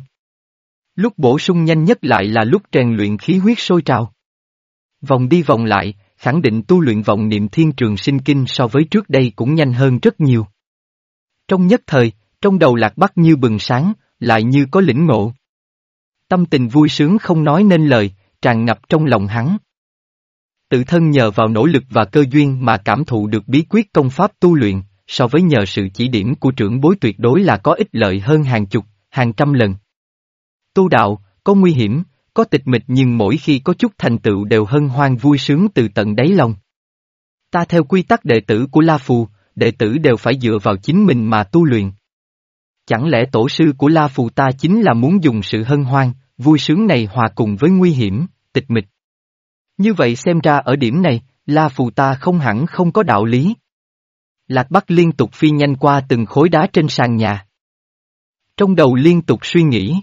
Lúc bổ sung nhanh nhất lại là lúc rèn luyện khí huyết sôi trào. Vòng đi vòng lại, khẳng định tu luyện vọng niệm thiên trường sinh kinh so với trước đây cũng nhanh hơn rất nhiều. Trong nhất thời, trong đầu lạc bắc như bừng sáng, lại như có lĩnh ngộ. Tâm tình vui sướng không nói nên lời, tràn ngập trong lòng hắn. Tự thân nhờ vào nỗ lực và cơ duyên mà cảm thụ được bí quyết công pháp tu luyện, so với nhờ sự chỉ điểm của trưởng bối tuyệt đối là có ích lợi hơn hàng chục, hàng trăm lần. Tu đạo, có nguy hiểm, có tịch mịch nhưng mỗi khi có chút thành tựu đều hân hoan vui sướng từ tận đáy lòng. Ta theo quy tắc đệ tử của La Phù, đệ tử đều phải dựa vào chính mình mà tu luyện. Chẳng lẽ tổ sư của La Phù ta chính là muốn dùng sự hân hoan, vui sướng này hòa cùng với nguy hiểm, tịch mịch. Như vậy xem ra ở điểm này, La Phù ta không hẳn không có đạo lý. Lạc Bắc liên tục phi nhanh qua từng khối đá trên sàn nhà. Trong đầu liên tục suy nghĩ.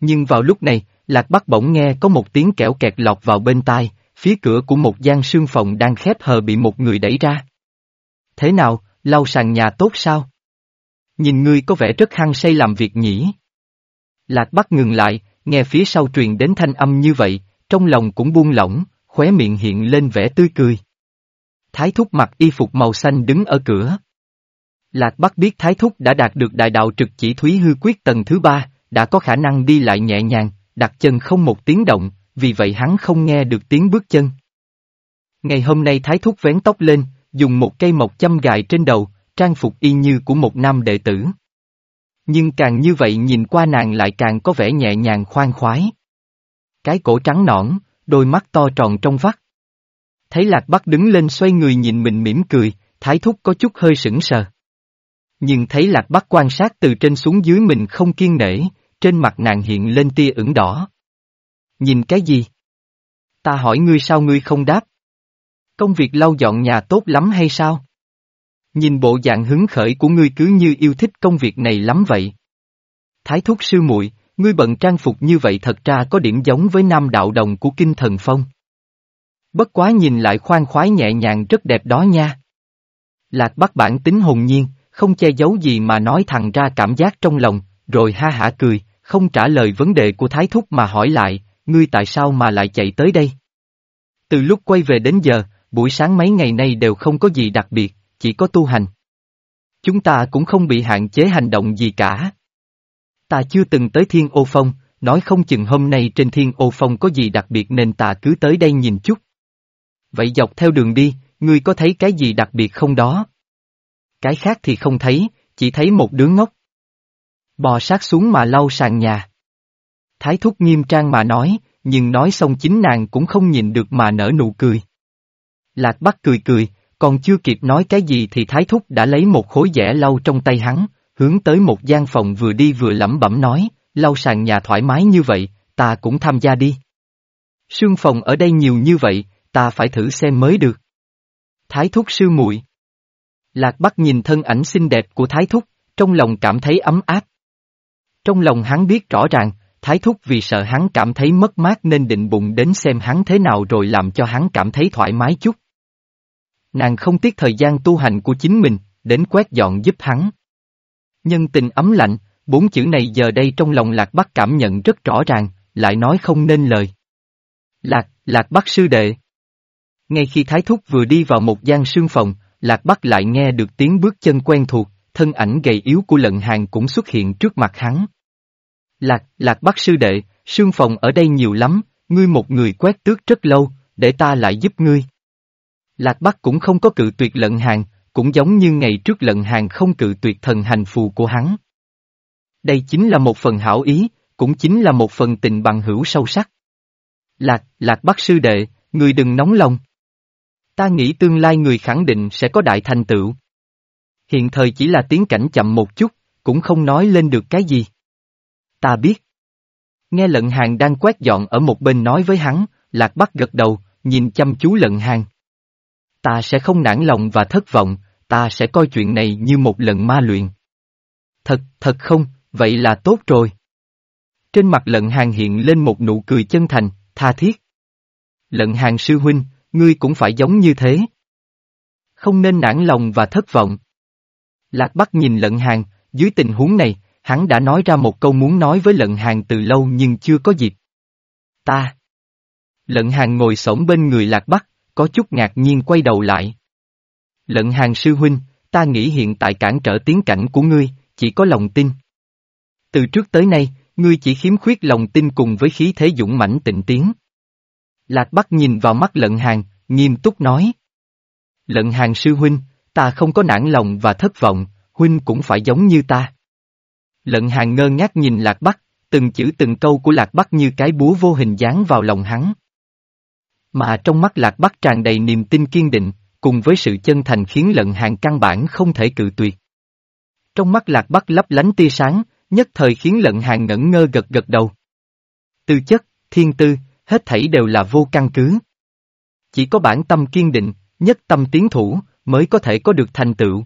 Nhưng vào lúc này, Lạc Bắc bỗng nghe có một tiếng kẽo kẹt lọt vào bên tai, phía cửa của một gian sương phòng đang khép hờ bị một người đẩy ra. Thế nào, lau sàn nhà tốt sao? Nhìn ngươi có vẻ rất hăng say làm việc nhỉ? Lạc Bắc ngừng lại, nghe phía sau truyền đến thanh âm như vậy, trong lòng cũng buông lỏng, khóe miệng hiện lên vẻ tươi cười. Thái thúc mặc y phục màu xanh đứng ở cửa. Lạc Bắc biết Thái thúc đã đạt được đại đạo trực chỉ thúy hư quyết tầng thứ ba, đã có khả năng đi lại nhẹ nhàng, đặt chân không một tiếng động, vì vậy hắn không nghe được tiếng bước chân. Ngày hôm nay Thái thúc vén tóc lên, dùng một cây mộc châm gài trên đầu, trang phục y như của một nam đệ tử. Nhưng càng như vậy nhìn qua nàng lại càng có vẻ nhẹ nhàng khoan khoái. Cái cổ trắng nõn, đôi mắt to tròn trong vắt. Thấy Lạc Bắc đứng lên xoay người nhìn mình mỉm cười, Thái Thúc có chút hơi sững sờ. Nhưng thấy Lạc Bắc quan sát từ trên xuống dưới mình không kiên nể, trên mặt nàng hiện lên tia ửng đỏ. Nhìn cái gì? Ta hỏi ngươi sao ngươi không đáp? Công việc lau dọn nhà tốt lắm hay sao? Nhìn bộ dạng hứng khởi của ngươi cứ như yêu thích công việc này lắm vậy. Thái thúc sư muội, ngươi bận trang phục như vậy thật ra có điểm giống với nam đạo đồng của kinh thần phong. Bất quá nhìn lại khoan khoái nhẹ nhàng rất đẹp đó nha. Lạc bắt bản tính hồn nhiên, không che giấu gì mà nói thẳng ra cảm giác trong lòng, rồi ha hả cười, không trả lời vấn đề của Thái Thúc mà hỏi lại, ngươi tại sao mà lại chạy tới đây? Từ lúc quay về đến giờ, buổi sáng mấy ngày nay đều không có gì đặc biệt, chỉ có tu hành. Chúng ta cũng không bị hạn chế hành động gì cả. Ta chưa từng tới thiên ô phong, nói không chừng hôm nay trên thiên ô phong có gì đặc biệt nên ta cứ tới đây nhìn chút. Vậy dọc theo đường đi, ngươi có thấy cái gì đặc biệt không đó? Cái khác thì không thấy, chỉ thấy một đứa ngốc. Bò sát xuống mà lau sàn nhà. Thái thúc nghiêm trang mà nói, nhưng nói xong chính nàng cũng không nhìn được mà nở nụ cười. Lạc Bắc cười cười, còn chưa kịp nói cái gì thì Thái Thúc đã lấy một khối dẻ lau trong tay hắn, hướng tới một gian phòng vừa đi vừa lẩm bẩm nói, lau sàn nhà thoải mái như vậy, ta cũng tham gia đi. Sương phòng ở đây nhiều như vậy, ta phải thử xem mới được. Thái Thúc sư muội. Lạc Bắc nhìn thân ảnh xinh đẹp của Thái Thúc, trong lòng cảm thấy ấm áp. Trong lòng hắn biết rõ ràng, Thái Thúc vì sợ hắn cảm thấy mất mát nên định bụng đến xem hắn thế nào rồi làm cho hắn cảm thấy thoải mái chút. Nàng không tiếc thời gian tu hành của chính mình, đến quét dọn giúp hắn. Nhân tình ấm lạnh, bốn chữ này giờ đây trong lòng Lạc Bắc cảm nhận rất rõ ràng, lại nói không nên lời. Lạc, Lạc Bắc sư đệ. Ngay khi Thái Thúc vừa đi vào một gian sương phòng, Lạc Bắc lại nghe được tiếng bước chân quen thuộc, thân ảnh gầy yếu của lận hàng cũng xuất hiện trước mặt hắn. Lạc, Lạc Bắc sư đệ, sương phòng ở đây nhiều lắm, ngươi một người quét tước rất lâu, để ta lại giúp ngươi. Lạc Bắc cũng không có cự tuyệt lận hàng, cũng giống như ngày trước lận hàng không cự tuyệt thần hành phù của hắn. Đây chính là một phần hảo ý, cũng chính là một phần tình bằng hữu sâu sắc. Lạc, Lạc Bắc sư đệ, người đừng nóng lòng. Ta nghĩ tương lai người khẳng định sẽ có đại thành tựu. Hiện thời chỉ là tiến cảnh chậm một chút, cũng không nói lên được cái gì. Ta biết. Nghe lận hàng đang quét dọn ở một bên nói với hắn, Lạc Bắc gật đầu, nhìn chăm chú lận hàng. Ta sẽ không nản lòng và thất vọng, ta sẽ coi chuyện này như một lần ma luyện. Thật, thật không, vậy là tốt rồi. Trên mặt lận hàng hiện lên một nụ cười chân thành, tha thiết. Lận hàng sư huynh, ngươi cũng phải giống như thế. Không nên nản lòng và thất vọng. Lạc Bắc nhìn lận hàng, dưới tình huống này, hắn đã nói ra một câu muốn nói với lận hàng từ lâu nhưng chưa có dịp. Ta. Lận hàng ngồi sổng bên người Lạc Bắc, có chút ngạc nhiên quay đầu lại. Lận hàng sư huynh, ta nghĩ hiện tại cản trở tiến cảnh của ngươi, chỉ có lòng tin. Từ trước tới nay, ngươi chỉ khiếm khuyết lòng tin cùng với khí thế dũng mãnh tịnh tiến. Lạc Bắc nhìn vào mắt lận hàng, nghiêm túc nói. Lận hàng sư huynh, ta không có nản lòng và thất vọng, huynh cũng phải giống như ta. Lận hàng ngơ ngác nhìn Lạc Bắc, từng chữ từng câu của Lạc Bắc như cái búa vô hình dán vào lòng hắn. Mà trong mắt Lạc Bắc tràn đầy niềm tin kiên định, cùng với sự chân thành khiến lận hàng căn bản không thể cự tuyệt. Trong mắt Lạc Bắc lấp lánh tia sáng, nhất thời khiến lận hàng ngẩn ngơ gật gật đầu. Tư chất, thiên tư, hết thảy đều là vô căn cứ. Chỉ có bản tâm kiên định, nhất tâm tiến thủ, mới có thể có được thành tựu.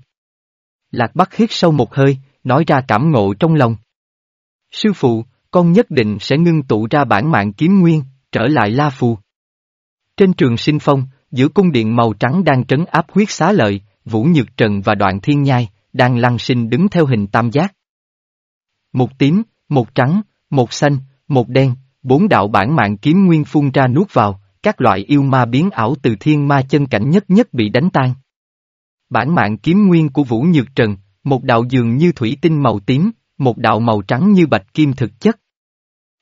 Lạc Bắc hít sâu một hơi, nói ra cảm ngộ trong lòng. Sư phụ, con nhất định sẽ ngưng tụ ra bản mạng kiếm nguyên, trở lại La Phù. Trên trường sinh phong, giữa cung điện màu trắng đang trấn áp huyết xá lợi, Vũ Nhược Trần và Đoạn Thiên Nhai, đang lăng sinh đứng theo hình tam giác. Một tím, một trắng, một xanh, một đen, bốn đạo bản mạng kiếm nguyên phun ra nuốt vào, các loại yêu ma biến ảo từ thiên ma chân cảnh nhất nhất bị đánh tan. Bản mạng kiếm nguyên của Vũ Nhược Trần, một đạo dường như thủy tinh màu tím, một đạo màu trắng như bạch kim thực chất.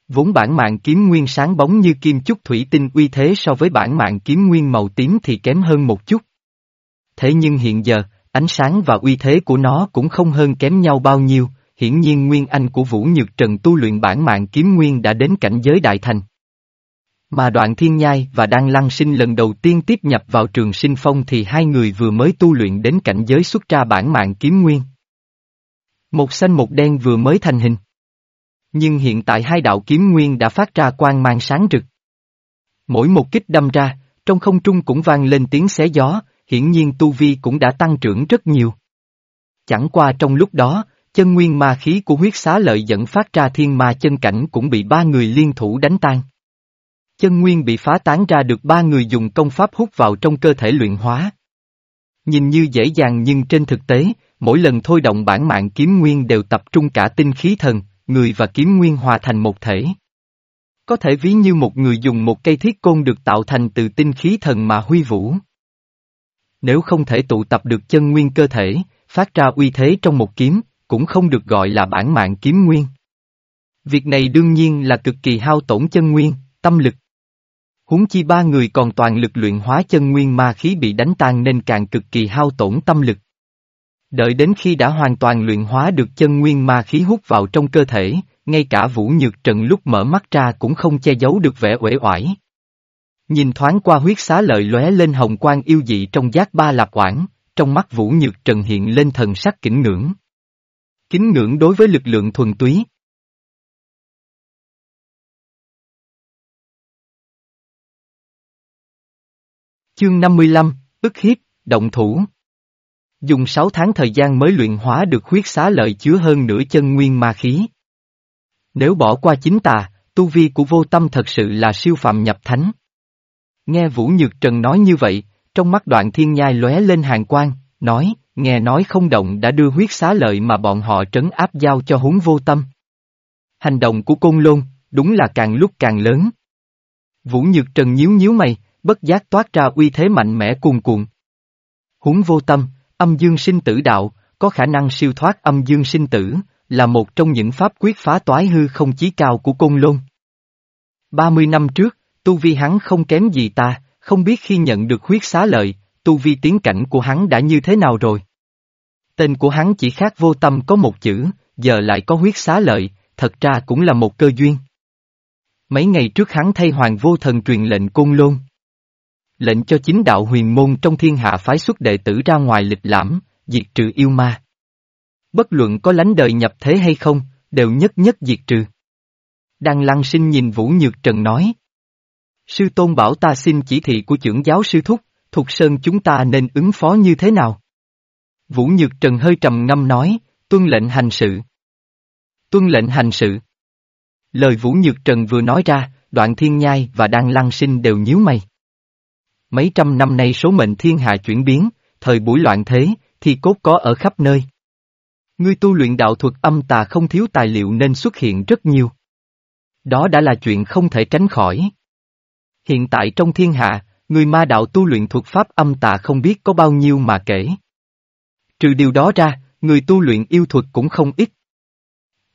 Vốn bản mạng kiếm nguyên sáng bóng như kim chúc thủy tinh uy thế so với bản mạng kiếm nguyên màu tím thì kém hơn một chút. Thế nhưng hiện giờ, ánh sáng và uy thế của nó cũng không hơn kém nhau bao nhiêu, hiển nhiên nguyên anh của Vũ Nhược Trần tu luyện bản mạng kiếm nguyên đã đến cảnh giới đại thành. Mà đoạn thiên nhai và đang lăng sinh lần đầu tiên tiếp nhập vào trường sinh phong thì hai người vừa mới tu luyện đến cảnh giới xuất ra bản mạng kiếm nguyên. Một xanh một đen vừa mới thành hình. Nhưng hiện tại hai đạo kiếm nguyên đã phát ra quang mang sáng rực. Mỗi một kích đâm ra, trong không trung cũng vang lên tiếng xé gió, hiển nhiên tu vi cũng đã tăng trưởng rất nhiều. Chẳng qua trong lúc đó, chân nguyên ma khí của huyết xá lợi dẫn phát ra thiên ma chân cảnh cũng bị ba người liên thủ đánh tan. Chân nguyên bị phá tán ra được ba người dùng công pháp hút vào trong cơ thể luyện hóa. Nhìn như dễ dàng nhưng trên thực tế, mỗi lần thôi động bản mạng kiếm nguyên đều tập trung cả tinh khí thần, người và kiếm nguyên hòa thành một thể. Có thể ví như một người dùng một cây thiết côn được tạo thành từ tinh khí thần mà huy vũ. Nếu không thể tụ tập được chân nguyên cơ thể, phát ra uy thế trong một kiếm, cũng không được gọi là bản mạng kiếm nguyên. Việc này đương nhiên là cực kỳ hao tổn chân nguyên, tâm lực. Huống chi ba người còn toàn lực luyện hóa chân nguyên ma khí bị đánh tan nên càng cực kỳ hao tổn tâm lực. Đợi đến khi đã hoàn toàn luyện hóa được chân nguyên ma khí hút vào trong cơ thể, ngay cả Vũ Nhược Trần lúc mở mắt ra cũng không che giấu được vẻ uể oải. Nhìn thoáng qua huyết xá lợi lóe lên hồng quang yêu dị trong giác ba lạp quảng, trong mắt Vũ Nhược Trần hiện lên thần sắc kính ngưỡng. Kính ngưỡng đối với lực lượng thuần túy. Chương 55, ức hiếp, động thủ. Dùng 6 tháng thời gian mới luyện hóa được huyết xá lợi chứa hơn nửa chân nguyên ma khí. Nếu bỏ qua chính tà, tu vi của vô tâm thật sự là siêu phạm nhập thánh. Nghe Vũ Nhược Trần nói như vậy, trong mắt đoạn thiên nhai lóe lên hàng quang, nói, nghe nói không động đã đưa huyết xá lợi mà bọn họ trấn áp giao cho huống vô tâm. Hành động của côn lôn, đúng là càng lúc càng lớn. Vũ Nhược Trần nhíu nhíu mày, bất giác toát ra uy thế mạnh mẽ cuồn cuộn. Huống vô tâm, âm dương sinh tử đạo, có khả năng siêu thoát âm dương sinh tử, là một trong những pháp quyết phá toái hư không chí cao của côn lôn. 30 năm trước, tu vi hắn không kém gì ta, không biết khi nhận được huyết xá lợi, tu vi tiến cảnh của hắn đã như thế nào rồi. Tên của hắn chỉ khác vô tâm có một chữ, giờ lại có huyết xá lợi, thật ra cũng là một cơ duyên. Mấy ngày trước hắn thay hoàng vô thần truyền lệnh côn lôn. Lệnh cho chính đạo huyền môn trong thiên hạ phái xuất đệ tử ra ngoài lịch lãm, diệt trừ yêu ma. Bất luận có lánh đời nhập thế hay không, đều nhất nhất diệt trừ. Đăng lăng sinh nhìn Vũ Nhược Trần nói. Sư tôn bảo ta xin chỉ thị của trưởng giáo sư thúc, Thục Sơn chúng ta nên ứng phó như thế nào? Vũ Nhược Trần hơi trầm ngâm nói, tuân lệnh hành sự. Tuân lệnh hành sự. Lời Vũ Nhược Trần vừa nói ra, đoạn thiên nhai và đăng lăng sinh đều nhíu mày. Mấy trăm năm nay số mệnh thiên hạ chuyển biến, thời buổi loạn thế, thì cốt có ở khắp nơi. Ngươi tu luyện đạo thuật âm tà không thiếu tài liệu nên xuất hiện rất nhiều. Đó đã là chuyện không thể tránh khỏi. Hiện tại trong thiên hạ, người ma đạo tu luyện thuật pháp âm tà không biết có bao nhiêu mà kể. Trừ điều đó ra, người tu luyện yêu thuật cũng không ít.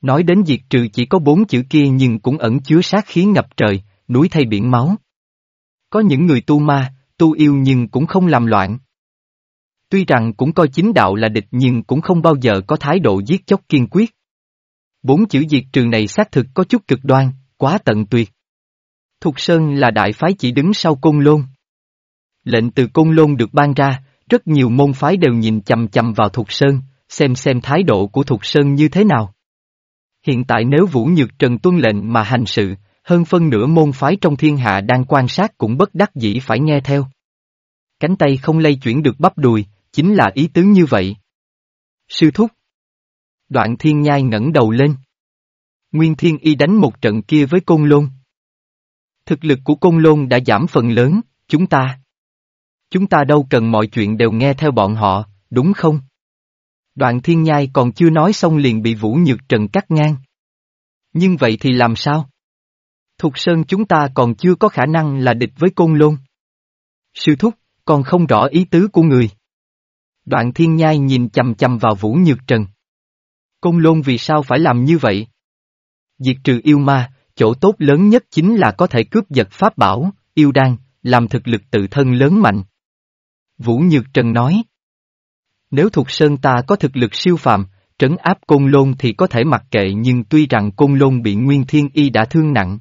Nói đến diệt trừ chỉ có bốn chữ kia nhưng cũng ẩn chứa sát khí ngập trời, núi thay biển máu. Có những người tu ma, tu yêu nhưng cũng không làm loạn. Tuy rằng cũng coi chính đạo là địch nhưng cũng không bao giờ có thái độ giết chóc kiên quyết. Bốn chữ diệt trừ này xác thực có chút cực đoan, quá tận tuyệt. Thục Sơn là đại phái chỉ đứng sau Côn Lôn. Lệnh từ Côn Lôn được ban ra, rất nhiều môn phái đều nhìn chầm chầm vào Thục Sơn, xem xem thái độ của Thục Sơn như thế nào. Hiện tại nếu Vũ Nhược Trần tuân lệnh mà hành sự, hơn phân nửa môn phái trong thiên hạ đang quan sát cũng bất đắc dĩ phải nghe theo. Cánh tay không lây chuyển được bắp đùi, chính là ý tứ như vậy. Sư thúc. Đoạn thiên nhai ngẩng đầu lên. Nguyên thiên y đánh một trận kia với côn lôn. Thực lực của côn lôn đã giảm phần lớn, chúng ta. Chúng ta đâu cần mọi chuyện đều nghe theo bọn họ, đúng không? Đoạn thiên nhai còn chưa nói xong liền bị Vũ Nhược Trần cắt ngang. Nhưng vậy thì làm sao? Thục Sơn chúng ta còn chưa có khả năng là địch với côn lôn. Sư thúc, còn không rõ ý tứ của người. Đoạn thiên nhai nhìn chầm chầm vào Vũ Nhược Trần. Côn lôn vì sao phải làm như vậy? Diệt trừ yêu ma, chỗ tốt lớn nhất chính là có thể cướp giật pháp bảo, yêu đan, làm thực lực tự thân lớn mạnh. Vũ Nhược Trần nói. Nếu thục sơn ta có thực lực siêu phàm, trấn áp côn lôn thì có thể mặc kệ nhưng tuy rằng côn lôn bị nguyên thiên y đã thương nặng.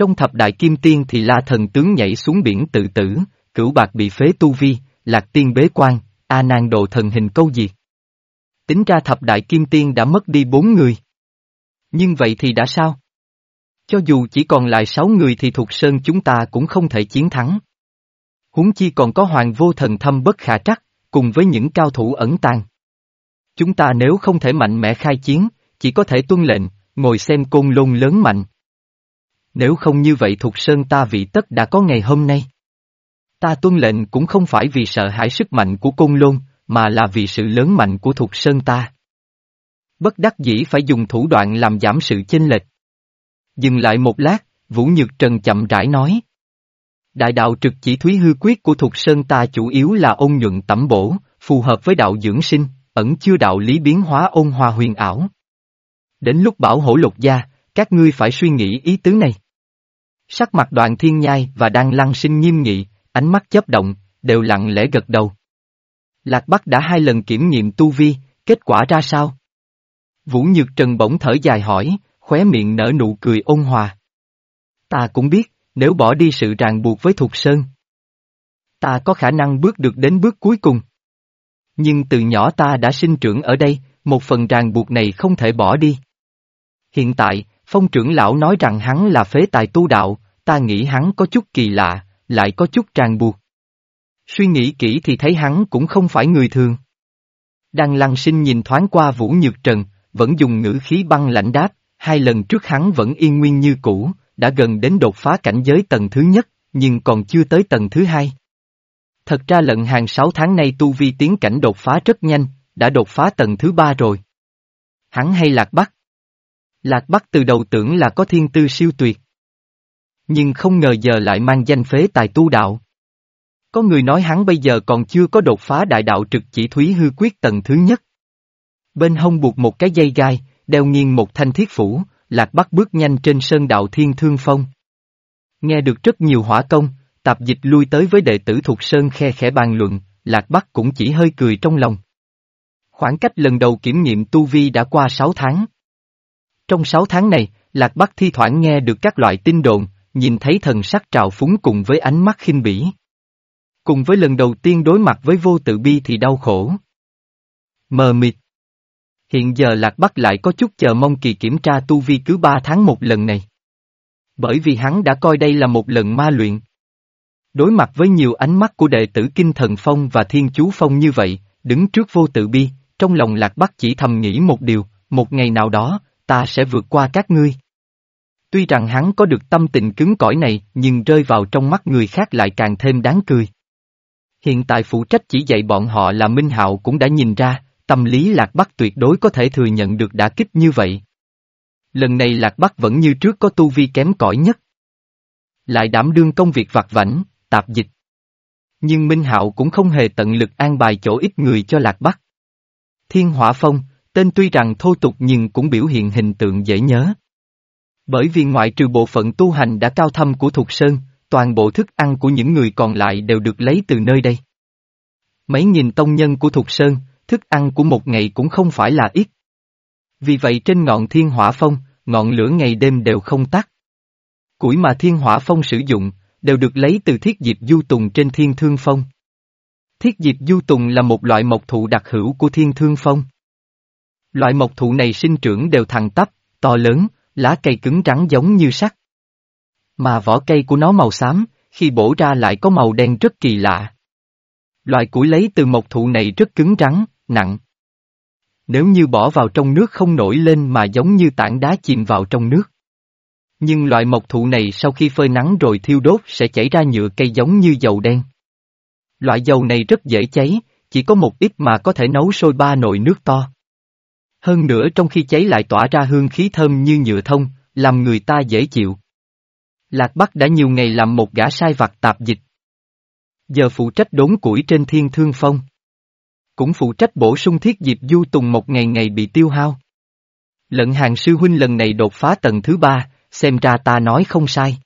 Trong thập đại kim tiên thì la thần tướng nhảy xuống biển tự tử, cửu bạc bị phế tu vi, lạc tiên bế quan, A nan độ thần hình câu diệt. Tính ra thập đại kim tiên đã mất đi bốn người. Nhưng vậy thì đã sao? Cho dù chỉ còn lại sáu người thì thuộc sơn chúng ta cũng không thể chiến thắng. Huống chi còn có hoàng vô thần thâm bất khả trắc, cùng với những cao thủ ẩn tàng. Chúng ta nếu không thể mạnh mẽ khai chiến, chỉ có thể tuân lệnh, ngồi xem côn lôn lớn mạnh. Nếu không như vậy thuộc sơn ta vị tất đã có ngày hôm nay. Ta tuân lệnh cũng không phải vì sợ hãi sức mạnh của côn lôn, mà là vì sự lớn mạnh của thuộc sơn ta. Bất đắc dĩ phải dùng thủ đoạn làm giảm sự chênh lệch. Dừng lại một lát, Vũ Nhược Trần chậm rãi nói. Đại đạo trực chỉ thúy hư quyết của thuộc Sơn ta chủ yếu là ôn nhuận tẩm bổ, phù hợp với đạo dưỡng sinh, ẩn chưa đạo lý biến hóa ôn hòa huyền ảo. Đến lúc bảo hổ lục gia, các ngươi phải suy nghĩ ý tứ này. Sắc mặt đoàn thiên nhai và đang lăng sinh nghiêm nghị, ánh mắt chớp động, đều lặng lẽ gật đầu. Lạc Bắc đã hai lần kiểm nghiệm tu vi, kết quả ra sao? Vũ Nhược Trần bỗng thở dài hỏi, khóe miệng nở nụ cười ôn hòa. Ta cũng biết, nếu bỏ đi sự ràng buộc với Thục Sơn. Ta có khả năng bước được đến bước cuối cùng. Nhưng từ nhỏ ta đã sinh trưởng ở đây, một phần ràng buộc này không thể bỏ đi. Hiện tại, phong trưởng lão nói rằng hắn là phế tài tu đạo, ta nghĩ hắn có chút kỳ lạ, lại có chút tràn buộc. Suy nghĩ kỹ thì thấy hắn cũng không phải người thường. Đăng lăng sinh nhìn thoáng qua Vũ Nhược Trần, vẫn dùng ngữ khí băng lạnh đáp, hai lần trước hắn vẫn yên nguyên như cũ, đã gần đến đột phá cảnh giới tầng thứ nhất, nhưng còn chưa tới tầng thứ hai. Thật ra lận hàng sáu tháng nay tu vi tiến cảnh đột phá rất nhanh, đã đột phá tầng thứ ba rồi. Hắn hay Lạc Bắc? Lạc Bắc từ đầu tưởng là có thiên tư siêu tuyệt. Nhưng không ngờ giờ lại mang danh phế tài tu đạo. Có người nói hắn bây giờ còn chưa có đột phá đại đạo trực chỉ thúy hư quyết tầng thứ nhất. Bên hông buộc một cái dây gai, đeo nghiêng một thanh thiết phủ, Lạc Bắc bước nhanh trên sơn đạo thiên thương phong. Nghe được rất nhiều hỏa công, tạp dịch lui tới với đệ tử thuộc sơn khe khẽ bàn luận, Lạc Bắc cũng chỉ hơi cười trong lòng. Khoảng cách lần đầu kiểm nghiệm tu vi đã qua 6 tháng. Trong 6 tháng này, Lạc Bắc thi thoảng nghe được các loại tin đồn, nhìn thấy thần sắc trào phúng cùng với ánh mắt khinh bỉ. Cùng với lần đầu tiên đối mặt với vô tự bi thì đau khổ. Mờ mịt. Hiện giờ Lạc Bắc lại có chút chờ mong kỳ kiểm tra tu vi cứ ba tháng một lần này. Bởi vì hắn đã coi đây là một lần ma luyện. Đối mặt với nhiều ánh mắt của đệ tử Kinh Thần Phong và Thiên Chú Phong như vậy, đứng trước vô tự bi, trong lòng Lạc Bắc chỉ thầm nghĩ một điều, một ngày nào đó, ta sẽ vượt qua các ngươi. Tuy rằng hắn có được tâm tình cứng cỏi này, nhưng rơi vào trong mắt người khác lại càng thêm đáng cười. Hiện tại phụ trách chỉ dạy bọn họ là Minh Hạo cũng đã nhìn ra, tâm lý Lạc Bắc tuyệt đối có thể thừa nhận được đả kích như vậy. Lần này Lạc Bắc vẫn như trước có tu vi kém cỏi nhất. Lại đảm đương công việc vặt vảnh, tạp dịch. Nhưng Minh Hạo cũng không hề tận lực an bài chỗ ít người cho Lạc Bắc. Thiên Hỏa Phong, tên tuy rằng thô tục nhưng cũng biểu hiện hình tượng dễ nhớ. Bởi vì ngoại trừ bộ phận tu hành đã cao thâm của Thục Sơn, toàn bộ thức ăn của những người còn lại đều được lấy từ nơi đây. Mấy nghìn tông nhân của Thục Sơn, thức ăn của một ngày cũng không phải là ít. Vì vậy trên ngọn thiên hỏa phong, ngọn lửa ngày đêm đều không tắt. Củi mà thiên hỏa phong sử dụng, đều được lấy từ thiết diệp du tùng trên thiên thương phong. Thiết diệp du tùng là một loại mộc thụ đặc hữu của thiên thương phong. Loại mộc thụ này sinh trưởng đều thẳng tắp, to lớn, lá cây cứng rắn giống như sắt. Mà vỏ cây của nó màu xám, khi bổ ra lại có màu đen rất kỳ lạ. Loại củi lấy từ mộc thụ này rất cứng rắn, nặng. Nếu như bỏ vào trong nước không nổi lên mà giống như tảng đá chìm vào trong nước. Nhưng loại mộc thụ này sau khi phơi nắng rồi thiêu đốt sẽ chảy ra nhựa cây giống như dầu đen. Loại dầu này rất dễ cháy, chỉ có một ít mà có thể nấu sôi ba nồi nước to. Hơn nữa trong khi cháy lại tỏa ra hương khí thơm như nhựa thông, làm người ta dễ chịu. Lạc Bắc đã nhiều ngày làm một gã sai vặt tạp dịch. Giờ phụ trách đốn củi trên thiên thương phong. Cũng phụ trách bổ sung thiết dịp du tùng một ngày ngày bị tiêu hao. Lận hàng sư huynh lần này đột phá tầng thứ ba, xem ra ta nói không sai.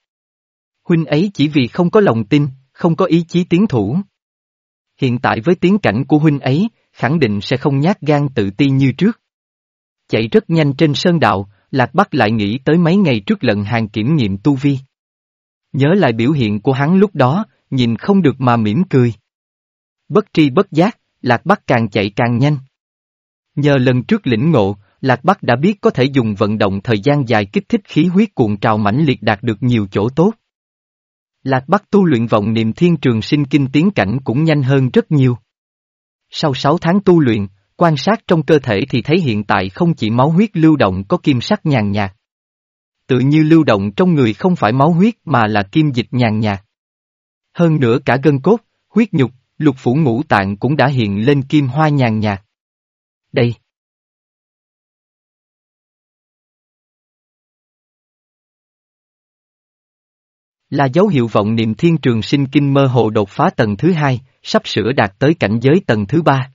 Huynh ấy chỉ vì không có lòng tin, không có ý chí tiến thủ. Hiện tại với tiến cảnh của huynh ấy, khẳng định sẽ không nhát gan tự ti như trước. Chạy rất nhanh trên sơn đạo, Lạc Bắc lại nghĩ tới mấy ngày trước lần hàng kiểm nghiệm tu vi. Nhớ lại biểu hiện của hắn lúc đó, nhìn không được mà mỉm cười. Bất tri bất giác, Lạc Bắc càng chạy càng nhanh. Nhờ lần trước lĩnh ngộ, Lạc Bắc đã biết có thể dùng vận động thời gian dài kích thích khí huyết cuộn trào mãnh liệt đạt được nhiều chỗ tốt. Lạc Bắc tu luyện vọng niệm thiên trường sinh kinh tiến cảnh cũng nhanh hơn rất nhiều. Sau 6 tháng tu luyện, quan sát trong cơ thể thì thấy hiện tại không chỉ máu huyết lưu động có kim sắc nhàn nhạt. Tự như lưu động trong người không phải máu huyết mà là kim dịch nhàn nhạt. Hơn nữa cả gân cốt, huyết nhục, lục phủ ngũ tạng cũng đã hiện lên kim hoa nhàn nhạt. Đây. Là dấu hiệu vọng niệm thiên trường sinh kinh mơ hồ đột phá tầng thứ hai, sắp sửa đạt tới cảnh giới tầng thứ ba.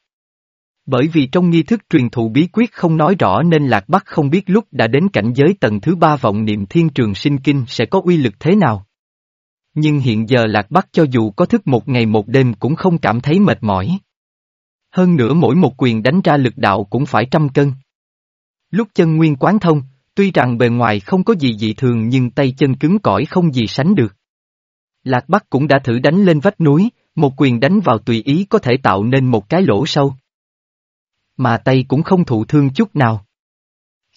Bởi vì trong nghi thức truyền thụ bí quyết không nói rõ nên Lạc Bắc không biết lúc đã đến cảnh giới tầng thứ ba vọng niệm thiên trường sinh kinh sẽ có uy lực thế nào. Nhưng hiện giờ Lạc Bắc cho dù có thức một ngày một đêm cũng không cảm thấy mệt mỏi. Hơn nữa mỗi một quyền đánh ra lực đạo cũng phải trăm cân. Lúc chân nguyên quán thông, tuy rằng bề ngoài không có gì dị thường nhưng tay chân cứng cỏi không gì sánh được. Lạc Bắc cũng đã thử đánh lên vách núi, một quyền đánh vào tùy ý có thể tạo nên một cái lỗ sâu. Mà tay cũng không thụ thương chút nào.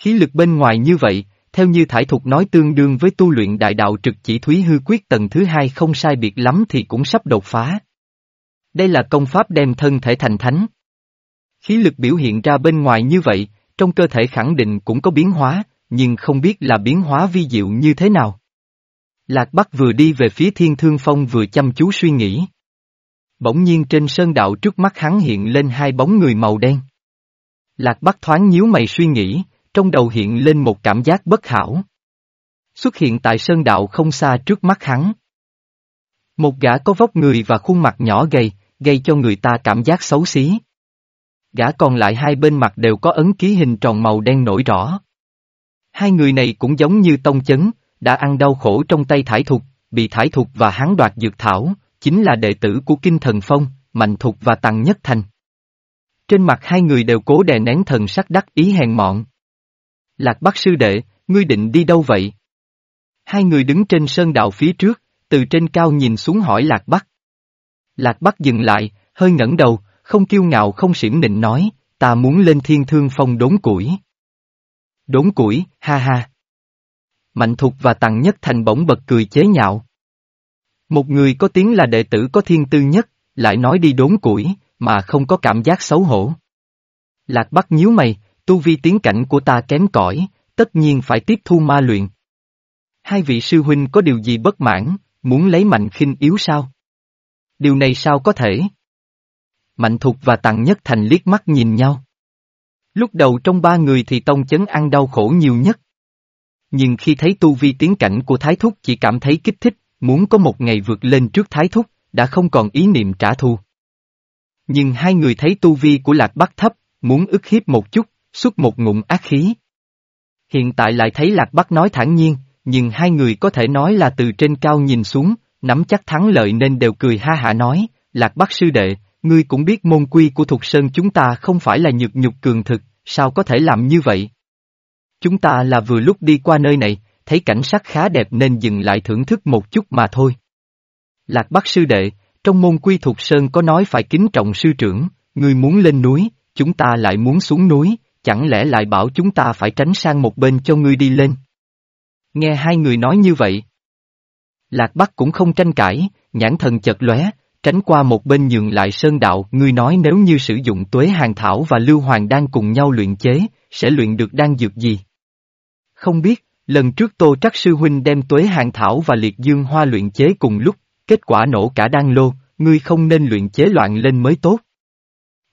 Khí lực bên ngoài như vậy, theo như Thải Thục nói tương đương với tu luyện đại đạo trực chỉ thúy hư quyết tầng thứ hai không sai biệt lắm thì cũng sắp đột phá. Đây là công pháp đem thân thể thành thánh. Khí lực biểu hiện ra bên ngoài như vậy, trong cơ thể khẳng định cũng có biến hóa, nhưng không biết là biến hóa vi diệu như thế nào. Lạc Bắc vừa đi về phía thiên thương phong vừa chăm chú suy nghĩ. Bỗng nhiên trên sơn đạo trước mắt hắn hiện lên hai bóng người màu đen. Lạc Bắc thoáng nhíu mày suy nghĩ, trong đầu hiện lên một cảm giác bất hảo. Xuất hiện tại sơn đạo không xa trước mắt hắn. Một gã có vóc người và khuôn mặt nhỏ gầy, gây cho người ta cảm giác xấu xí. Gã còn lại hai bên mặt đều có ấn ký hình tròn màu đen nổi rõ. Hai người này cũng giống như tông chấn, đã ăn đau khổ trong tay thải thục, bị thải thục và hắn đoạt dược thảo, chính là đệ tử của Kinh Thần Phong, Mạnh Thục và Tăng Nhất Thành. Trên mặt hai người đều cố đè nén thần sắc đắc ý hèn mọn. Lạc Bắc sư đệ, ngươi định đi đâu vậy? Hai người đứng trên sơn đạo phía trước, từ trên cao nhìn xuống hỏi Lạc Bắc. Lạc Bắc dừng lại, hơi ngẩng đầu, không kiêu ngạo không xỉm nịnh nói, ta muốn lên thiên thương phong đốn củi. Đốn củi, ha ha. Mạnh Thục và Tặng Nhất Thành bỗng bật cười chế nhạo. Một người có tiếng là đệ tử có thiên tư nhất, lại nói đi đốn củi, mà không có cảm giác xấu hổ. Lạc Bắc nhíu mày, tu vi tiến cảnh của ta kém cỏi, tất nhiên phải tiếp thu ma luyện. Hai vị sư huynh có điều gì bất mãn, muốn lấy mạnh khinh yếu sao? Điều này sao có thể? Mạnh Thục và Tặng Nhất Thành liếc mắt nhìn nhau. Lúc đầu trong ba người thì Tông Chấn ăn đau khổ nhiều nhất. Nhưng khi thấy tu vi tiến cảnh của Thái Thúc chỉ cảm thấy kích thích, muốn có một ngày vượt lên trước Thái Thúc, đã không còn ý niệm trả thù. Nhưng hai người thấy tu vi của Lạc Bắc thấp, muốn ức hiếp một chút, xuất một ngụm ác khí. Hiện tại lại thấy Lạc Bắc nói thản nhiên, nhưng hai người có thể nói là từ trên cao nhìn xuống, nắm chắc thắng lợi nên đều cười ha hả nói, Lạc Bắc sư đệ, ngươi cũng biết môn quy của Thục Sơn chúng ta không phải là nhược nhục cường thực, sao có thể làm như vậy? Chúng ta là vừa lúc đi qua nơi này, thấy cảnh sắc khá đẹp nên dừng lại thưởng thức một chút mà thôi. Lạc Bắc sư đệ, trong môn quy thuộc Sơn có nói phải kính trọng sư trưởng, người muốn lên núi, chúng ta lại muốn xuống núi, chẳng lẽ lại bảo chúng ta phải tránh sang một bên cho ngươi đi lên? Nghe hai người nói như vậy. Lạc Bắc cũng không tranh cãi, nhãn thần chật lóe, tránh qua một bên nhường lại sơn đạo, ngươi nói nếu như sử dụng tuế hàng thảo và lưu hoàng đang cùng nhau luyện chế, sẽ luyện được đan dược gì? Không biết, lần trước Tô Trắc Sư Huynh đem tuế hàng thảo và liệt dương hoa luyện chế cùng lúc, kết quả nổ cả đan lô, ngươi không nên luyện chế loạn lên mới tốt.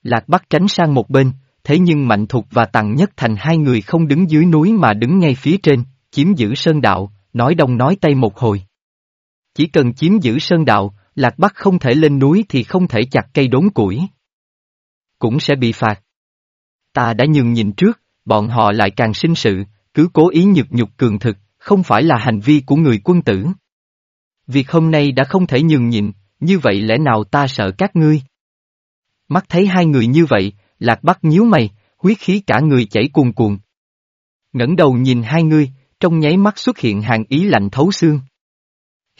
Lạc Bắc tránh sang một bên, thế nhưng Mạnh Thục và Tằng Nhất Thành hai người không đứng dưới núi mà đứng ngay phía trên, chiếm giữ sơn đạo, nói đông nói tây một hồi. Chỉ cần chiếm giữ sơn đạo, Lạc Bắc không thể lên núi thì không thể chặt cây đốn củi. Cũng sẽ bị phạt. Ta đã nhường nhìn trước, bọn họ lại càng sinh sự, cứ cố ý nhược nhục cường thực, không phải là hành vi của người quân tử. Việc hôm nay đã không thể nhường nhịn, như vậy lẽ nào ta sợ các ngươi? Mắt thấy hai người như vậy, Lạc Bắc nhíu mày, huyết khí cả người chảy cuồn cuộn. ngẩng đầu nhìn hai người, trong nháy mắt xuất hiện hàng ý lạnh thấu xương.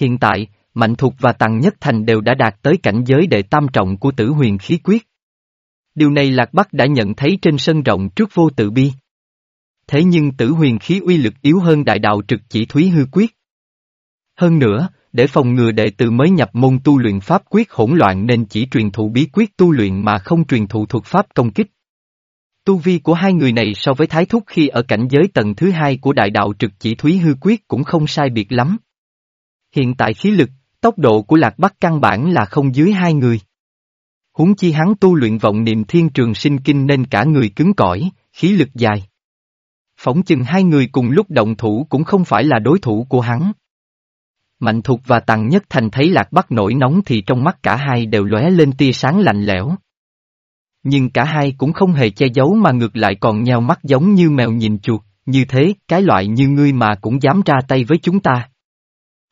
Hiện tại, Mạnh Thục và Tằng Nhất Thành đều đã đạt tới cảnh giới đệ tam trọng của tử huyền khí quyết. Điều này Lạc Bắc đã nhận thấy trên sân rộng trước vô tự bi. Thế nhưng tử huyền khí uy lực yếu hơn đại đạo trực chỉ thúy hư quyết. Hơn nữa, để phòng ngừa đệ tử mới nhập môn tu luyện pháp quyết hỗn loạn nên chỉ truyền thụ bí quyết tu luyện mà không truyền thụ thuật pháp công kích. Tu vi của hai người này so với thái thúc khi ở cảnh giới tầng thứ hai của đại đạo trực chỉ thúy hư quyết cũng không sai biệt lắm. Hiện tại khí lực, tốc độ của lạc bắc căn bản là không dưới hai người. Huống chi hắn tu luyện vọng niệm thiên trường sinh kinh nên cả người cứng cỏi, khí lực dài. Phỏng chừng hai người cùng lúc động thủ cũng không phải là đối thủ của hắn. Mạnh Thục và Tằng Nhất Thành thấy Lạc Bắc nổi nóng thì trong mắt cả hai đều lóe lên tia sáng lạnh lẽo. Nhưng cả hai cũng không hề che giấu mà ngược lại còn nheo mắt giống như mèo nhìn chuột, như thế, cái loại như ngươi mà cũng dám ra tay với chúng ta.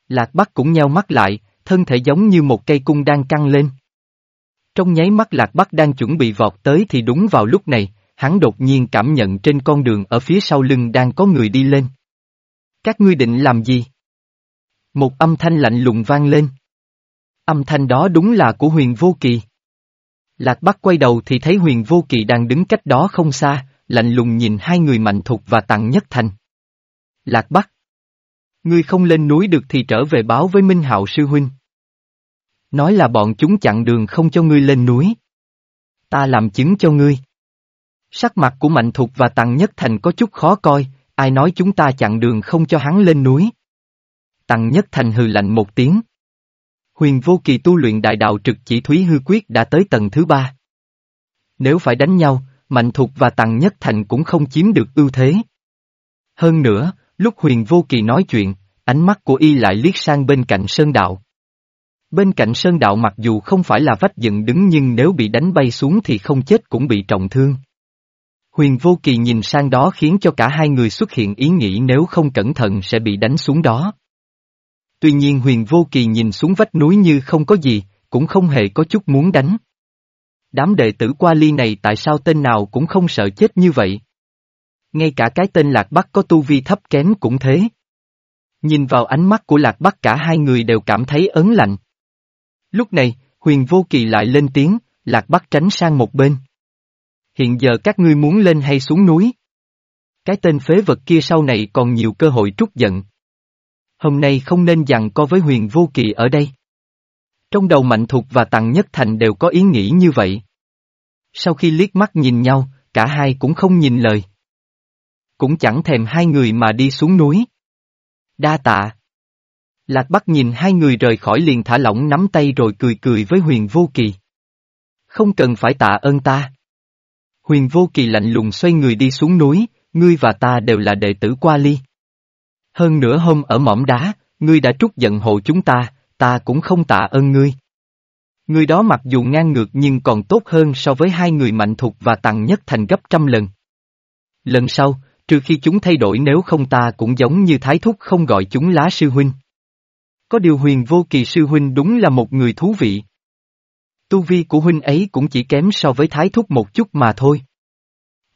Lạc Bắc cũng nheo mắt lại, thân thể giống như một cây cung đang căng lên. Trong nháy mắt Lạc Bắc đang chuẩn bị vọt tới thì đúng vào lúc này, hắn đột nhiên cảm nhận trên con đường ở phía sau lưng đang có người đi lên. Các ngươi định làm gì? Một âm thanh lạnh lùng vang lên. Âm thanh đó đúng là của huyền vô kỳ. Lạc Bắc quay đầu thì thấy huyền vô kỳ đang đứng cách đó không xa, lạnh lùng nhìn hai người mạnh thục và tặng nhất thành. Lạc Bắc. Ngươi không lên núi được thì trở về báo với Minh Hạo sư huynh. Nói là bọn chúng chặn đường không cho ngươi lên núi. Ta làm chứng cho ngươi. Sắc mặt của Mạnh Thục và Tằng Nhất Thành có chút khó coi, ai nói chúng ta chặn đường không cho hắn lên núi. Tăng Nhất Thành hừ lạnh một tiếng. Huyền vô kỳ tu luyện đại đạo trực chỉ thúy hư quyết đã tới tầng thứ ba. Nếu phải đánh nhau, Mạnh Thục và Tăng Nhất Thành cũng không chiếm được ưu thế. Hơn nữa, lúc huyền vô kỳ nói chuyện, ánh mắt của y lại liếc sang bên cạnh Sơn Đạo. Bên cạnh Sơn Đạo mặc dù không phải là vách dựng đứng nhưng nếu bị đánh bay xuống thì không chết cũng bị trọng thương. Huyền Vô Kỳ nhìn sang đó khiến cho cả hai người xuất hiện ý nghĩ nếu không cẩn thận sẽ bị đánh xuống đó. Tuy nhiên Huyền Vô Kỳ nhìn xuống vách núi như không có gì, cũng không hề có chút muốn đánh. Đám đệ tử qua ly này tại sao tên nào cũng không sợ chết như vậy? Ngay cả cái tên Lạc Bắc có tu vi thấp kém cũng thế. Nhìn vào ánh mắt của Lạc Bắc cả hai người đều cảm thấy ấn lạnh. Lúc này, Huyền Vô Kỳ lại lên tiếng, Lạc Bắc tránh sang một bên. Hiện giờ các ngươi muốn lên hay xuống núi? Cái tên phế vật kia sau này còn nhiều cơ hội trút giận. Hôm nay không nên dằn co với huyền vô kỳ ở đây. Trong đầu Mạnh Thục và Tặng Nhất Thành đều có ý nghĩ như vậy. Sau khi liếc mắt nhìn nhau, cả hai cũng không nhìn lời. Cũng chẳng thèm hai người mà đi xuống núi. Đa tạ. Lạc Bắc nhìn hai người rời khỏi liền thả lỏng nắm tay rồi cười cười với huyền vô kỳ. Không cần phải tạ ơn ta. Huyền vô kỳ lạnh lùng xoay người đi xuống núi, ngươi và ta đều là đệ tử qua ly. Hơn nữa hôm ở mỏm đá, ngươi đã trút giận hộ chúng ta, ta cũng không tạ ơn ngươi. Người đó mặc dù ngang ngược nhưng còn tốt hơn so với hai người mạnh thục và tặng nhất thành gấp trăm lần. Lần sau, trừ khi chúng thay đổi nếu không ta cũng giống như thái thúc không gọi chúng lá sư huynh. Có điều huyền vô kỳ sư huynh đúng là một người thú vị. Tu vi của huynh ấy cũng chỉ kém so với thái thúc một chút mà thôi.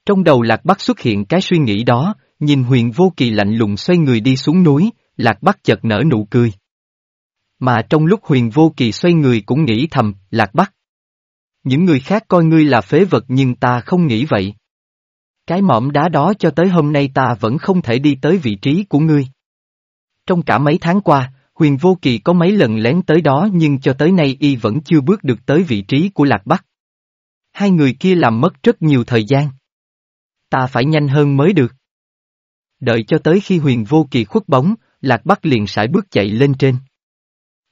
Trong đầu Lạc Bắc xuất hiện cái suy nghĩ đó, nhìn huyền vô kỳ lạnh lùng xoay người đi xuống núi, Lạc Bắc chợt nở nụ cười. Mà trong lúc huyền vô kỳ xoay người cũng nghĩ thầm, Lạc Bắc. Những người khác coi ngươi là phế vật nhưng ta không nghĩ vậy. Cái mỏm đá đó cho tới hôm nay ta vẫn không thể đi tới vị trí của ngươi. Trong cả mấy tháng qua, huyền vô kỳ có mấy lần lén tới đó nhưng cho tới nay y vẫn chưa bước được tới vị trí của Lạc Bắc. Hai người kia làm mất rất nhiều thời gian. Ta phải nhanh hơn mới được. Đợi cho tới khi huyền vô kỳ khuất bóng, Lạc Bắc liền sải bước chạy lên trên.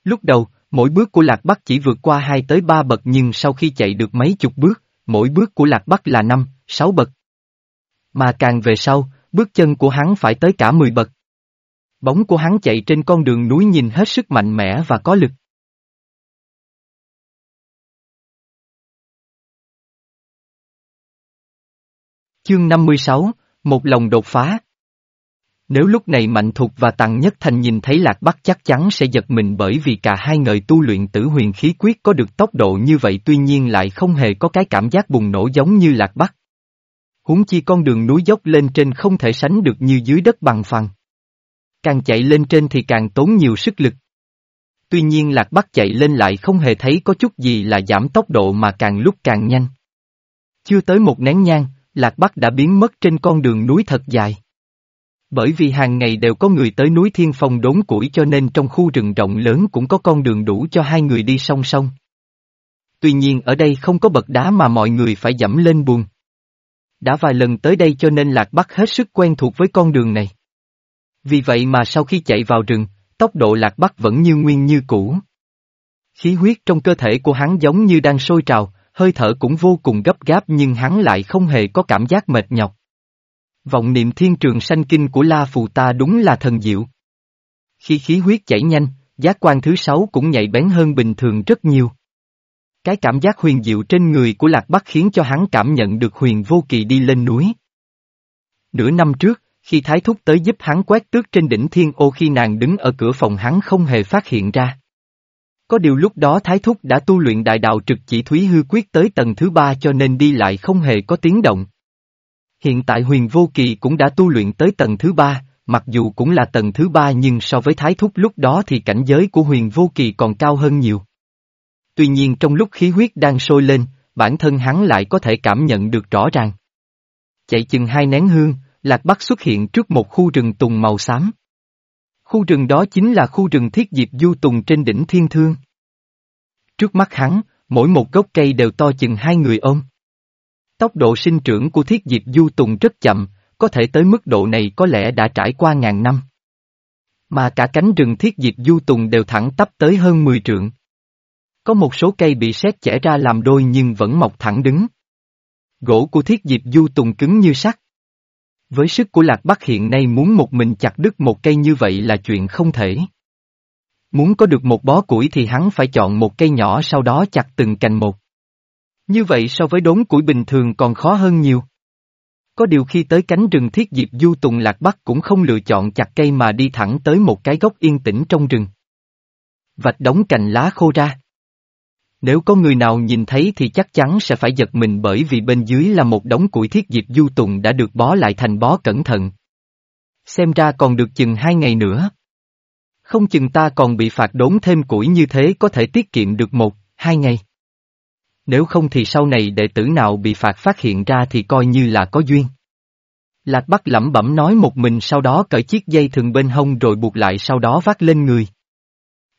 Lúc đầu, mỗi bước của Lạc Bắc chỉ vượt qua hai tới ba bậc nhưng sau khi chạy được mấy chục bước, mỗi bước của Lạc Bắc là năm, sáu bậc. Mà càng về sau, bước chân của hắn phải tới cả mười bậc. Bóng của hắn chạy trên con đường núi nhìn hết sức mạnh mẽ và có lực. Chương 56, một lòng đột phá. Nếu lúc này Mạnh Thục và Tằng Nhất Thành nhìn thấy Lạc Bắc chắc chắn sẽ giật mình bởi vì cả hai người tu luyện tử huyền khí quyết có được tốc độ như vậy tuy nhiên lại không hề có cái cảm giác bùng nổ giống như Lạc Bắc. Huống chi con đường núi dốc lên trên không thể sánh được như dưới đất bằng phẳng. Càng chạy lên trên thì càng tốn nhiều sức lực. Tuy nhiên Lạc Bắc chạy lên lại không hề thấy có chút gì là giảm tốc độ mà càng lúc càng nhanh. Chưa tới một nén nhang, Lạc Bắc đã biến mất trên con đường núi thật dài. Bởi vì hàng ngày đều có người tới núi Thiên Phong đốn củi cho nên trong khu rừng rộng lớn cũng có con đường đủ cho hai người đi song song. Tuy nhiên ở đây không có bậc đá mà mọi người phải dẫm lên buồn. Đã vài lần tới đây cho nên Lạc Bắc hết sức quen thuộc với con đường này. Vì vậy mà sau khi chạy vào rừng, tốc độ Lạc Bắc vẫn như nguyên như cũ. Khí huyết trong cơ thể của hắn giống như đang sôi trào, hơi thở cũng vô cùng gấp gáp nhưng hắn lại không hề có cảm giác mệt nhọc. Vọng niệm thiên trường sanh kinh của La Phù ta đúng là thần diệu. Khi khí huyết chảy nhanh, giác quan thứ sáu cũng nhạy bén hơn bình thường rất nhiều. Cái cảm giác huyền diệu trên người của Lạc Bắc khiến cho hắn cảm nhận được huyền vô kỳ đi lên núi. Nửa năm trước, khi Thái Thúc tới giúp hắn quét tước trên đỉnh thiên ô khi nàng đứng ở cửa phòng hắn không hề phát hiện ra. Có điều lúc đó Thái Thúc đã tu luyện đại đạo trực chỉ Thúy Hư Quyết tới tầng thứ ba cho nên đi lại không hề có tiếng động. Hiện tại huyền vô kỳ cũng đã tu luyện tới tầng thứ ba, mặc dù cũng là tầng thứ ba nhưng so với Thái Thúc lúc đó thì cảnh giới của huyền vô kỳ còn cao hơn nhiều. Tuy nhiên trong lúc khí huyết đang sôi lên, bản thân hắn lại có thể cảm nhận được rõ ràng. Chạy chừng hai nén hương, Lạc Bắc xuất hiện trước một khu rừng tùng màu xám. Khu rừng đó chính là khu rừng thiết diệp du tùng trên đỉnh thiên thương. Trước mắt hắn, mỗi một gốc cây đều to chừng hai người ôm. Tốc độ sinh trưởng của thiết diệp du tùng rất chậm, có thể tới mức độ này có lẽ đã trải qua ngàn năm. Mà cả cánh rừng thiết diệp du tùng đều thẳng tắp tới hơn 10 trượng. Có một số cây bị sét chẻ ra làm đôi nhưng vẫn mọc thẳng đứng. Gỗ của thiết diệp du tùng cứng như sắt. Với sức của Lạc Bắc hiện nay muốn một mình chặt đứt một cây như vậy là chuyện không thể. Muốn có được một bó củi thì hắn phải chọn một cây nhỏ sau đó chặt từng cành một. Như vậy so với đốn củi bình thường còn khó hơn nhiều. Có điều khi tới cánh rừng thiết diệp du tùng lạc bắc cũng không lựa chọn chặt cây mà đi thẳng tới một cái gốc yên tĩnh trong rừng. Vạch đóng cành lá khô ra. Nếu có người nào nhìn thấy thì chắc chắn sẽ phải giật mình bởi vì bên dưới là một đống củi thiết diệp du tùng đã được bó lại thành bó cẩn thận. Xem ra còn được chừng hai ngày nữa. Không chừng ta còn bị phạt đốn thêm củi như thế có thể tiết kiệm được một, hai ngày. Nếu không thì sau này đệ tử nào bị phạt phát hiện ra thì coi như là có duyên. Lạc Bắc lẩm bẩm nói một mình sau đó cởi chiếc dây thường bên hông rồi buộc lại sau đó vác lên người.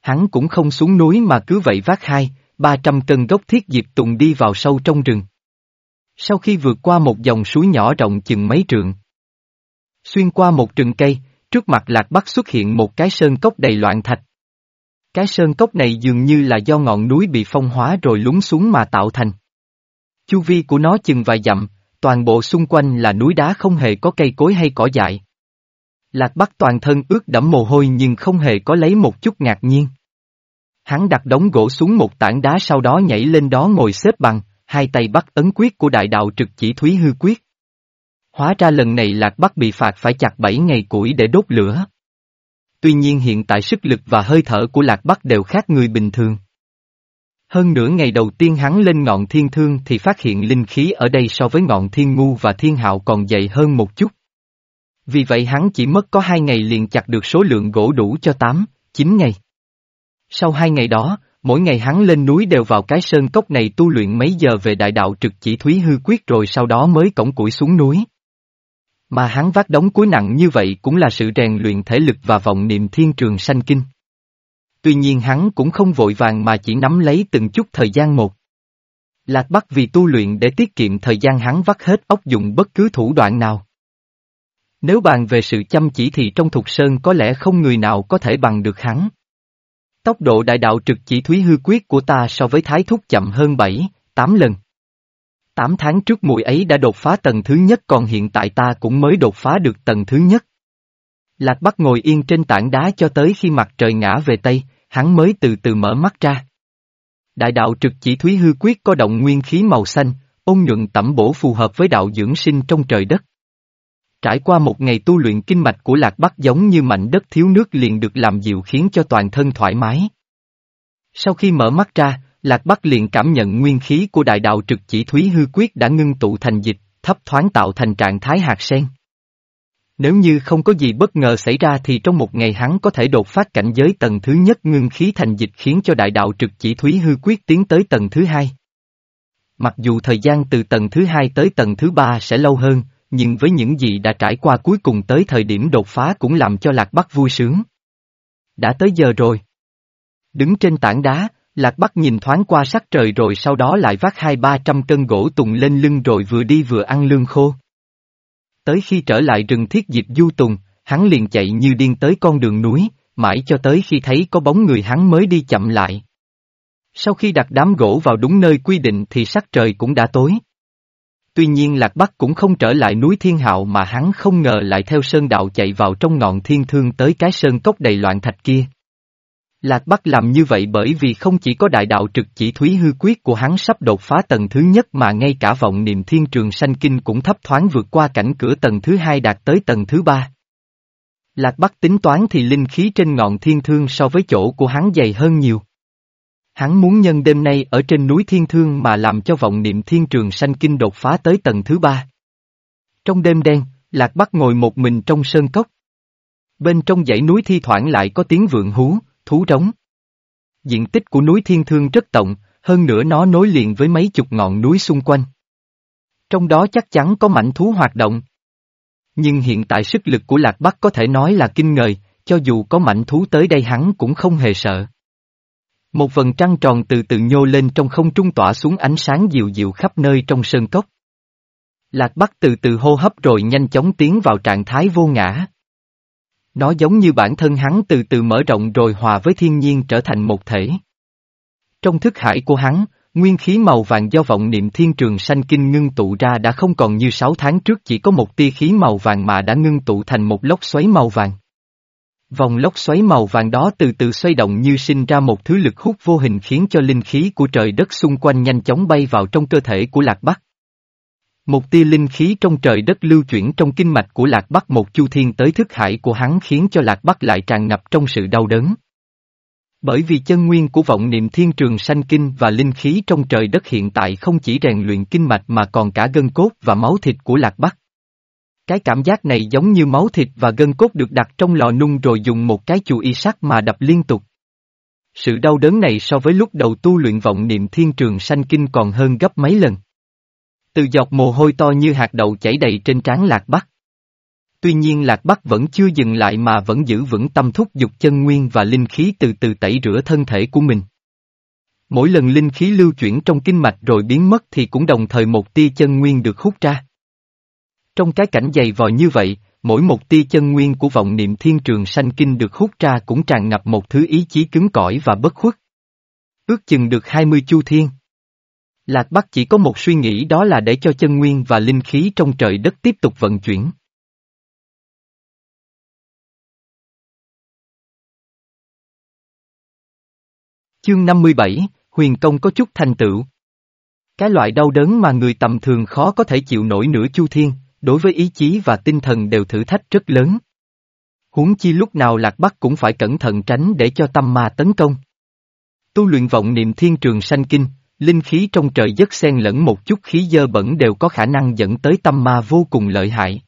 Hắn cũng không xuống núi mà cứ vậy vác hai, ba trăm cân gốc thiết diệp tùng đi vào sâu trong rừng. Sau khi vượt qua một dòng suối nhỏ rộng chừng mấy trượng. Xuyên qua một rừng cây, trước mặt Lạc Bắc xuất hiện một cái sơn cốc đầy loạn thạch. Cái sơn cốc này dường như là do ngọn núi bị phong hóa rồi lún xuống mà tạo thành. Chu vi của nó chừng vài dặm, toàn bộ xung quanh là núi đá không hề có cây cối hay cỏ dại. Lạc Bắc toàn thân ướt đẫm mồ hôi nhưng không hề có lấy một chút ngạc nhiên. Hắn đặt đống gỗ xuống một tảng đá sau đó nhảy lên đó ngồi xếp bằng, hai tay bắt ấn quyết của đại đạo trực chỉ thúy hư quyết. Hóa ra lần này Lạc Bắc bị phạt phải chặt bảy ngày củi để đốt lửa. Tuy nhiên hiện tại sức lực và hơi thở của Lạc Bắc đều khác người bình thường. Hơn nửa ngày đầu tiên hắn lên ngọn thiên thương thì phát hiện linh khí ở đây so với ngọn thiên ngu và thiên hạo còn dày hơn một chút. Vì vậy hắn chỉ mất có hai ngày liền chặt được số lượng gỗ đủ cho tám, chín ngày. Sau hai ngày đó, mỗi ngày hắn lên núi đều vào cái sơn cốc này tu luyện mấy giờ về đại đạo trực chỉ thúy hư quyết rồi sau đó mới cổng củi xuống núi. Mà hắn vác đống cuối nặng như vậy cũng là sự rèn luyện thể lực và vọng niệm thiên trường sanh kinh. Tuy nhiên hắn cũng không vội vàng mà chỉ nắm lấy từng chút thời gian một. Lạc Bắc vì tu luyện để tiết kiệm thời gian hắn vắt hết ốc dụng bất cứ thủ đoạn nào. Nếu bàn về sự chăm chỉ thì trong Thục Sơn có lẽ không người nào có thể bằng được hắn. Tốc độ đại đạo trực chỉ thúy hư quyết của ta so với thái thúc chậm hơn 7, 8 lần. 8 tháng trước mùi ấy đã đột phá tầng thứ nhất còn hiện tại ta cũng mới đột phá được tầng thứ nhất. Lạc Bắc ngồi yên trên tảng đá cho tới khi mặt trời ngã về Tây, hắn mới từ từ mở mắt ra. Đại đạo trực chỉ thúy hư quyết có động nguyên khí màu xanh, ôn nhuận tẩm bổ phù hợp với đạo dưỡng sinh trong trời đất. Trải qua một ngày tu luyện kinh mạch của Lạc Bắc giống như mảnh đất thiếu nước liền được làm dịu khiến cho toàn thân thoải mái. Sau khi mở mắt ra, Lạc Bắc liền cảm nhận nguyên khí của đại đạo trực chỉ thúy hư quyết đã ngưng tụ thành dịch, thấp thoáng tạo thành trạng thái hạt sen. Nếu như không có gì bất ngờ xảy ra thì trong một ngày hắn có thể đột phát cảnh giới tầng thứ nhất ngưng khí thành dịch khiến cho đại đạo trực chỉ thúy hư quyết tiến tới tầng thứ hai. Mặc dù thời gian từ tầng thứ hai tới tầng thứ ba sẽ lâu hơn, nhưng với những gì đã trải qua cuối cùng tới thời điểm đột phá cũng làm cho Lạc Bắc vui sướng. Đã tới giờ rồi. Đứng trên tảng đá, Lạc Bắc nhìn thoáng qua sắc trời rồi sau đó lại vác hai ba trăm cân gỗ tùng lên lưng rồi vừa đi vừa ăn lương khô. Tới khi trở lại rừng thiết diệp du tùng, hắn liền chạy như điên tới con đường núi, mãi cho tới khi thấy có bóng người hắn mới đi chậm lại. Sau khi đặt đám gỗ vào đúng nơi quy định thì sắc trời cũng đã tối. Tuy nhiên Lạc Bắc cũng không trở lại núi Thiên Hạo mà hắn không ngờ lại theo sơn đạo chạy vào trong ngọn thiên thương tới cái sơn cốc đầy loạn thạch kia. Lạc Bắc làm như vậy bởi vì không chỉ có đại đạo trực chỉ thúy hư quyết của hắn sắp đột phá tầng thứ nhất mà ngay cả vọng niệm thiên trường sanh kinh cũng thấp thoáng vượt qua cảnh cửa tầng thứ hai đạt tới tầng thứ ba. Lạc Bắc tính toán thì linh khí trên ngọn thiên thương so với chỗ của hắn dày hơn nhiều. Hắn muốn nhân đêm nay ở trên núi thiên thương mà làm cho vọng niệm thiên trường sanh kinh đột phá tới tầng thứ ba. Trong đêm đen, Lạc Bắc ngồi một mình trong sơn cốc. Bên trong dãy núi thi thoảng lại có tiếng vượng hú, thú trống. Diện tích của núi Thiên Thương rất rộng, hơn nữa nó nối liền với mấy chục ngọn núi xung quanh. Trong đó chắc chắn có mảnh thú hoạt động. Nhưng hiện tại sức lực của Lạc Bắc có thể nói là kinh ngời, cho dù có mảnh thú tới đây hắn cũng không hề sợ. Một vần trăng tròn từ từ nhô lên trong không trung tỏa xuống ánh sáng dịu dịu khắp nơi trong sơn cốc. Lạc Bắc từ từ hô hấp rồi nhanh chóng tiến vào trạng thái vô ngã. Nó giống như bản thân hắn từ từ mở rộng rồi hòa với thiên nhiên trở thành một thể. Trong thức hải của hắn, nguyên khí màu vàng do vọng niệm thiên trường sanh kinh ngưng tụ ra đã không còn như sáu tháng trước chỉ có một tia khí màu vàng mà đã ngưng tụ thành một lốc xoáy màu vàng. Vòng lốc xoáy màu vàng đó từ từ xoay động như sinh ra một thứ lực hút vô hình khiến cho linh khí của trời đất xung quanh nhanh chóng bay vào trong cơ thể của Lạc Bắc. Một tia linh khí trong trời đất lưu chuyển trong kinh mạch của Lạc Bắc, một chu thiên tới thức hải của hắn khiến cho Lạc Bắc lại tràn ngập trong sự đau đớn. Bởi vì chân nguyên của vọng niệm thiên trường sanh kinh và linh khí trong trời đất hiện tại không chỉ rèn luyện kinh mạch mà còn cả gân cốt và máu thịt của Lạc Bắc. Cái cảm giác này giống như máu thịt và gân cốt được đặt trong lò nung rồi dùng một cái chù y sắt mà đập liên tục. Sự đau đớn này so với lúc đầu tu luyện vọng niệm thiên trường sanh kinh còn hơn gấp mấy lần. Từ giọt mồ hôi to như hạt đậu chảy đầy trên trán Lạc Bắc. Tuy nhiên Lạc Bắc vẫn chưa dừng lại mà vẫn giữ vững tâm thúc dục chân nguyên và linh khí từ từ tẩy rửa thân thể của mình. Mỗi lần linh khí lưu chuyển trong kinh mạch rồi biến mất thì cũng đồng thời một tia chân nguyên được hút ra. Trong cái cảnh dày vò như vậy, mỗi một tia chân nguyên của vọng niệm thiên trường sanh kinh được hút ra cũng tràn ngập một thứ ý chí cứng cỏi và bất khuất. Ước chừng được 20 chu thiên. Lạc Bắc chỉ có một suy nghĩ đó là để cho chân nguyên và linh khí trong trời đất tiếp tục vận chuyển. Chương 57, Huyền Công có chút thành tựu. Cái loại đau đớn mà người tầm thường khó có thể chịu nổi nửa chu thiên, đối với ý chí và tinh thần đều thử thách rất lớn. Huống chi lúc nào Lạc Bắc cũng phải cẩn thận tránh để cho tâm ma tấn công. Tu luyện vọng niệm thiên trường sanh kinh, linh khí trong trời giấc xen lẫn một chút khí dơ bẩn đều có khả năng dẫn tới tâm ma vô cùng lợi hại.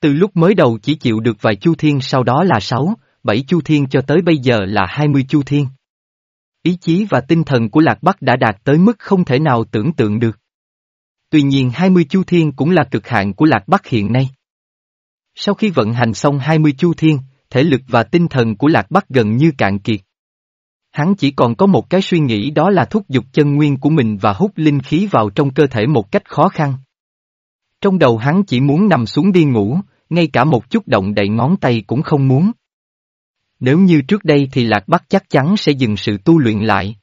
Từ lúc mới đầu chỉ chịu được vài chu thiên sau đó là sáu, bảy chu thiên cho tới bây giờ là hai mươi chu thiên. Ý chí và tinh thần của Lạc Bắc đã đạt tới mức không thể nào tưởng tượng được. Tuy nhiên hai mươi chu thiên cũng là cực hạn của Lạc Bắc hiện nay. Sau khi vận hành xong hai mươi chu thiên, thể lực và tinh thần của Lạc Bắc gần như cạn kiệt. Hắn chỉ còn có một cái suy nghĩ đó là thúc giục chân nguyên của mình và hút linh khí vào trong cơ thể một cách khó khăn. Trong đầu hắn chỉ muốn nằm xuống đi ngủ, ngay cả một chút động đậy ngón tay cũng không muốn. Nếu như trước đây thì Lạc Bắc chắc chắn sẽ dừng sự tu luyện lại.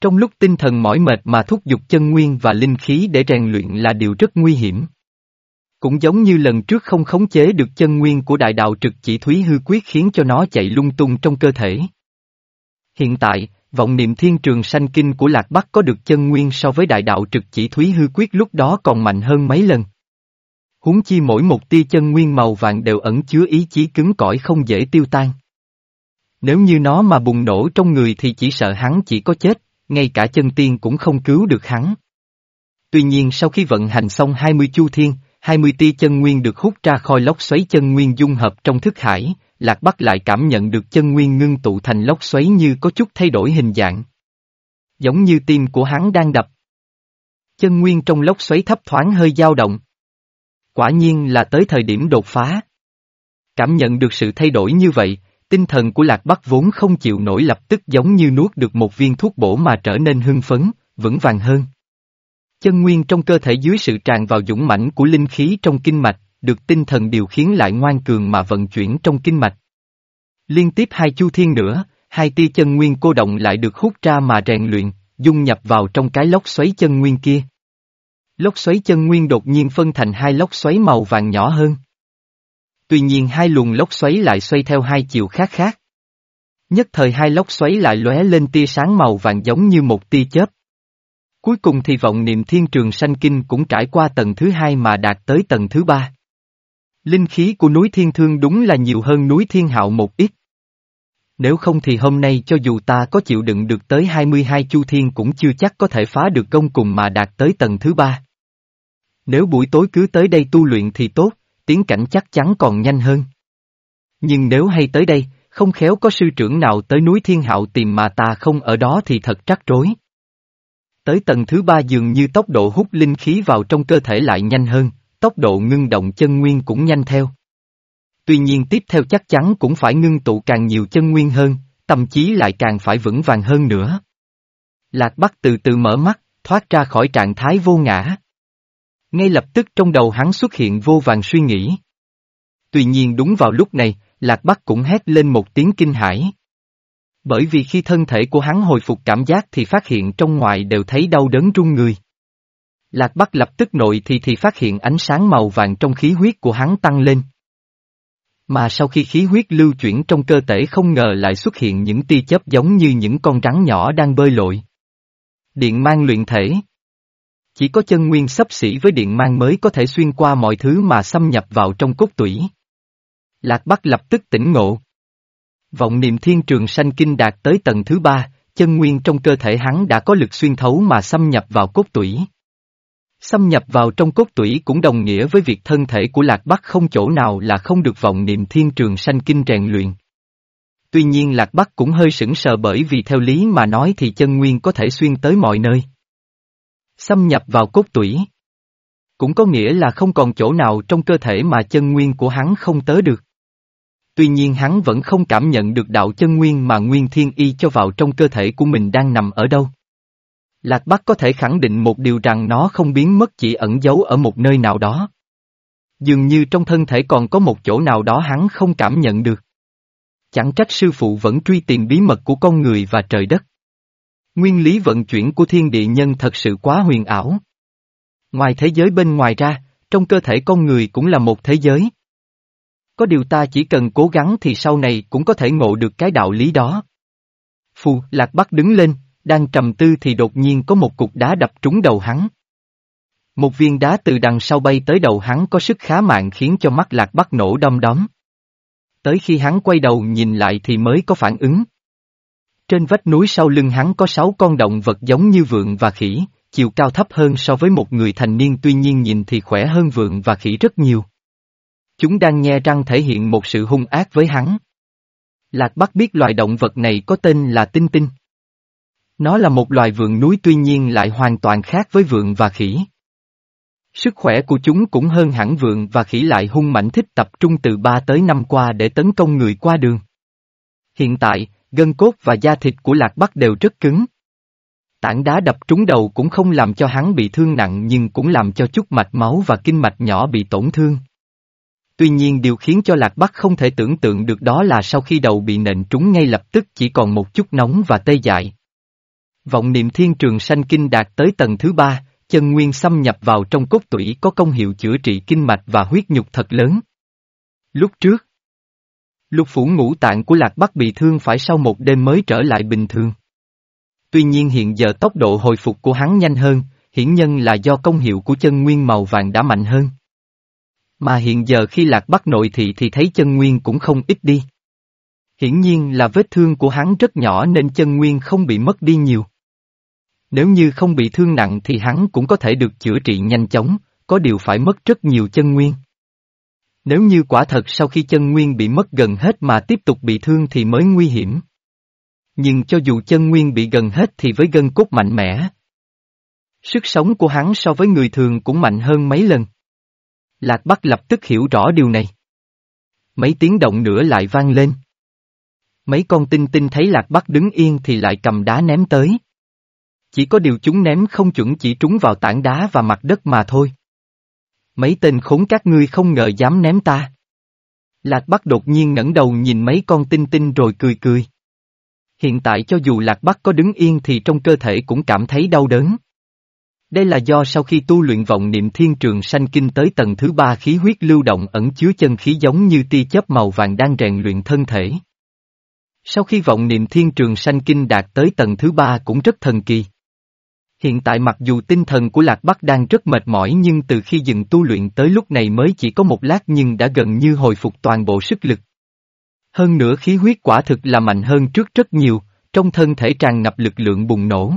Trong lúc tinh thần mỏi mệt mà thúc giục chân nguyên và linh khí để rèn luyện là điều rất nguy hiểm. Cũng giống như lần trước không khống chế được chân nguyên của đại đạo trực chỉ thúy hư quyết khiến cho nó chạy lung tung trong cơ thể. Hiện tại, vọng niệm thiên trường sanh kinh của Lạc Bắc có được chân nguyên so với đại đạo trực chỉ thúy hư quyết lúc đó còn mạnh hơn mấy lần. Huống chi mỗi một tia chân nguyên màu vàng đều ẩn chứa ý chí cứng cỏi không dễ tiêu tan. Nếu như nó mà bùng nổ trong người thì chỉ sợ hắn chỉ có chết, ngay cả chân tiên cũng không cứu được hắn. Tuy nhiên sau khi vận hành xong 20 chu thiên, 20 tia chân nguyên được hút ra khỏi lốc xoáy chân nguyên dung hợp trong thức hải, Lạc Bắc lại cảm nhận được chân nguyên ngưng tụ thành lốc xoáy như có chút thay đổi hình dạng. Giống như tim của hắn đang đập. Chân nguyên trong lốc xoáy thấp thoáng hơi dao động. Quả nhiên là tới thời điểm đột phá. Cảm nhận được sự thay đổi như vậy, tinh thần của Lạc Bắc vốn không chịu nổi lập tức giống như nuốt được một viên thuốc bổ mà trở nên hưng phấn, vững vàng hơn. Chân nguyên trong cơ thể dưới sự tràn vào dũng mãnh của linh khí trong kinh mạch, được tinh thần điều khiến lại ngoan cường mà vận chuyển trong kinh mạch. Liên tiếp hai chu thiên nữa, hai tia chân nguyên cô động lại được hút ra mà rèn luyện, dung nhập vào trong cái lốc xoáy chân nguyên kia. Lốc xoáy chân nguyên đột nhiên phân thành hai lốc xoáy màu vàng nhỏ hơn. Tuy nhiên hai luồng lốc xoáy lại xoay theo hai chiều khác khác. Nhất thời hai lốc xoáy lại lóe lên tia sáng màu vàng giống như một tia chớp. Cuối cùng thì vọng niệm thiên trường sanh kinh cũng trải qua tầng thứ hai mà đạt tới tầng thứ ba. Linh khí của núi thiên thương đúng là nhiều hơn núi thiên hạo một ít. Nếu không thì hôm nay cho dù ta có chịu đựng được tới 22 chu thiên cũng chưa chắc có thể phá được công cùng mà đạt tới tầng thứ ba. Nếu buổi tối cứ tới đây tu luyện thì tốt, tiến cảnh chắc chắn còn nhanh hơn. Nhưng nếu hay tới đây, không khéo có sư trưởng nào tới núi thiên hạo tìm mà ta không ở đó thì thật trắc rối. Tới tầng thứ ba dường như tốc độ hút linh khí vào trong cơ thể lại nhanh hơn, tốc độ ngưng động chân nguyên cũng nhanh theo. Tuy nhiên tiếp theo chắc chắn cũng phải ngưng tụ càng nhiều chân nguyên hơn, tâm trí lại càng phải vững vàng hơn nữa. Lạc Bắc từ từ mở mắt, thoát ra khỏi trạng thái vô ngã. Ngay lập tức trong đầu hắn xuất hiện vô vàng suy nghĩ. Tuy nhiên đúng vào lúc này, Lạc Bắc cũng hét lên một tiếng kinh hãi. Bởi vì khi thân thể của hắn hồi phục cảm giác thì phát hiện trong ngoài đều thấy đau đớn run người. Lạc Bắc lập tức nội thì thì phát hiện ánh sáng màu vàng trong khí huyết của hắn tăng lên. Mà sau khi khí huyết lưu chuyển trong cơ thể không ngờ lại xuất hiện những tia chớp giống như những con rắn nhỏ đang bơi lội. Điện mang luyện thể Chỉ có chân nguyên sấp xỉ với điện mang mới có thể xuyên qua mọi thứ mà xâm nhập vào trong cốt tủy. Lạc Bắc lập tức tỉnh ngộ. Vọng niệm thiên trường sanh kinh đạt tới tầng thứ ba, chân nguyên trong cơ thể hắn đã có lực xuyên thấu mà xâm nhập vào cốt tủy. Xâm nhập vào trong cốt tủy cũng đồng nghĩa với việc thân thể của Lạc Bắc không chỗ nào là không được vọng niệm thiên trường sanh kinh rèn luyện. Tuy nhiên Lạc Bắc cũng hơi sững sờ bởi vì theo lý mà nói thì chân nguyên có thể xuyên tới mọi nơi. Xâm nhập vào cốt tủy. Cũng có nghĩa là không còn chỗ nào trong cơ thể mà chân nguyên của hắn không tới được. Tuy nhiên hắn vẫn không cảm nhận được đạo chân nguyên mà nguyên thiên y cho vào trong cơ thể của mình đang nằm ở đâu. Lạc Bắc có thể khẳng định một điều rằng nó không biến mất chỉ ẩn giấu ở một nơi nào đó. Dường như trong thân thể còn có một chỗ nào đó hắn không cảm nhận được. Chẳng trách sư phụ vẫn truy tìm bí mật của con người và trời đất. Nguyên lý vận chuyển của thiên địa nhân thật sự quá huyền ảo. Ngoài thế giới bên ngoài ra, trong cơ thể con người cũng là một thế giới. Có điều ta chỉ cần cố gắng thì sau này cũng có thể ngộ được cái đạo lý đó. Phù, Lạc Bắc đứng lên, đang trầm tư thì đột nhiên có một cục đá đập trúng đầu hắn. Một viên đá từ đằng sau bay tới đầu hắn có sức khá mạnh khiến cho mắt Lạc Bắc nổ đom đóm. Tới khi hắn quay đầu nhìn lại thì mới có phản ứng. Trên vách núi sau lưng hắn có sáu con động vật giống như vượn và khỉ, chiều cao thấp hơn so với một người thành niên tuy nhiên nhìn thì khỏe hơn vượn và khỉ rất nhiều. Chúng đang nhe răng thể hiện một sự hung ác với hắn. Lạc Bắc biết loài động vật này có tên là tinh tinh. Nó là một loài vượn núi tuy nhiên lại hoàn toàn khác với vượn và khỉ. Sức khỏe của chúng cũng hơn hẳn vượn và khỉ lại hung mãnh thích tập trung từ 3 tới năm qua để tấn công người qua đường. Hiện tại, gân cốt và da thịt của Lạc Bắc đều rất cứng. Tảng đá đập trúng đầu cũng không làm cho hắn bị thương nặng nhưng cũng làm cho chút mạch máu và kinh mạch nhỏ bị tổn thương. Tuy nhiên điều khiến cho Lạc Bắc không thể tưởng tượng được đó là sau khi đầu bị nện trúng ngay lập tức chỉ còn một chút nóng và tê dại. Vọng niệm thiên trường sanh kinh đạt tới tầng thứ ba, chân nguyên xâm nhập vào trong cốt tủy có công hiệu chữa trị kinh mạch và huyết nhục thật lớn. Lúc trước, lục phủ ngũ tạng của Lạc Bắc bị thương phải sau một đêm mới trở lại bình thường. Tuy nhiên hiện giờ tốc độ hồi phục của hắn nhanh hơn, hiển nhân là do công hiệu của chân nguyên màu vàng đã mạnh hơn. Mà hiện giờ khi Lạc Bắc nội thị thì thấy chân nguyên cũng không ít đi. Hiển nhiên là vết thương của hắn rất nhỏ nên chân nguyên không bị mất đi nhiều. Nếu như không bị thương nặng thì hắn cũng có thể được chữa trị nhanh chóng, có điều phải mất rất nhiều chân nguyên. Nếu như quả thật sau khi chân nguyên bị mất gần hết mà tiếp tục bị thương thì mới nguy hiểm. Nhưng cho dù chân nguyên bị gần hết thì với gân cốt mạnh mẽ. Sức sống của hắn so với người thường cũng mạnh hơn mấy lần. Lạc Bắc lập tức hiểu rõ điều này. Mấy tiếng động nữa lại vang lên. Mấy con tinh tinh thấy Lạc Bắc đứng yên thì lại cầm đá ném tới. Chỉ có điều chúng ném không chuẩn chỉ trúng vào tảng đá và mặt đất mà thôi. Mấy tên khốn các ngươi không ngờ dám ném ta. Lạc Bắc đột nhiên ngẩng đầu nhìn mấy con tinh tinh rồi cười cười. Hiện tại cho dù Lạc Bắc có đứng yên thì trong cơ thể cũng cảm thấy đau đớn. Đây là do sau khi tu luyện vọng niệm thiên trường sanh kinh tới tầng thứ ba khí huyết lưu động ẩn chứa chân khí giống như tia chớp màu vàng đang rèn luyện thân thể. Sau khi vọng niệm thiên trường sanh kinh đạt tới tầng thứ ba cũng rất thần kỳ. Hiện tại mặc dù tinh thần của Lạc Bắc đang rất mệt mỏi nhưng từ khi dừng tu luyện tới lúc này mới chỉ có một lát nhưng đã gần như hồi phục toàn bộ sức lực. Hơn nữa khí huyết quả thực là mạnh hơn trước rất nhiều, trong thân thể tràn ngập lực lượng bùng nổ.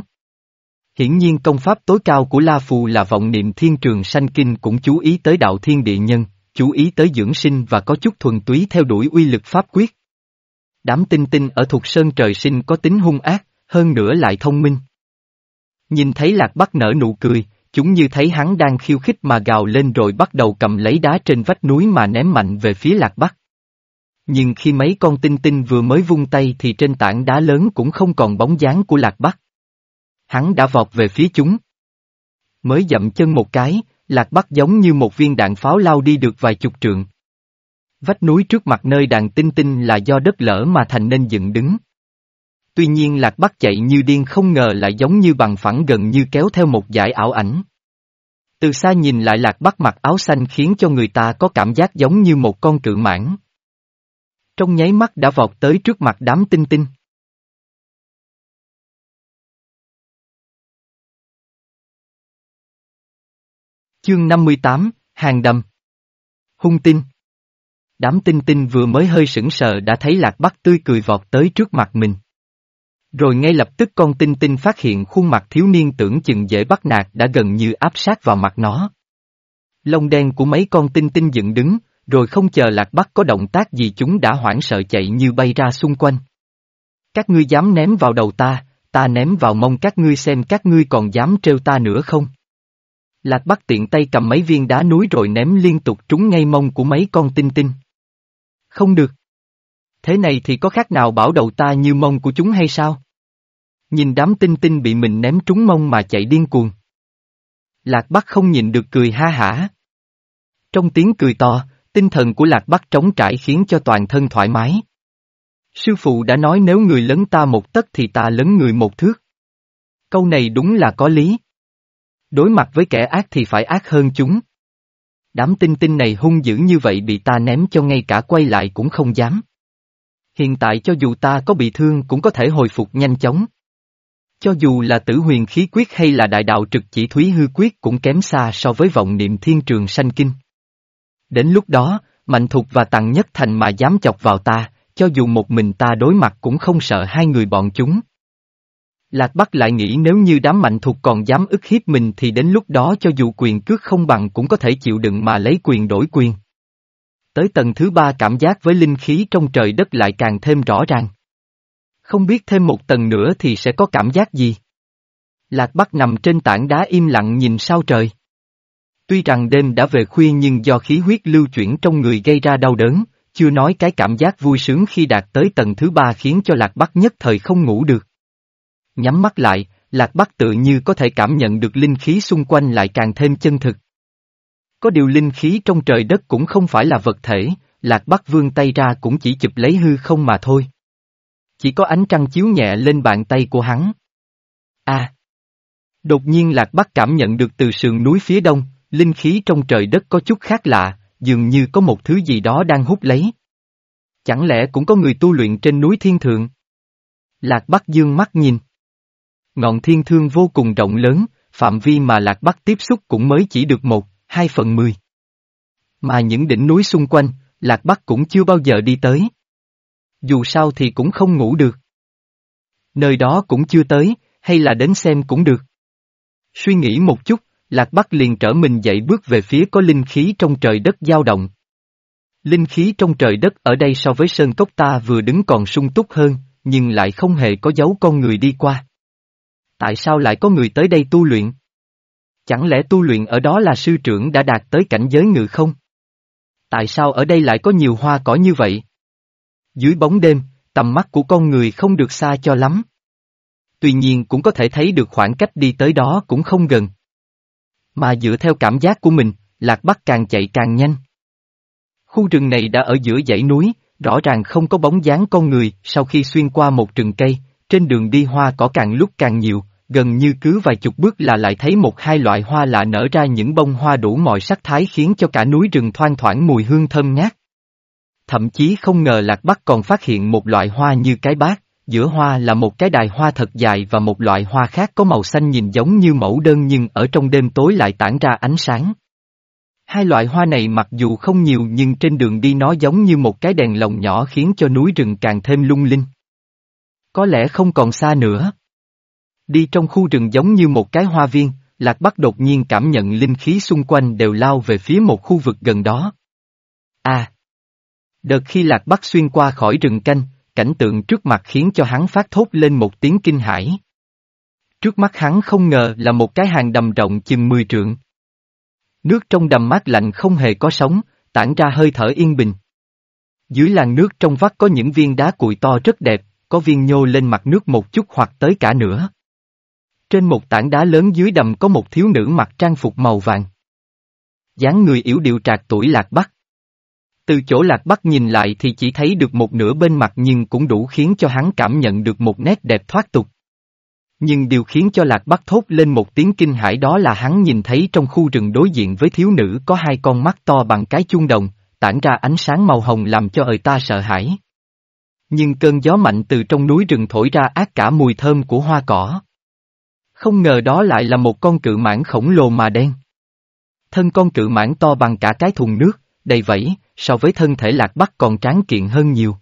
Hiển nhiên công pháp tối cao của La Phù là vọng niệm thiên trường sanh kinh cũng chú ý tới đạo thiên địa nhân, chú ý tới dưỡng sinh và có chút thuần túy theo đuổi uy lực pháp quyết. Đám tinh tinh ở thuộc sơn trời sinh có tính hung ác, hơn nữa lại thông minh. Nhìn thấy lạc bắc nở nụ cười, chúng như thấy hắn đang khiêu khích mà gào lên rồi bắt đầu cầm lấy đá trên vách núi mà ném mạnh về phía lạc bắc. Nhưng khi mấy con tinh tinh vừa mới vung tay thì trên tảng đá lớn cũng không còn bóng dáng của lạc bắc. Hắn đã vọt về phía chúng. Mới dậm chân một cái, lạc bắc giống như một viên đạn pháo lao đi được vài chục trượng. Vách núi trước mặt nơi đàn tinh tinh là do đất lở mà thành nên dựng đứng. Tuy nhiên lạc bắc chạy như điên không ngờ lại giống như bằng phẳng gần như kéo theo một dải ảo ảnh. Từ xa nhìn lại lạc bắc mặc áo xanh khiến cho người ta có cảm giác giống như một con cự mãn. Trong nháy mắt đã vọt tới trước mặt đám tinh tinh. Chương 58, Hàng đầm. Hung tinh. Đám tinh tinh vừa mới hơi sững sờ đã thấy lạc bắc tươi cười vọt tới trước mặt mình. Rồi ngay lập tức con tinh tinh phát hiện khuôn mặt thiếu niên tưởng chừng dễ bắt nạt đã gần như áp sát vào mặt nó. Lông đen của mấy con tinh tinh dựng đứng, rồi không chờ lạc bắc có động tác gì chúng đã hoảng sợ chạy như bay ra xung quanh. Các ngươi dám ném vào đầu ta, ta ném vào mông các ngươi xem các ngươi còn dám trêu ta nữa không? Lạc Bắc tiện tay cầm mấy viên đá núi rồi ném liên tục trúng ngay mông của mấy con tinh tinh. Không được. Thế này thì có khác nào bảo đầu ta như mông của chúng hay sao? Nhìn đám tinh tinh bị mình ném trúng mông mà chạy điên cuồng. Lạc Bắc không nhìn được cười ha hả. Trong tiếng cười to, tinh thần của Lạc Bắc trống trải khiến cho toàn thân thoải mái. Sư phụ đã nói nếu người lớn ta một tấc thì ta lớn người một thước. Câu này đúng là có lý. Đối mặt với kẻ ác thì phải ác hơn chúng. Đám tinh tinh này hung dữ như vậy bị ta ném cho ngay cả quay lại cũng không dám. Hiện tại cho dù ta có bị thương cũng có thể hồi phục nhanh chóng. Cho dù là tử huyền khí quyết hay là đại đạo trực chỉ thúy hư quyết cũng kém xa so với vọng niệm thiên trường sanh kinh. Đến lúc đó, Mạnh Thục và Tặng Nhất Thành mà dám chọc vào ta, cho dù một mình ta đối mặt cũng không sợ hai người bọn chúng. Lạc Bắc lại nghĩ nếu như đám mạnh thuộc còn dám ức hiếp mình thì đến lúc đó cho dù quyền cước không bằng cũng có thể chịu đựng mà lấy quyền đổi quyền. Tới tầng thứ ba cảm giác với linh khí trong trời đất lại càng thêm rõ ràng. Không biết thêm một tầng nữa thì sẽ có cảm giác gì? Lạc Bắc nằm trên tảng đá im lặng nhìn sao trời. Tuy rằng đêm đã về khuya nhưng do khí huyết lưu chuyển trong người gây ra đau đớn, chưa nói cái cảm giác vui sướng khi đạt tới tầng thứ ba khiến cho Lạc Bắc nhất thời không ngủ được. Nhắm mắt lại, Lạc Bắc tự như có thể cảm nhận được linh khí xung quanh lại càng thêm chân thực. Có điều linh khí trong trời đất cũng không phải là vật thể, Lạc Bắc vươn tay ra cũng chỉ chụp lấy hư không mà thôi. Chỉ có ánh trăng chiếu nhẹ lên bàn tay của hắn. À! Đột nhiên Lạc Bắc cảm nhận được từ sườn núi phía đông, linh khí trong trời đất có chút khác lạ, dường như có một thứ gì đó đang hút lấy. Chẳng lẽ cũng có người tu luyện trên núi thiên thượng? Lạc Bắc dương mắt nhìn. Ngọn thiên thương vô cùng rộng lớn, phạm vi mà Lạc Bắc tiếp xúc cũng mới chỉ được một, hai phần mười. Mà những đỉnh núi xung quanh, Lạc Bắc cũng chưa bao giờ đi tới. Dù sao thì cũng không ngủ được. Nơi đó cũng chưa tới, hay là đến xem cũng được. Suy nghĩ một chút, Lạc Bắc liền trở mình dậy bước về phía có linh khí trong trời đất dao động. Linh khí trong trời đất ở đây so với sơn cốc ta vừa đứng còn sung túc hơn, nhưng lại không hề có dấu con người đi qua. Tại sao lại có người tới đây tu luyện? Chẳng lẽ tu luyện ở đó là sư trưởng đã đạt tới cảnh giới ngự không? Tại sao ở đây lại có nhiều hoa cỏ như vậy? Dưới bóng đêm, tầm mắt của con người không được xa cho lắm. Tuy nhiên cũng có thể thấy được khoảng cách đi tới đó cũng không gần. Mà dựa theo cảm giác của mình, Lạc Bắc càng chạy càng nhanh. Khu rừng này đã ở giữa dãy núi, rõ ràng không có bóng dáng con người, sau khi xuyên qua một rừng cây, trên đường đi hoa cỏ càng lúc càng nhiều, gần như cứ vài chục bước là lại thấy một hai loại hoa lạ nở ra những bông hoa đủ mọi sắc thái khiến cho cả núi rừng thoang thoảng mùi hương thơm ngát. Thậm chí không ngờ Lạc Bắc còn phát hiện một loại hoa như cái bát, giữa hoa là một cái đài hoa thật dài và một loại hoa khác có màu xanh nhìn giống như mẫu đơn nhưng ở trong đêm tối lại tản ra ánh sáng. Hai loại hoa này mặc dù không nhiều nhưng trên đường đi nó giống như một cái đèn lồng nhỏ khiến cho núi rừng càng thêm lung linh. Có lẽ không còn xa nữa. Đi trong khu rừng giống như một cái hoa viên, Lạc Bắc đột nhiên cảm nhận linh khí xung quanh đều lao về phía một khu vực gần đó. À! Đợt khi Lạc Bắc xuyên qua khỏi rừng canh, cảnh tượng trước mặt khiến cho hắn phát thốt lên một tiếng kinh hãi. Trước mắt hắn không ngờ là một cái hàng đầm rộng chừng 10 trượng. Nước trong đầm mát lạnh không hề có sóng, tản ra hơi thở yên bình. Dưới làn nước trong vắt có những viên đá cuội to rất đẹp, có viên nhô lên mặt nước một chút hoặc tới cả nửa. Trên một tảng đá lớn dưới đầm có một thiếu nữ mặc trang phục màu vàng. dáng người yếu điệu trạc tuổi lạc bắc. Từ chỗ lạc bắc nhìn lại thì chỉ thấy được một nửa bên mặt nhưng cũng đủ khiến cho hắn cảm nhận được một nét đẹp thoát tục. Nhưng điều khiến cho lạc bắc thốt lên một tiếng kinh hãi đó là hắn nhìn thấy trong khu rừng đối diện với thiếu nữ có hai con mắt to bằng cái chuông đồng, tản ra ánh sáng màu hồng làm cho ời ta sợ hãi. Nhưng cơn gió mạnh từ trong núi rừng thổi ra ác cả mùi thơm của hoa cỏ. Không ngờ đó lại là một con cự mãng khổng lồ mà đen. Thân con cự mãng to bằng cả cái thùng nước, đầy vẫy, so với thân thể lạc bắc còn tráng kiện hơn nhiều.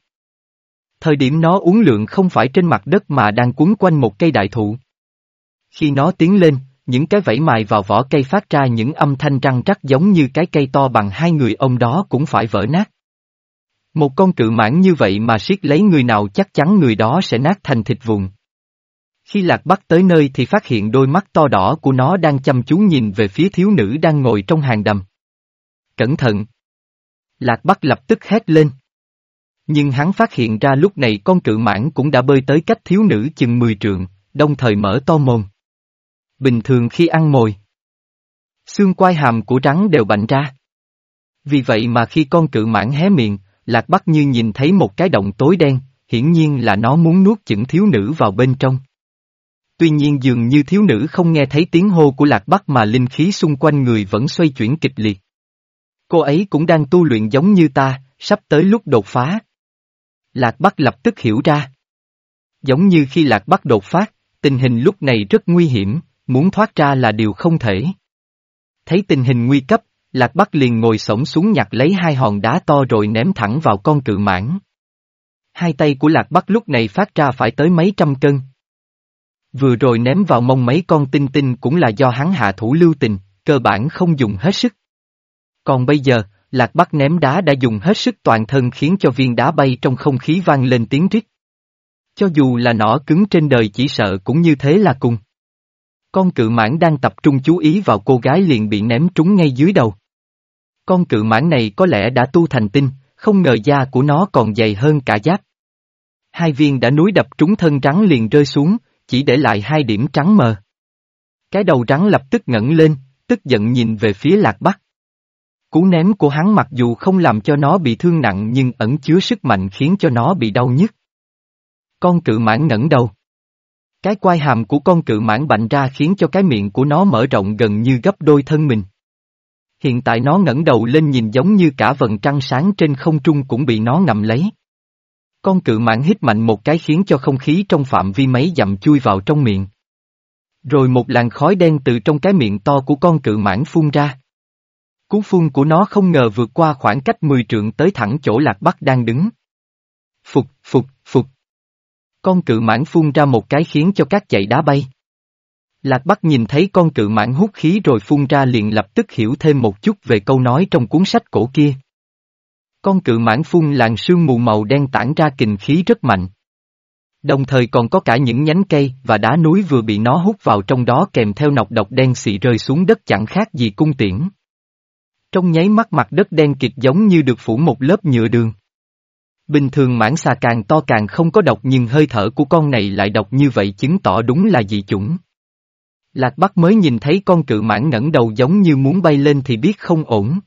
Thời điểm nó uống lượng không phải trên mặt đất mà đang cuốn quanh một cây đại thụ. Khi nó tiến lên, những cái vẫy mài vào vỏ cây phát ra những âm thanh răng rắc giống như cái cây to bằng hai người ông đó cũng phải vỡ nát. Một con cự mãng như vậy mà siết lấy người nào chắc chắn người đó sẽ nát thành thịt vụn. Khi Lạc Bắc tới nơi thì phát hiện đôi mắt to đỏ của nó đang chăm chú nhìn về phía thiếu nữ đang ngồi trong hàng đầm. Cẩn thận! Lạc Bắc lập tức hét lên. Nhưng hắn phát hiện ra lúc này con cự mãn cũng đã bơi tới cách thiếu nữ chừng 10 trượng, đồng thời mở to mồm. Bình thường khi ăn mồi, xương quai hàm của rắn đều bạnh ra. Vì vậy mà khi con cự mãn hé miệng, Lạc Bắc như nhìn thấy một cái động tối đen, hiển nhiên là nó muốn nuốt chửng thiếu nữ vào bên trong. Tuy nhiên dường như thiếu nữ không nghe thấy tiếng hô của Lạc Bắc mà linh khí xung quanh người vẫn xoay chuyển kịch liệt. Cô ấy cũng đang tu luyện giống như ta, sắp tới lúc đột phá. Lạc Bắc lập tức hiểu ra. Giống như khi Lạc Bắc đột phát, tình hình lúc này rất nguy hiểm, muốn thoát ra là điều không thể. Thấy tình hình nguy cấp, Lạc Bắc liền ngồi sổng xuống nhặt lấy hai hòn đá to rồi ném thẳng vào con cự mãn. Hai tay của Lạc Bắc lúc này phát ra phải tới mấy trăm cân. Vừa rồi ném vào mông mấy con tinh tinh cũng là do hắn hạ thủ lưu tình, cơ bản không dùng hết sức. Còn bây giờ, Lạc Bắc ném đá đã dùng hết sức toàn thân khiến cho viên đá bay trong không khí vang lên tiếng rít. Cho dù là nỏ cứng trên đời chỉ sợ cũng như thế là cùng. Con cự mãn đang tập trung chú ý vào cô gái liền bị ném trúng ngay dưới đầu. Con cự mãn này có lẽ đã tu thành tinh, không ngờ da của nó còn dày hơn cả giáp. Hai viên đã núi đập trúng thân rắn liền rơi xuống, chỉ để lại hai điểm trắng mờ. Cái đầu rắn lập tức ngẩng lên, tức giận nhìn về phía lạc bắc. Cú ném của hắn mặc dù không làm cho nó bị thương nặng nhưng ẩn chứa sức mạnh khiến cho nó bị đau nhức. Con cự mãn ngẩng đầu. Cái quai hàm của con cự mãn bạnh ra khiến cho cái miệng của nó mở rộng gần như gấp đôi thân mình. Hiện tại nó ngẩng đầu lên nhìn giống như cả vần trăng sáng trên không trung cũng bị nó ngậm lấy. Con cự mãn hít mạnh một cái khiến cho không khí trong phạm vi mấy dặm chui vào trong miệng. Rồi một làn khói đen từ trong cái miệng to của con cự mãn phun ra. Cú phun của nó không ngờ vượt qua khoảng cách 10 trượng tới thẳng chỗ lạc bắc đang đứng. Phục, phục, phục. Con cự mãn phun ra một cái khiến cho các chạy đá bay. Lạc Bắc nhìn thấy con cự mãn hút khí rồi phun ra liền lập tức hiểu thêm một chút về câu nói trong cuốn sách cổ kia. Con cự mãn phun làn sương mù màu đen tản ra kình khí rất mạnh. Đồng thời còn có cả những nhánh cây và đá núi vừa bị nó hút vào trong đó kèm theo nọc độc đen xị rơi xuống đất chẳng khác gì cung tiễn. Trong nháy mắt mặt đất đen kịt giống như được phủ một lớp nhựa đường. Bình thường mãng xà càng to càng không có độc nhưng hơi thở của con này lại độc như vậy chứng tỏ đúng là dị chủng. Lạc Bắc mới nhìn thấy con cự mãn ngẩng đầu giống như muốn bay lên thì biết không ổn.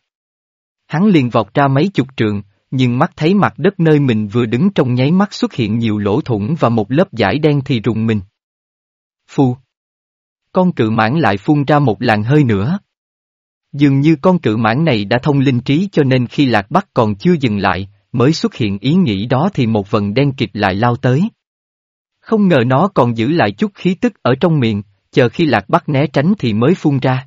Hắn liền vọt ra mấy chục trường, nhưng mắt thấy mặt đất nơi mình vừa đứng trong nháy mắt xuất hiện nhiều lỗ thủng và một lớp giải đen thì rùng mình. Phu! Con cự mãn lại phun ra một làn hơi nữa. Dường như con cự mãn này đã thông linh trí cho nên khi lạc bắc còn chưa dừng lại, mới xuất hiện ý nghĩ đó thì một vần đen kịch lại lao tới. Không ngờ nó còn giữ lại chút khí tức ở trong miệng, chờ khi lạc bắc né tránh thì mới phun ra.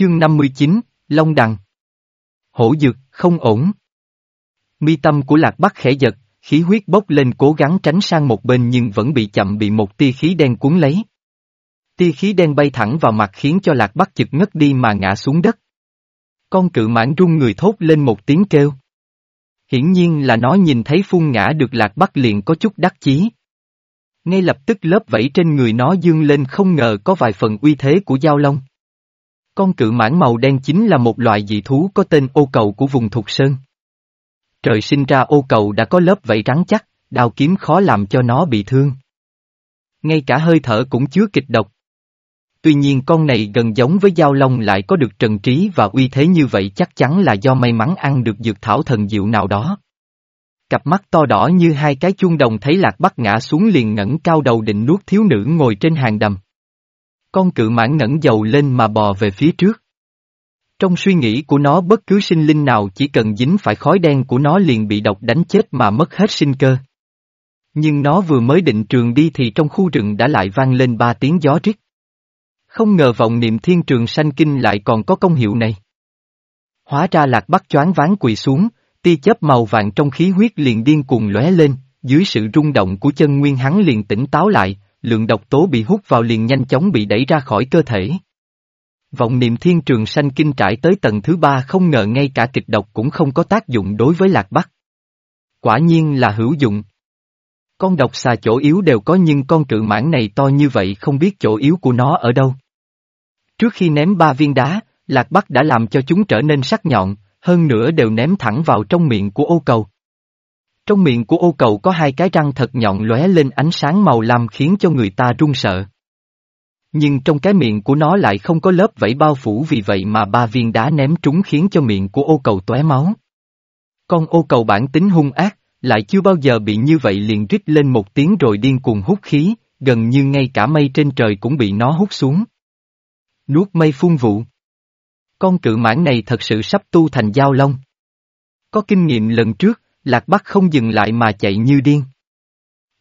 Chương 59, Long Đằng Hổ dược, không ổn. Mi tâm của lạc bắc khẽ giật, khí huyết bốc lên cố gắng tránh sang một bên nhưng vẫn bị chậm bị một tia khí đen cuốn lấy. Tia khí đen bay thẳng vào mặt khiến cho lạc bắc chực ngất đi mà ngã xuống đất. Con cự mãn rung người thốt lên một tiếng kêu. Hiển nhiên là nó nhìn thấy phun ngã được lạc bắc liền có chút đắc chí. Ngay lập tức lớp vẫy trên người nó dương lên không ngờ có vài phần uy thế của giao long. Con cự mãn màu đen chính là một loại dị thú có tên ô cầu của vùng Thục Sơn. Trời sinh ra ô cầu đã có lớp vảy rắn chắc, đào kiếm khó làm cho nó bị thương. Ngay cả hơi thở cũng chứa kịch độc. Tuy nhiên con này gần giống với giao long lại có được trần trí và uy thế như vậy chắc chắn là do may mắn ăn được dược thảo thần diệu nào đó. Cặp mắt to đỏ như hai cái chuông đồng thấy lạc bắt ngã xuống liền ngẩng cao đầu định nuốt thiếu nữ ngồi trên hàng đầm. Con cự mãn ngẩng dầu lên mà bò về phía trước. Trong suy nghĩ của nó bất cứ sinh linh nào chỉ cần dính phải khói đen của nó liền bị độc đánh chết mà mất hết sinh cơ. Nhưng nó vừa mới định trường đi thì trong khu rừng đã lại vang lên ba tiếng gió rít. Không ngờ vọng niệm thiên trường sanh kinh lại còn có công hiệu này. Hóa ra lạc bắt choáng ván quỳ xuống, tia chớp màu vàng trong khí huyết liền điên cuồng lóe lên, dưới sự rung động của chân nguyên hắn liền tỉnh táo lại, lượng độc tố bị hút vào liền nhanh chóng bị đẩy ra khỏi cơ thể. Vọng niệm thiên trường sanh kinh trải tới tầng thứ ba không ngờ ngay cả kịch độc cũng không có tác dụng đối với lạc bắc. Quả nhiên là hữu dụng. Con độc xà chỗ yếu đều có nhưng con cự mãn này to như vậy không biết chỗ yếu của nó ở đâu. Trước khi ném ba viên đá, lạc bắc đã làm cho chúng trở nên sắc nhọn, hơn nữa đều ném thẳng vào trong miệng của ô cầu. Trong miệng của ô cầu có hai cái răng thật nhọn lóe lên ánh sáng màu lam khiến cho người ta run sợ. Nhưng trong cái miệng của nó lại không có lớp vảy bao phủ vì vậy mà ba viên đá ném trúng khiến cho miệng của ô cầu tóe máu. Con ô cầu bản tính hung ác, lại chưa bao giờ bị như vậy liền rít lên một tiếng rồi điên cuồng hút khí, gần như ngay cả mây trên trời cũng bị nó hút xuống. Nuốt mây phun vụ. Con cự mãn này thật sự sắp tu thành giao long. Có kinh nghiệm lần trước, Lạc Bắc không dừng lại mà chạy như điên.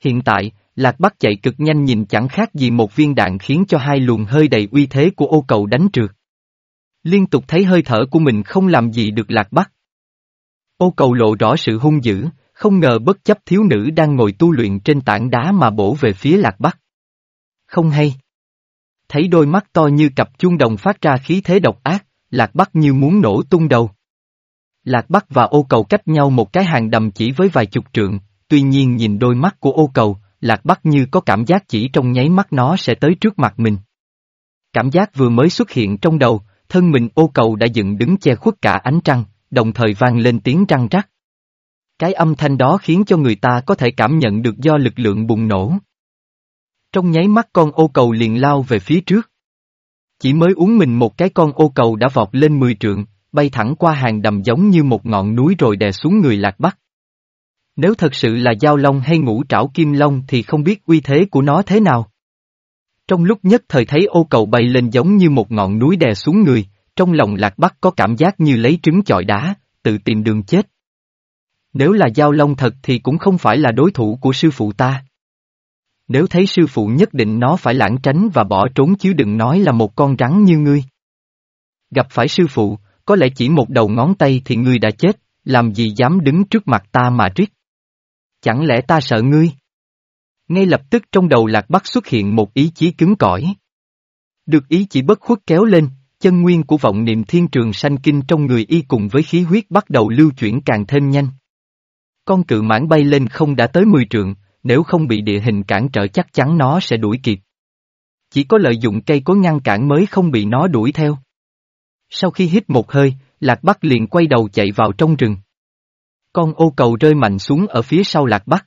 Hiện tại, Lạc Bắc chạy cực nhanh nhìn chẳng khác gì một viên đạn khiến cho hai luồng hơi đầy uy thế của ô cầu đánh trượt. Liên tục thấy hơi thở của mình không làm gì được Lạc Bắc. Ô cầu lộ rõ sự hung dữ, không ngờ bất chấp thiếu nữ đang ngồi tu luyện trên tảng đá mà bổ về phía Lạc Bắc. Không hay. Thấy đôi mắt to như cặp chuông đồng phát ra khí thế độc ác, Lạc Bắc như muốn nổ tung đầu. Lạc Bắc và ô cầu cách nhau một cái hàng đầm chỉ với vài chục trượng, tuy nhiên nhìn đôi mắt của ô cầu, Lạc Bắc như có cảm giác chỉ trong nháy mắt nó sẽ tới trước mặt mình. Cảm giác vừa mới xuất hiện trong đầu, thân mình ô cầu đã dựng đứng che khuất cả ánh trăng, đồng thời vang lên tiếng răng rắc. Cái âm thanh đó khiến cho người ta có thể cảm nhận được do lực lượng bùng nổ. Trong nháy mắt con ô cầu liền lao về phía trước. Chỉ mới uống mình một cái con ô cầu đã vọt lên mười trượng, bay thẳng qua hàng đầm giống như một ngọn núi rồi đè xuống người lạc bắc. Nếu thật sự là giao long hay ngũ trảo kim long thì không biết uy thế của nó thế nào. Trong lúc nhất thời thấy ô cầu bay lên giống như một ngọn núi đè xuống người, trong lòng lạc bắc có cảm giác như lấy trứng chọi đá, tự tìm đường chết. Nếu là giao long thật thì cũng không phải là đối thủ của sư phụ ta. Nếu thấy sư phụ nhất định nó phải lãng tránh và bỏ trốn chứ đừng nói là một con rắn như ngươi. Gặp phải sư phụ, có lẽ chỉ một đầu ngón tay thì ngươi đã chết, làm gì dám đứng trước mặt ta mà riết. Chẳng lẽ ta sợ ngươi? Ngay lập tức trong đầu lạc bắc xuất hiện một ý chí cứng cỏi. Được ý chỉ bất khuất kéo lên, chân nguyên của vọng niệm thiên trường sanh kinh trong người y cùng với khí huyết bắt đầu lưu chuyển càng thêm nhanh. Con cự mãn bay lên không đã tới 10 trượng, nếu không bị địa hình cản trở chắc chắn nó sẽ đuổi kịp. Chỉ có lợi dụng cây cối ngăn cản mới không bị nó đuổi theo. Sau khi hít một hơi, Lạc Bắc liền quay đầu chạy vào trong rừng. Con ô cầu rơi mạnh xuống ở phía sau Lạc Bắc.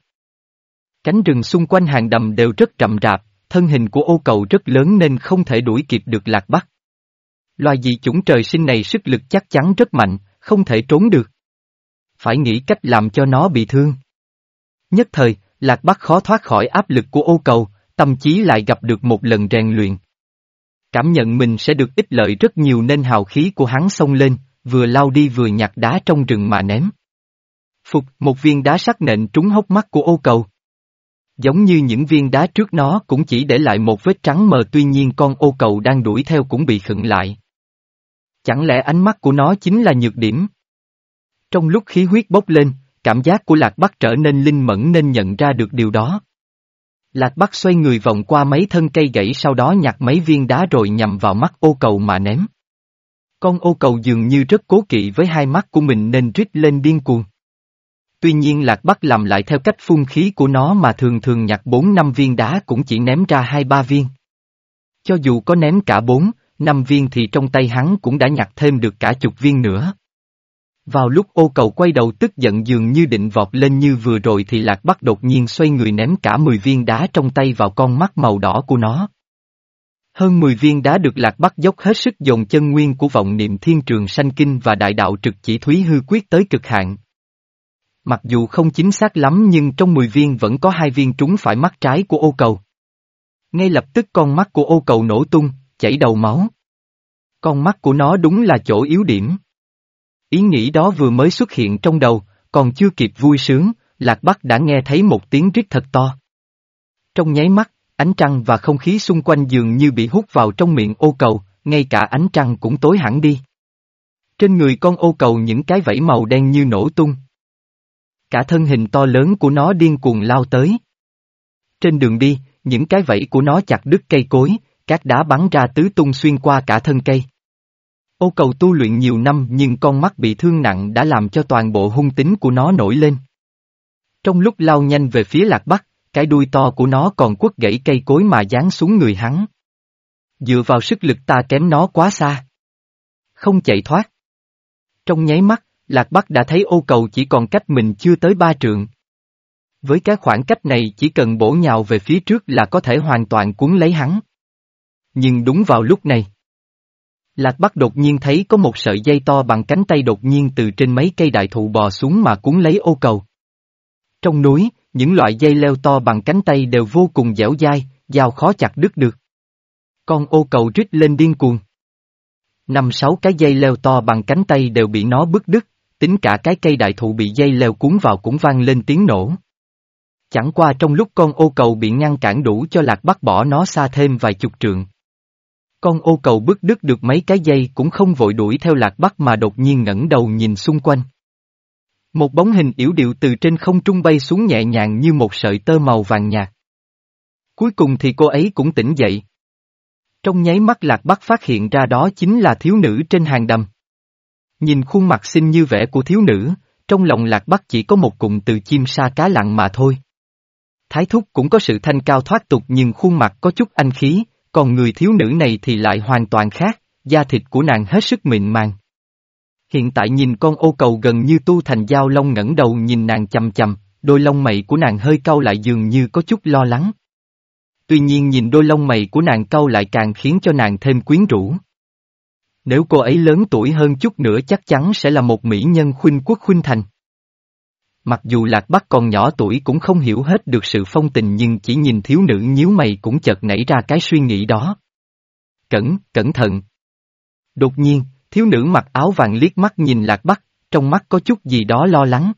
Cánh rừng xung quanh hàng đầm đều rất rậm rạp, thân hình của ô cầu rất lớn nên không thể đuổi kịp được Lạc Bắc. Loài dị chủng trời sinh này sức lực chắc chắn rất mạnh, không thể trốn được. Phải nghĩ cách làm cho nó bị thương. Nhất thời, Lạc Bắc khó thoát khỏi áp lực của ô cầu, tâm trí lại gặp được một lần rèn luyện. Cảm nhận mình sẽ được ích lợi rất nhiều nên hào khí của hắn xông lên, vừa lao đi vừa nhặt đá trong rừng mà ném. Phục, một viên đá sắc nện trúng hốc mắt của ô cầu. Giống như những viên đá trước nó cũng chỉ để lại một vết trắng mờ tuy nhiên con ô cầu đang đuổi theo cũng bị khựng lại. Chẳng lẽ ánh mắt của nó chính là nhược điểm? Trong lúc khí huyết bốc lên, cảm giác của Lạc Bắc trở nên linh mẫn nên nhận ra được điều đó. Lạc Bắc xoay người vòng qua mấy thân cây gãy sau đó nhặt mấy viên đá rồi nhằm vào mắt ô cầu mà ném. Con ô cầu dường như rất cố kỵ với hai mắt của mình nên rít lên điên cuồng. Tuy nhiên Lạc Bắc làm lại theo cách phun khí của nó mà thường thường nhặt 4 năm viên đá cũng chỉ ném ra hai ba viên. Cho dù có ném cả 4, 5 viên thì trong tay hắn cũng đã nhặt thêm được cả chục viên nữa. Vào lúc ô cầu quay đầu tức giận dường như định vọt lên như vừa rồi thì Lạc Bắc đột nhiên xoay người ném cả 10 viên đá trong tay vào con mắt màu đỏ của nó. Hơn 10 viên đá được Lạc Bắc dốc hết sức dồn chân nguyên của vọng niệm thiên trường sanh kinh và đại đạo trực chỉ thúy hư quyết tới cực hạn. Mặc dù không chính xác lắm nhưng trong 10 viên vẫn có hai viên trúng phải mắt trái của ô cầu. Ngay lập tức con mắt của ô cầu nổ tung, chảy đầu máu. Con mắt của nó đúng là chỗ yếu điểm. Ý nghĩ đó vừa mới xuất hiện trong đầu, còn chưa kịp vui sướng, Lạc Bắc đã nghe thấy một tiếng rít thật to. Trong nháy mắt, ánh trăng và không khí xung quanh dường như bị hút vào trong miệng ô cầu, ngay cả ánh trăng cũng tối hẳn đi. Trên người con ô cầu những cái vẫy màu đen như nổ tung. Cả thân hình to lớn của nó điên cuồng lao tới. Trên đường đi, những cái vẫy của nó chặt đứt cây cối, các đá bắn ra tứ tung xuyên qua cả thân cây. Ô cầu tu luyện nhiều năm nhưng con mắt bị thương nặng đã làm cho toàn bộ hung tính của nó nổi lên. Trong lúc lao nhanh về phía lạc bắc, cái đuôi to của nó còn quất gãy cây cối mà dán xuống người hắn. Dựa vào sức lực ta kém nó quá xa. Không chạy thoát. Trong nháy mắt, Lạc Bắc đã thấy ô cầu chỉ còn cách mình chưa tới ba trượng. Với cái khoảng cách này chỉ cần bổ nhào về phía trước là có thể hoàn toàn cuốn lấy hắn. Nhưng đúng vào lúc này. Lạc Bắc đột nhiên thấy có một sợi dây to bằng cánh tay đột nhiên từ trên mấy cây đại thụ bò xuống mà cuốn lấy ô cầu. Trong núi, những loại dây leo to bằng cánh tay đều vô cùng dẻo dai, dao khó chặt đứt được. Con ô cầu rít lên điên cuồng. Năm sáu cái dây leo to bằng cánh tay đều bị nó bứt đứt, tính cả cái cây đại thụ bị dây leo cuốn vào cũng vang lên tiếng nổ. Chẳng qua trong lúc con ô cầu bị ngăn cản đủ cho lạc bắt bỏ nó xa thêm vài chục trượng. Con ô cầu bước đứt được mấy cái dây cũng không vội đuổi theo lạc bắc mà đột nhiên ngẩng đầu nhìn xung quanh. Một bóng hình yếu điệu từ trên không trung bay xuống nhẹ nhàng như một sợi tơ màu vàng nhạt. Cuối cùng thì cô ấy cũng tỉnh dậy. Trong nháy mắt lạc bắc phát hiện ra đó chính là thiếu nữ trên hàng đầm. Nhìn khuôn mặt xinh như vẻ của thiếu nữ, trong lòng lạc bắc chỉ có một cụm từ chim sa cá lặng mà thôi. Thái thúc cũng có sự thanh cao thoát tục nhưng khuôn mặt có chút anh khí, còn người thiếu nữ này thì lại hoàn toàn khác, da thịt của nàng hết sức mịn màng. Hiện tại nhìn con ô cầu gần như tu thành dao lông ngẩng đầu nhìn nàng chầm chầm, đôi lông mày của nàng hơi cau lại dường như có chút lo lắng. Tuy nhiên nhìn đôi lông mày của nàng cau lại càng khiến cho nàng thêm quyến rũ. Nếu cô ấy lớn tuổi hơn chút nữa chắc chắn sẽ là một mỹ nhân khuynh quốc khuynh thành. Mặc dù Lạc Bắc còn nhỏ tuổi cũng không hiểu hết được sự phong tình nhưng chỉ nhìn thiếu nữ nhíu mày cũng chợt nảy ra cái suy nghĩ đó. Cẩn, cẩn thận. Đột nhiên, thiếu nữ mặc áo vàng liếc mắt nhìn Lạc Bắc, trong mắt có chút gì đó lo lắng.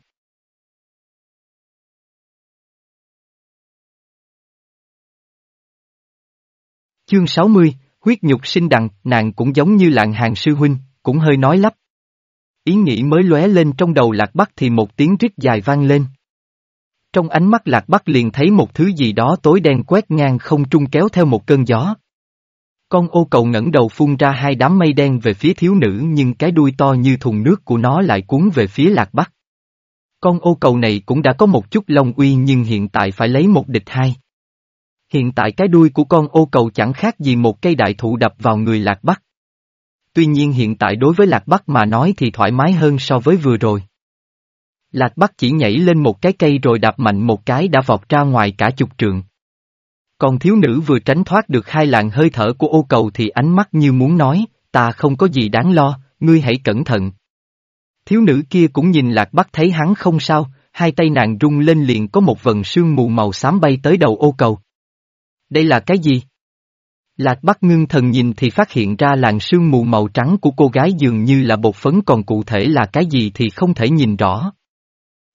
Chương 60, huyết nhục sinh đằng, nàng cũng giống như lạng hàng sư huynh, cũng hơi nói lắp. Ý nghĩ mới lóe lên trong đầu lạc bắc thì một tiếng rít dài vang lên. Trong ánh mắt lạc bắc liền thấy một thứ gì đó tối đen quét ngang không trung kéo theo một cơn gió. Con ô cầu ngẩng đầu phun ra hai đám mây đen về phía thiếu nữ nhưng cái đuôi to như thùng nước của nó lại cuốn về phía lạc bắc. Con ô cầu này cũng đã có một chút lông uy nhưng hiện tại phải lấy một địch hai. Hiện tại cái đuôi của con ô cầu chẳng khác gì một cây đại thụ đập vào người lạc bắc. Tuy nhiên hiện tại đối với lạc bắc mà nói thì thoải mái hơn so với vừa rồi. Lạc bắc chỉ nhảy lên một cái cây rồi đạp mạnh một cái đã vọt ra ngoài cả chục trường. Còn thiếu nữ vừa tránh thoát được hai làn hơi thở của ô cầu thì ánh mắt như muốn nói, ta không có gì đáng lo, ngươi hãy cẩn thận. Thiếu nữ kia cũng nhìn lạc bắc thấy hắn không sao, hai tay nàng rung lên liền có một vần sương mù màu xám bay tới đầu ô cầu. Đây là cái gì? Lạc Bắc ngưng thần nhìn thì phát hiện ra làn sương mù màu trắng của cô gái dường như là bột phấn còn cụ thể là cái gì thì không thể nhìn rõ.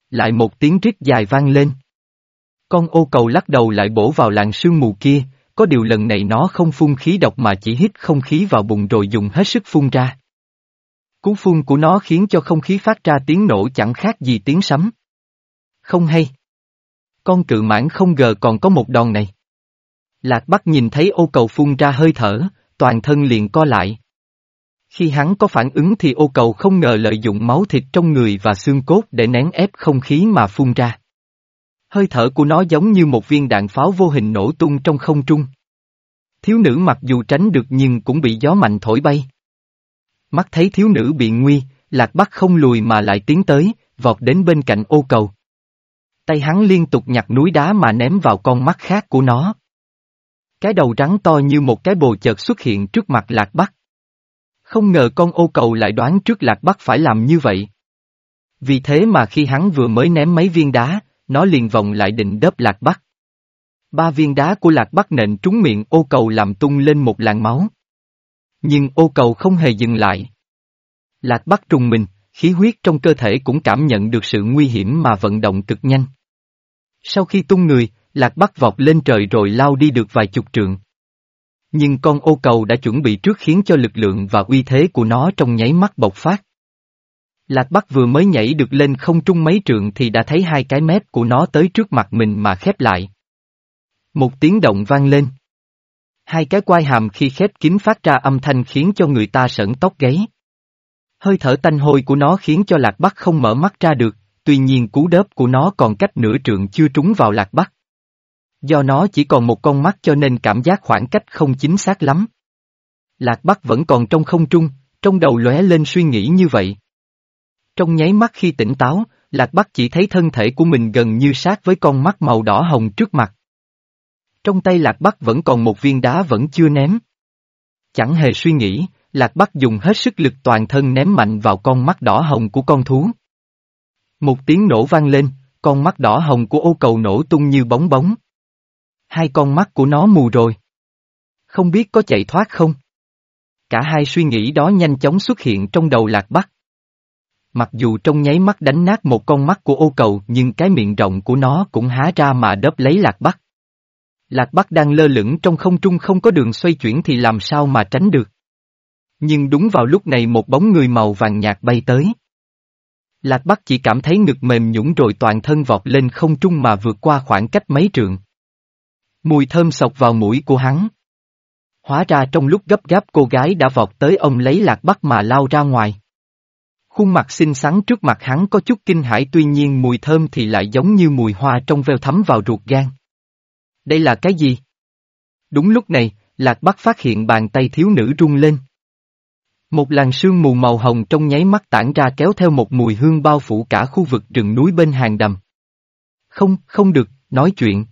Lại một tiếng rít dài vang lên. Con ô cầu lắc đầu lại bổ vào làn sương mù kia, có điều lần này nó không phun khí độc mà chỉ hít không khí vào bụng rồi dùng hết sức phun ra. Cú phun của nó khiến cho không khí phát ra tiếng nổ chẳng khác gì tiếng sấm. Không hay. Con cự mãn không ngờ còn có một đòn này. Lạc Bắc nhìn thấy ô cầu phun ra hơi thở, toàn thân liền co lại. Khi hắn có phản ứng thì ô cầu không ngờ lợi dụng máu thịt trong người và xương cốt để nén ép không khí mà phun ra. Hơi thở của nó giống như một viên đạn pháo vô hình nổ tung trong không trung. Thiếu nữ mặc dù tránh được nhưng cũng bị gió mạnh thổi bay. Mắt thấy thiếu nữ bị nguy, Lạc Bắc không lùi mà lại tiến tới, vọt đến bên cạnh ô cầu. Tay hắn liên tục nhặt núi đá mà ném vào con mắt khác của nó. Cái đầu rắn to như một cái bồ chợt xuất hiện trước mặt Lạc Bắc. Không ngờ con ô cầu lại đoán trước Lạc Bắc phải làm như vậy. Vì thế mà khi hắn vừa mới ném mấy viên đá, nó liền vòng lại định đớp Lạc Bắc. Ba viên đá của Lạc Bắc nện trúng miệng ô cầu làm tung lên một làn máu. Nhưng ô cầu không hề dừng lại. Lạc Bắc trùng mình, khí huyết trong cơ thể cũng cảm nhận được sự nguy hiểm mà vận động cực nhanh. Sau khi tung người, Lạc Bắc vọt lên trời rồi lao đi được vài chục trượng. Nhưng con ô cầu đã chuẩn bị trước khiến cho lực lượng và uy thế của nó trong nháy mắt bộc phát. Lạc Bắc vừa mới nhảy được lên không trung mấy trượng thì đã thấy hai cái mép của nó tới trước mặt mình mà khép lại. Một tiếng động vang lên. Hai cái quai hàm khi khép kín phát ra âm thanh khiến cho người ta sởn tóc gáy. Hơi thở tanh hôi của nó khiến cho Lạc Bắc không mở mắt ra được, tuy nhiên cú đớp của nó còn cách nửa trượng chưa trúng vào Lạc Bắc. Do nó chỉ còn một con mắt cho nên cảm giác khoảng cách không chính xác lắm. Lạc Bắc vẫn còn trong không trung, trong đầu lóe lên suy nghĩ như vậy. Trong nháy mắt khi tỉnh táo, Lạc Bắc chỉ thấy thân thể của mình gần như sát với con mắt màu đỏ hồng trước mặt. Trong tay Lạc Bắc vẫn còn một viên đá vẫn chưa ném. Chẳng hề suy nghĩ, Lạc Bắc dùng hết sức lực toàn thân ném mạnh vào con mắt đỏ hồng của con thú. Một tiếng nổ vang lên, con mắt đỏ hồng của ô cầu nổ tung như bóng bóng. Hai con mắt của nó mù rồi. Không biết có chạy thoát không? Cả hai suy nghĩ đó nhanh chóng xuất hiện trong đầu Lạc Bắc. Mặc dù trong nháy mắt đánh nát một con mắt của ô cầu, nhưng cái miệng rộng của nó cũng há ra mà đớp lấy Lạc Bắc. Lạc Bắc đang lơ lửng trong không trung không có đường xoay chuyển thì làm sao mà tránh được. Nhưng đúng vào lúc này một bóng người màu vàng nhạt bay tới. Lạc Bắc chỉ cảm thấy ngực mềm nhũng rồi toàn thân vọt lên không trung mà vượt qua khoảng cách mấy trượng. Mùi thơm sộc vào mũi của hắn. Hóa ra trong lúc gấp gáp cô gái đã vọt tới ông lấy Lạc Bắc mà lao ra ngoài. Khuôn mặt xinh xắn trước mặt hắn có chút kinh hãi tuy nhiên mùi thơm thì lại giống như mùi hoa trong veo thấm vào ruột gan. Đây là cái gì? Đúng lúc này, Lạc Bắc phát hiện bàn tay thiếu nữ rung lên. Một làn sương mù màu hồng trong nháy mắt tản ra kéo theo một mùi hương bao phủ cả khu vực rừng núi bên hàng đầm. Không, không được, nói chuyện.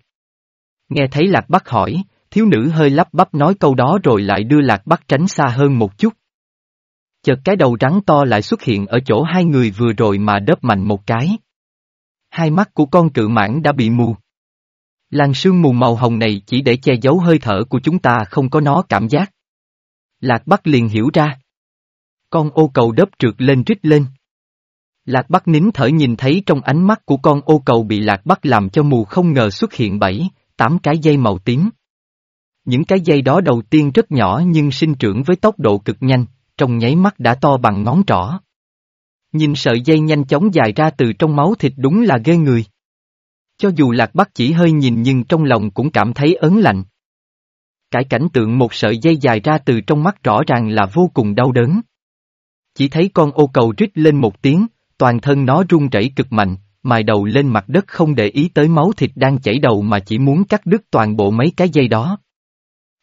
Nghe thấy Lạc Bắc hỏi, thiếu nữ hơi lắp bắp nói câu đó rồi lại đưa Lạc Bắc tránh xa hơn một chút. Chợt cái đầu rắn to lại xuất hiện ở chỗ hai người vừa rồi mà đớp mạnh một cái. Hai mắt của con cự mãn đã bị mù. Làn sương mù màu hồng này chỉ để che giấu hơi thở của chúng ta không có nó cảm giác. Lạc Bắc liền hiểu ra. Con ô cầu đớp trượt lên rít lên. Lạc Bắc nín thở nhìn thấy trong ánh mắt của con ô cầu bị Lạc Bắc làm cho mù không ngờ xuất hiện bảy, tám cái dây màu tím. Những cái dây đó đầu tiên rất nhỏ nhưng sinh trưởng với tốc độ cực nhanh, trong nháy mắt đã to bằng ngón trỏ. Nhìn sợi dây nhanh chóng dài ra từ trong máu thịt đúng là ghê người. Cho dù Lạc Bắc chỉ hơi nhìn nhưng trong lòng cũng cảm thấy ớn lạnh. Cái cảnh tượng một sợi dây dài ra từ trong mắt rõ ràng là vô cùng đau đớn. Chỉ thấy con ô cầu rít lên một tiếng, toàn thân nó run rẩy cực mạnh, mài đầu lên mặt đất không để ý tới máu thịt đang chảy đầu mà chỉ muốn cắt đứt toàn bộ mấy cái dây đó.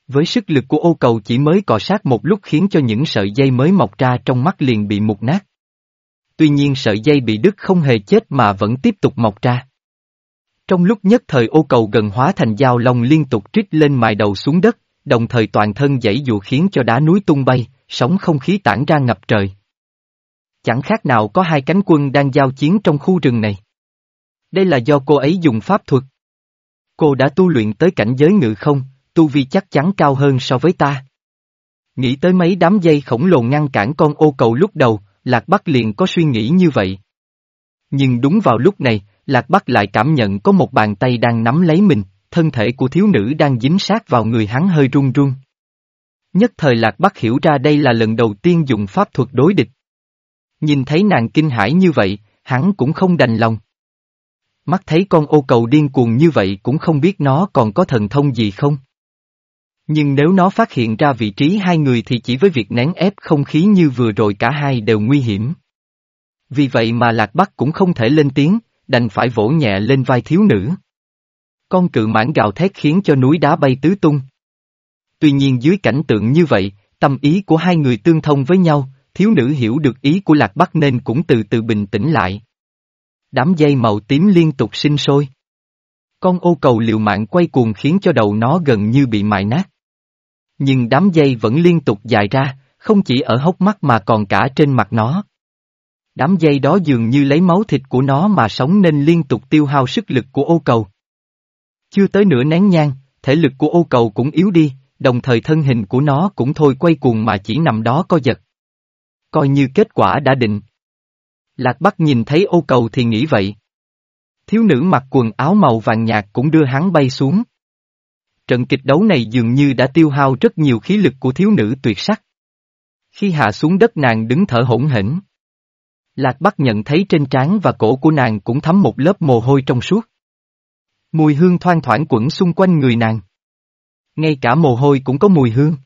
Với sức lực của ô cầu chỉ mới cọ sát một lúc khiến cho những sợi dây mới mọc ra trong mắt liền bị mục nát. Tuy nhiên sợi dây bị đứt không hề chết mà vẫn tiếp tục mọc ra. Trong lúc nhất thời ô cầu gần hóa thành dao long liên tục trích lên mài đầu xuống đất, đồng thời toàn thân dãy dụ khiến cho đá núi tung bay, sóng không khí tản ra ngập trời. Chẳng khác nào có hai cánh quân đang giao chiến trong khu rừng này. Đây là do cô ấy dùng pháp thuật. Cô đã tu luyện tới cảnh giới ngự không, tu vi chắc chắn cao hơn so với ta. Nghĩ tới mấy đám dây khổng lồ ngăn cản con ô cầu lúc đầu, Lạc Bắc liền có suy nghĩ như vậy. Nhưng đúng vào lúc này, Lạc Bắc lại cảm nhận có một bàn tay đang nắm lấy mình, thân thể của thiếu nữ đang dính sát vào người hắn hơi run run. Nhất thời Lạc Bắc hiểu ra đây là lần đầu tiên dùng pháp thuật đối địch. Nhìn thấy nàng kinh hãi như vậy, hắn cũng không đành lòng. Mắt thấy con ô cầu điên cuồng như vậy cũng không biết nó còn có thần thông gì không. Nhưng nếu nó phát hiện ra vị trí hai người thì chỉ với việc nén ép không khí như vừa rồi cả hai đều nguy hiểm. Vì vậy mà Lạc Bắc cũng không thể lên tiếng, đành phải vỗ nhẹ lên vai thiếu nữ. Con cự mãn gào thét khiến cho núi đá bay tứ tung. Tuy nhiên dưới cảnh tượng như vậy, tâm ý của hai người tương thông với nhau, thiếu nữ hiểu được ý của Lạc Bắc nên cũng từ từ bình tĩnh lại. Đám dây màu tím liên tục sinh sôi. Con ô cầu liều mạng quay cuồng khiến cho đầu nó gần như bị mại nát. Nhưng đám dây vẫn liên tục dài ra, không chỉ ở hốc mắt mà còn cả trên mặt nó. Đám dây đó dường như lấy máu thịt của nó mà sống nên liên tục tiêu hao sức lực của ô cầu. Chưa tới nửa nén nhang, thể lực của ô cầu cũng yếu đi, đồng thời thân hình của nó cũng thôi quay cuồng mà chỉ nằm đó co giật. Coi như kết quả đã định. Lạc Bắc nhìn thấy ô cầu thì nghĩ vậy. Thiếu nữ mặc quần áo màu vàng nhạt cũng đưa hắn bay xuống. Trận kịch đấu này dường như đã tiêu hao rất nhiều khí lực của thiếu nữ tuyệt sắc. Khi hạ xuống đất nàng đứng thở hỗn hển. Lạc Bắc nhận thấy trên trán và cổ của nàng cũng thấm một lớp mồ hôi trong suốt. Mùi hương thoang thoảng quẩn xung quanh người nàng. Ngay cả mồ hôi cũng có mùi hương.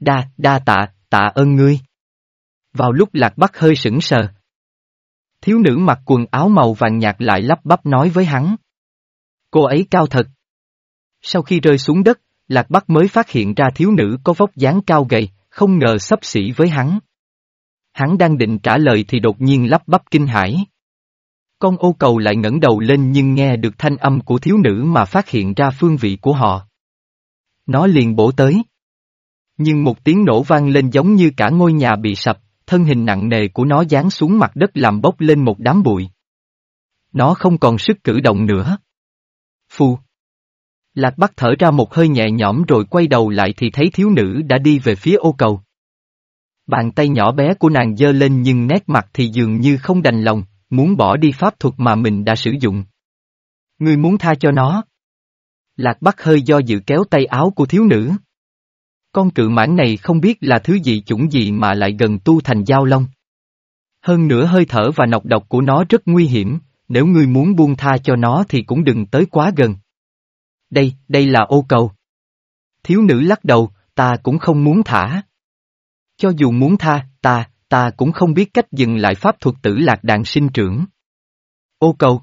Đa, đa tạ, tạ ơn ngươi. Vào lúc Lạc Bắc hơi sững sờ. Thiếu nữ mặc quần áo màu vàng nhạt lại lắp bắp nói với hắn. Cô ấy cao thật. Sau khi rơi xuống đất, Lạc Bắc mới phát hiện ra thiếu nữ có vóc dáng cao gầy, không ngờ sấp xỉ với hắn. Hắn đang định trả lời thì đột nhiên lắp bắp kinh hãi. Con ô cầu lại ngẩng đầu lên nhưng nghe được thanh âm của thiếu nữ mà phát hiện ra phương vị của họ. Nó liền bổ tới. Nhưng một tiếng nổ vang lên giống như cả ngôi nhà bị sập, thân hình nặng nề của nó giáng xuống mặt đất làm bốc lên một đám bụi. Nó không còn sức cử động nữa. Phu. Lạc Bắc thở ra một hơi nhẹ nhõm rồi quay đầu lại thì thấy thiếu nữ đã đi về phía ô cầu. Bàn tay nhỏ bé của nàng dơ lên nhưng nét mặt thì dường như không đành lòng, muốn bỏ đi pháp thuật mà mình đã sử dụng. Ngươi muốn tha cho nó. Lạc Bắc hơi do dự kéo tay áo của thiếu nữ. Con cự mãn này không biết là thứ gì chủng gì mà lại gần tu thành giao long. Hơn nữa hơi thở và nọc độc của nó rất nguy hiểm, nếu ngươi muốn buông tha cho nó thì cũng đừng tới quá gần. Đây, đây là ô cầu. Thiếu nữ lắc đầu, ta cũng không muốn thả. Cho dù muốn tha, ta, ta cũng không biết cách dừng lại pháp thuật tử lạc đàn sinh trưởng. Ô cầu.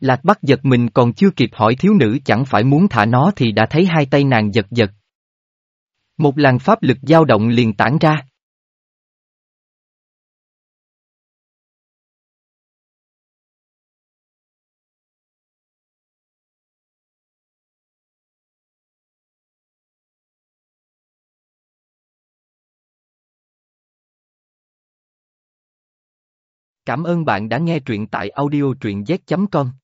Lạc Bắc giật mình còn chưa kịp hỏi thiếu nữ chẳng phải muốn thả nó thì đã thấy hai tay nàng giật giật. Một làn pháp lực dao động liền tản ra. Cảm ơn bạn đã nghe truyện tại audio truyện z.com.